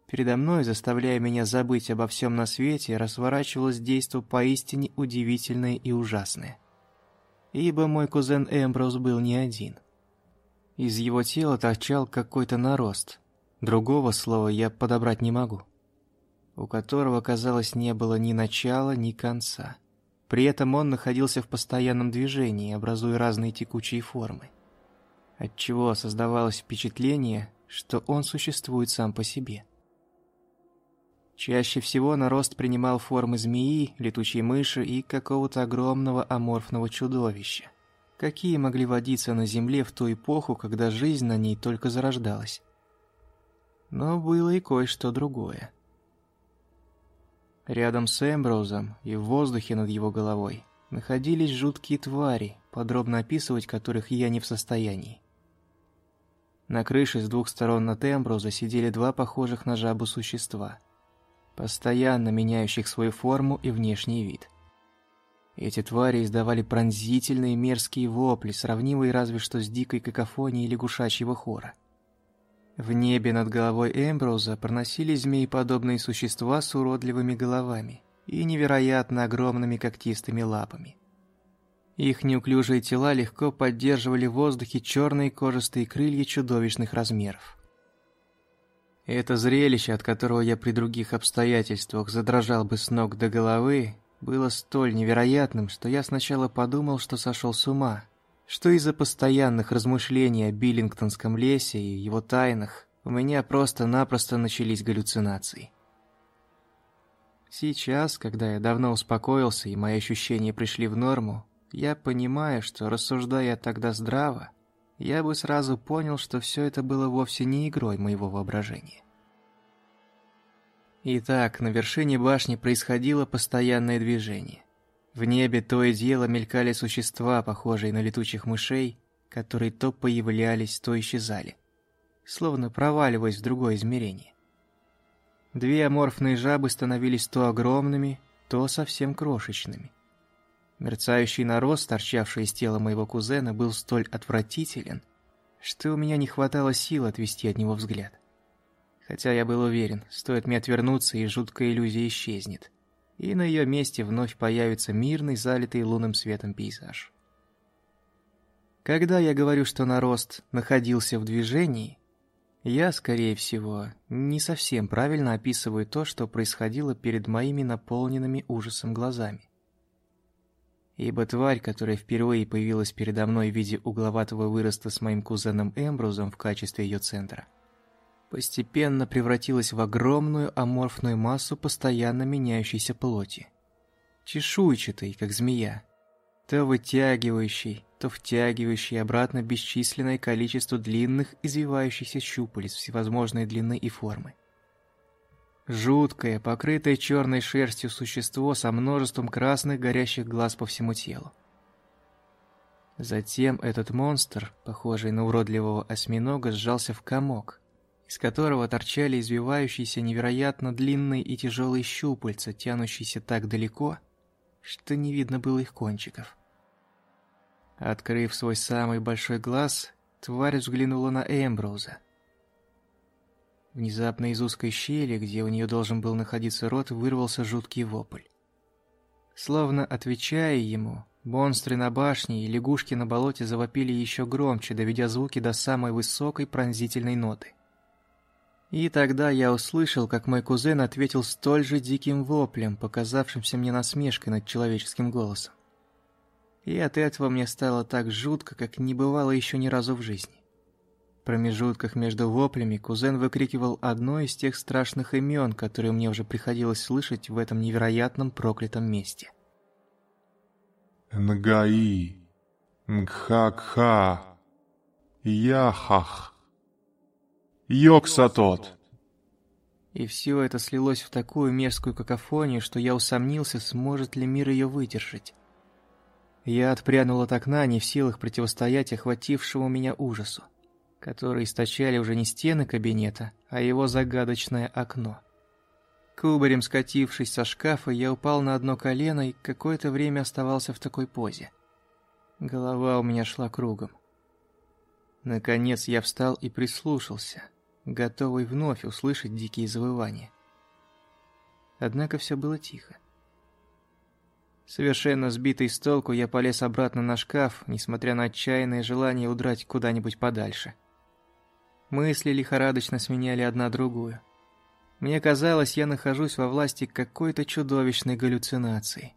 Передо мной, заставляя меня забыть обо всем на свете, разворачивалось действо поистине удивительное и ужасное. Ибо мой кузен Эмброуз был не один – из его тела торчал какой-то нарост. Другого слова я подобрать не могу. У которого, казалось, не было ни начала, ни конца. При этом он находился в постоянном движении, образуя разные текучие формы. Отчего создавалось впечатление, что он существует сам по себе. Чаще всего нарост принимал формы змеи, летучей мыши и какого-то огромного аморфного чудовища какие могли водиться на Земле в ту эпоху, когда жизнь на ней только зарождалась. Но было и кое-что другое. Рядом с Эмброузом и в воздухе над его головой находились жуткие твари, подробно описывать которых я не в состоянии. На крыше с двух сторон от Эмброуза сидели два похожих на жабу существа, постоянно меняющих свою форму и внешний вид – эти твари издавали пронзительные мерзкие вопли, сравнимые разве что с дикой какофонией лягушачьего хора. В небе над головой Эмброуза проносились змееподобные существа с уродливыми головами и невероятно огромными когтистыми лапами. Их неуклюжие тела легко поддерживали в воздухе черные кожистые крылья чудовищных размеров. Это зрелище, от которого я при других обстоятельствах задрожал бы с ног до головы, было столь невероятным, что я сначала подумал, что сошел с ума, что из-за постоянных размышлений о Биллингтонском лесе и его тайнах у меня просто-напросто начались галлюцинации. Сейчас, когда я давно успокоился и мои ощущения пришли в норму, я понимаю, что, рассуждая тогда здраво, я бы сразу понял, что все это было вовсе не игрой моего воображения. Итак, на вершине башни происходило постоянное движение. В небе то и дело мелькали существа, похожие на летучих мышей, которые то появлялись, то исчезали, словно проваливаясь в другое измерение. Две аморфные жабы становились то огромными, то совсем крошечными. Мерцающий нарост, торчавший из тела моего кузена, был столь отвратителен, что у меня не хватало сил отвести от него взгляд. Хотя я был уверен, стоит мне отвернуться, и жуткая иллюзия исчезнет. И на ее месте вновь появится мирный, залитый лунным светом пейзаж. Когда я говорю, что нарост находился в движении, я, скорее всего, не совсем правильно описываю то, что происходило перед моими наполненными ужасом глазами. Ибо тварь, которая впервые появилась передо мной в виде угловатого выроста с моим кузеном Эмбрузом в качестве ее центра – постепенно превратилась в огромную аморфную массу постоянно меняющейся плоти. Чешуйчатой, как змея, то вытягивающей, то втягивающей обратно бесчисленное количество длинных извивающихся щупалец всевозможной длины и формы. Жуткое, покрытое черной шерстью существо со множеством красных горящих глаз по всему телу. Затем этот монстр, похожий на уродливого осьминога, сжался в комок, из которого торчали извивающиеся невероятно длинные и тяжелые щупальца, тянущиеся так далеко, что не видно было их кончиков. Открыв свой самый большой глаз, тварь взглянула на Эмброуза. Внезапно из узкой щели, где у нее должен был находиться рот, вырвался жуткий вопль. Словно отвечая ему, монстры на башне и лягушки на болоте завопили еще громче, доведя звуки до самой высокой пронзительной ноты. И тогда я услышал, как мой кузен ответил столь же диким воплем, показавшимся мне насмешкой над человеческим голосом. И от этого мне стало так жутко, как не бывало еще ни разу в жизни. В промежутках между воплями кузен выкрикивал одно из тех страшных имен, которые мне уже приходилось слышать в этом невероятном проклятом месте. Нгаи, Нгхакха, Яхах, Йоксатот. И все это слилось в такую мерзкую какофонию, что я усомнился, сможет ли мир ее выдержать. Я отпрянул от окна, не в силах противостоять охватившему меня ужасу, который источали уже не стены кабинета, а его загадочное окно. Кубарем скатившись со шкафа, я упал на одно колено и какое-то время оставался в такой позе. Голова у меня шла кругом. Наконец я встал и прислушался, готовый вновь услышать дикие завывания. Однако все было тихо. Совершенно сбитый с толку, я полез обратно на шкаф, несмотря на отчаянное желание удрать куда-нибудь подальше. Мысли лихорадочно сменяли одна другую. Мне казалось, я нахожусь во власти какой-то чудовищной галлюцинации.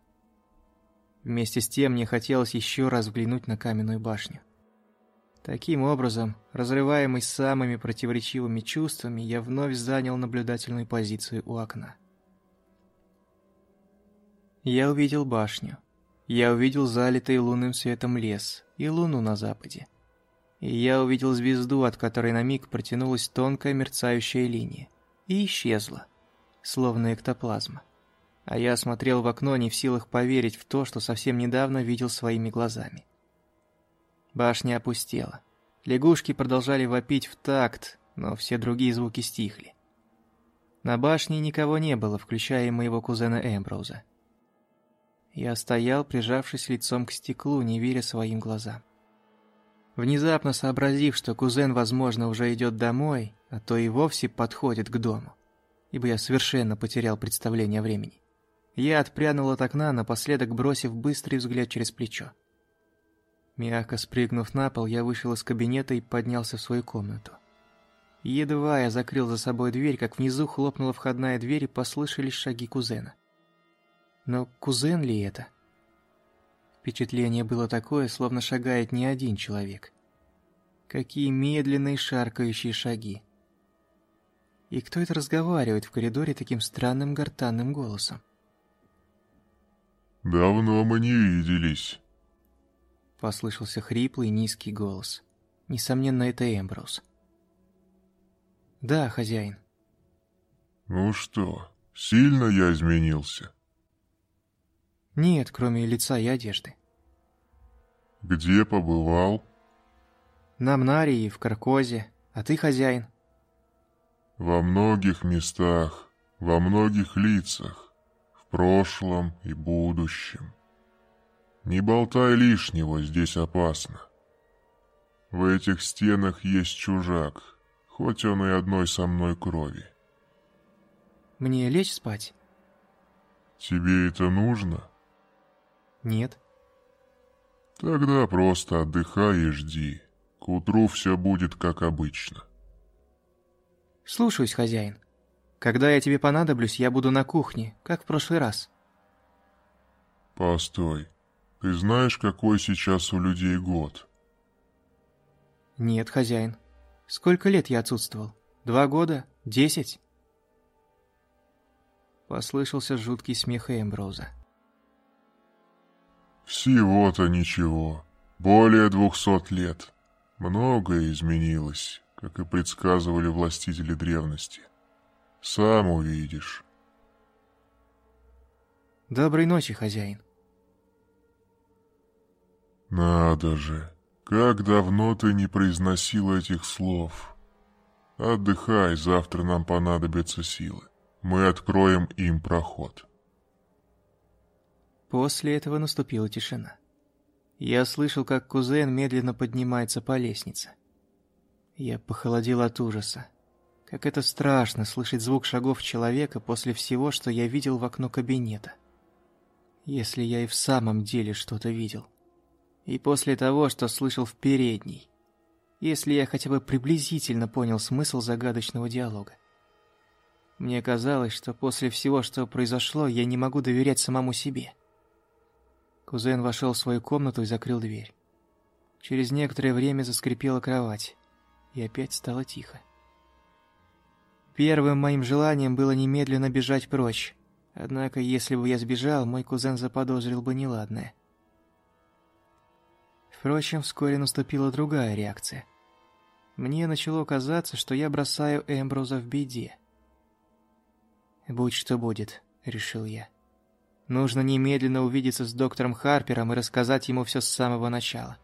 Вместе с тем мне хотелось еще раз взглянуть на каменную башню. Таким образом, разрываемый самыми противоречивыми чувствами, я вновь занял наблюдательную позицию у окна. Я увидел башню. Я увидел залитый лунным светом лес и луну на западе. И я увидел звезду, от которой на миг протянулась тонкая мерцающая линия, и исчезла, словно эктоплазма. А я смотрел в окно, не в силах поверить в то, что совсем недавно видел своими глазами. Башня опустела. Лягушки продолжали вопить в такт, но все другие звуки стихли. На башне никого не было, включая моего кузена Эмброуза. Я стоял, прижавшись лицом к стеклу, не веря своим глазам. Внезапно сообразив, что кузен, возможно, уже идет домой, а то и вовсе подходит к дому, ибо я совершенно потерял представление времени, я отпрянул от окна, напоследок бросив быстрый взгляд через плечо. Мягко спрыгнув на пол, я вышел из кабинета и поднялся в свою комнату. Едва я закрыл за собой дверь, как внизу хлопнула входная дверь и послышались шаги кузена. Но кузен ли это? Впечатление было такое, словно шагает не один человек. Какие медленные шаркающие шаги. И кто это разговаривает в коридоре таким странным гортанным голосом? «Давно мы не виделись», — послышался хриплый низкий голос. Несомненно, это Эмброуз. «Да, хозяин». «Ну что, сильно я изменился?» Нет, кроме лица и одежды. Где побывал? На Мнарии, в Каркозе. А ты хозяин? Во многих местах, во многих лицах, в прошлом и будущем. Не болтай лишнего, здесь опасно. В этих стенах есть чужак, хоть он и одной со мной крови. Мне лечь спать? Тебе это нужно? Нет. Тогда просто отдыхай и жди. К утру все будет как обычно. Слушаюсь, хозяин. Когда я тебе понадоблюсь, я буду на кухне, как в прошлый раз. Постой. Ты знаешь, какой сейчас у людей год? Нет, хозяин. Сколько лет я отсутствовал? Два года? Десять? Послышался жуткий смех Эмброуза. Всего-то ничего. Более двухсот лет. Многое изменилось, как и предсказывали властители древности. Сам увидишь. Доброй ночи, хозяин. Надо же, как давно ты не произносил этих слов. Отдыхай, завтра нам понадобятся силы. Мы откроем им проход. После этого наступила тишина. Я слышал, как кузен медленно поднимается по лестнице. Я похолодел от ужаса. Как это страшно слышать звук шагов человека после всего, что я видел в окно кабинета. Если я и в самом деле что-то видел. И после того, что слышал в передней. Если я хотя бы приблизительно понял смысл загадочного диалога. Мне казалось, что после всего, что произошло, я не могу доверять самому себе. Кузен вошел в свою комнату и закрыл дверь. Через некоторое время заскрипела кровать, и опять стало тихо. Первым моим желанием было немедленно бежать прочь. Однако, если бы я сбежал, мой кузен заподозрил бы неладное. Впрочем, вскоре наступила другая реакция. Мне начало казаться, что я бросаю Эмброза в беде. «Будь что будет», — решил я. «Нужно немедленно увидеться с доктором Харпером и рассказать ему все с самого начала.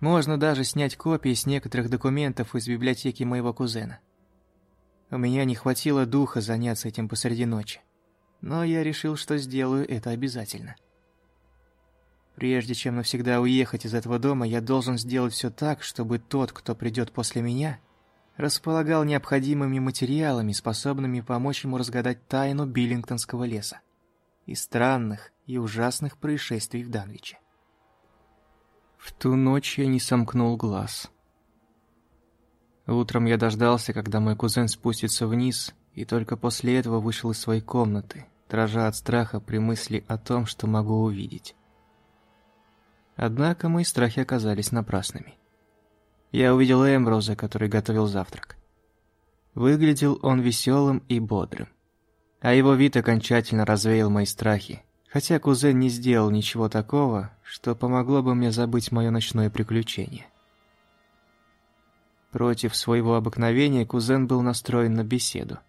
Можно даже снять копии с некоторых документов из библиотеки моего кузена». У меня не хватило духа заняться этим посреди ночи. Но я решил, что сделаю это обязательно. Прежде чем навсегда уехать из этого дома, я должен сделать все так, чтобы тот, кто придет после меня, располагал необходимыми материалами, способными помочь ему разгадать тайну Биллингтонского леса и странных и ужасных происшествий в Данвиче. В ту ночь я не сомкнул глаз. Утром я дождался, когда мой кузен спустится вниз, и только после этого вышел из своей комнаты, дрожа от страха при мысли о том, что могу увидеть. Однако мои страхи оказались напрасными. Я увидел Эмброза, который готовил завтрак. Выглядел он веселым и бодрым. А его вид окончательно развеял мои страхи, хотя кузен не сделал ничего такого, что помогло бы мне забыть мое ночное приключение. Против своего обыкновения кузен был настроен на беседу.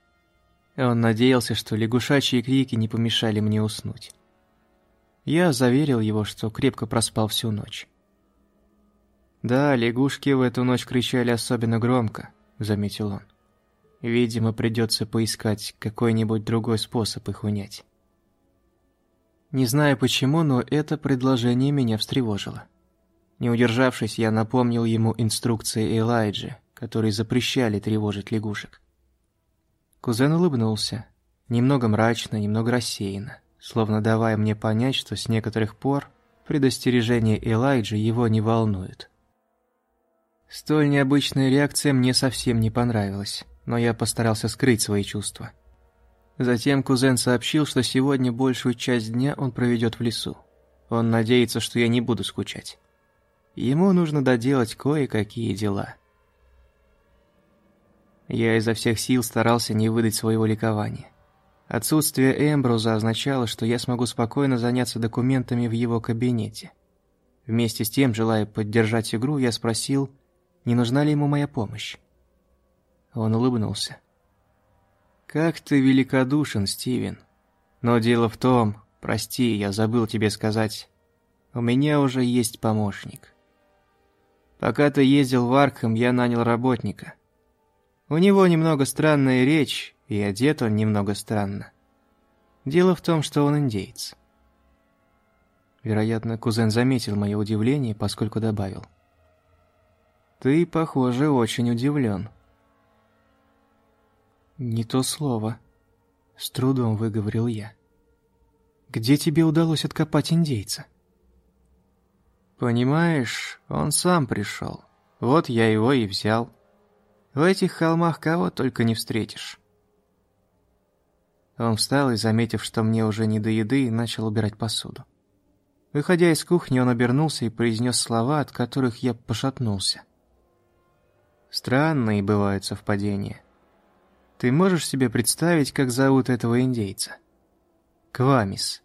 Он надеялся, что лягушачьи крики не помешали мне уснуть. Я заверил его, что крепко проспал всю ночь. «Да, лягушки в эту ночь кричали особенно громко», — заметил он. «Видимо, придется поискать какой-нибудь другой способ их унять». Не знаю почему, но это предложение меня встревожило. Не удержавшись, я напомнил ему инструкции Элайджи, которые запрещали тревожить лягушек. Кузен улыбнулся, немного мрачно, немного рассеянно, словно давая мне понять, что с некоторых пор предостережения Элайджи его не волнуют. Столь необычная реакция мне совсем не понравилась, но я постарался скрыть свои чувства. Затем кузен сообщил, что сегодня большую часть дня он проведет в лесу. Он надеется, что я не буду скучать. Ему нужно доделать кое-какие дела. Я изо всех сил старался не выдать своего ликования. Отсутствие Эмбруза означало, что я смогу спокойно заняться документами в его кабинете. Вместе с тем, желая поддержать игру, я спросил, не нужна ли ему моя помощь. Он улыбнулся. «Как ты великодушен, Стивен. Но дело в том, прости, я забыл тебе сказать, у меня уже есть помощник. Пока ты ездил в Аркхем, я нанял работника. У него немного странная речь, и одет он немного странно. Дело в том, что он индейец. Вероятно, кузен заметил мое удивление, поскольку добавил. «Ты, похоже, очень удивлен». «Не то слово», — с трудом выговорил я. «Где тебе удалось откопать индейца?» Понимаешь, он сам пришел. Вот я его и взял. В этих холмах кого только не встретишь. Он встал и, заметив, что мне уже не до еды, начал убирать посуду. Выходя из кухни, он обернулся и произнес слова, от которых я пошатнулся. Странные бывают совпадения. Ты можешь себе представить, как зовут этого индейца? Квамис.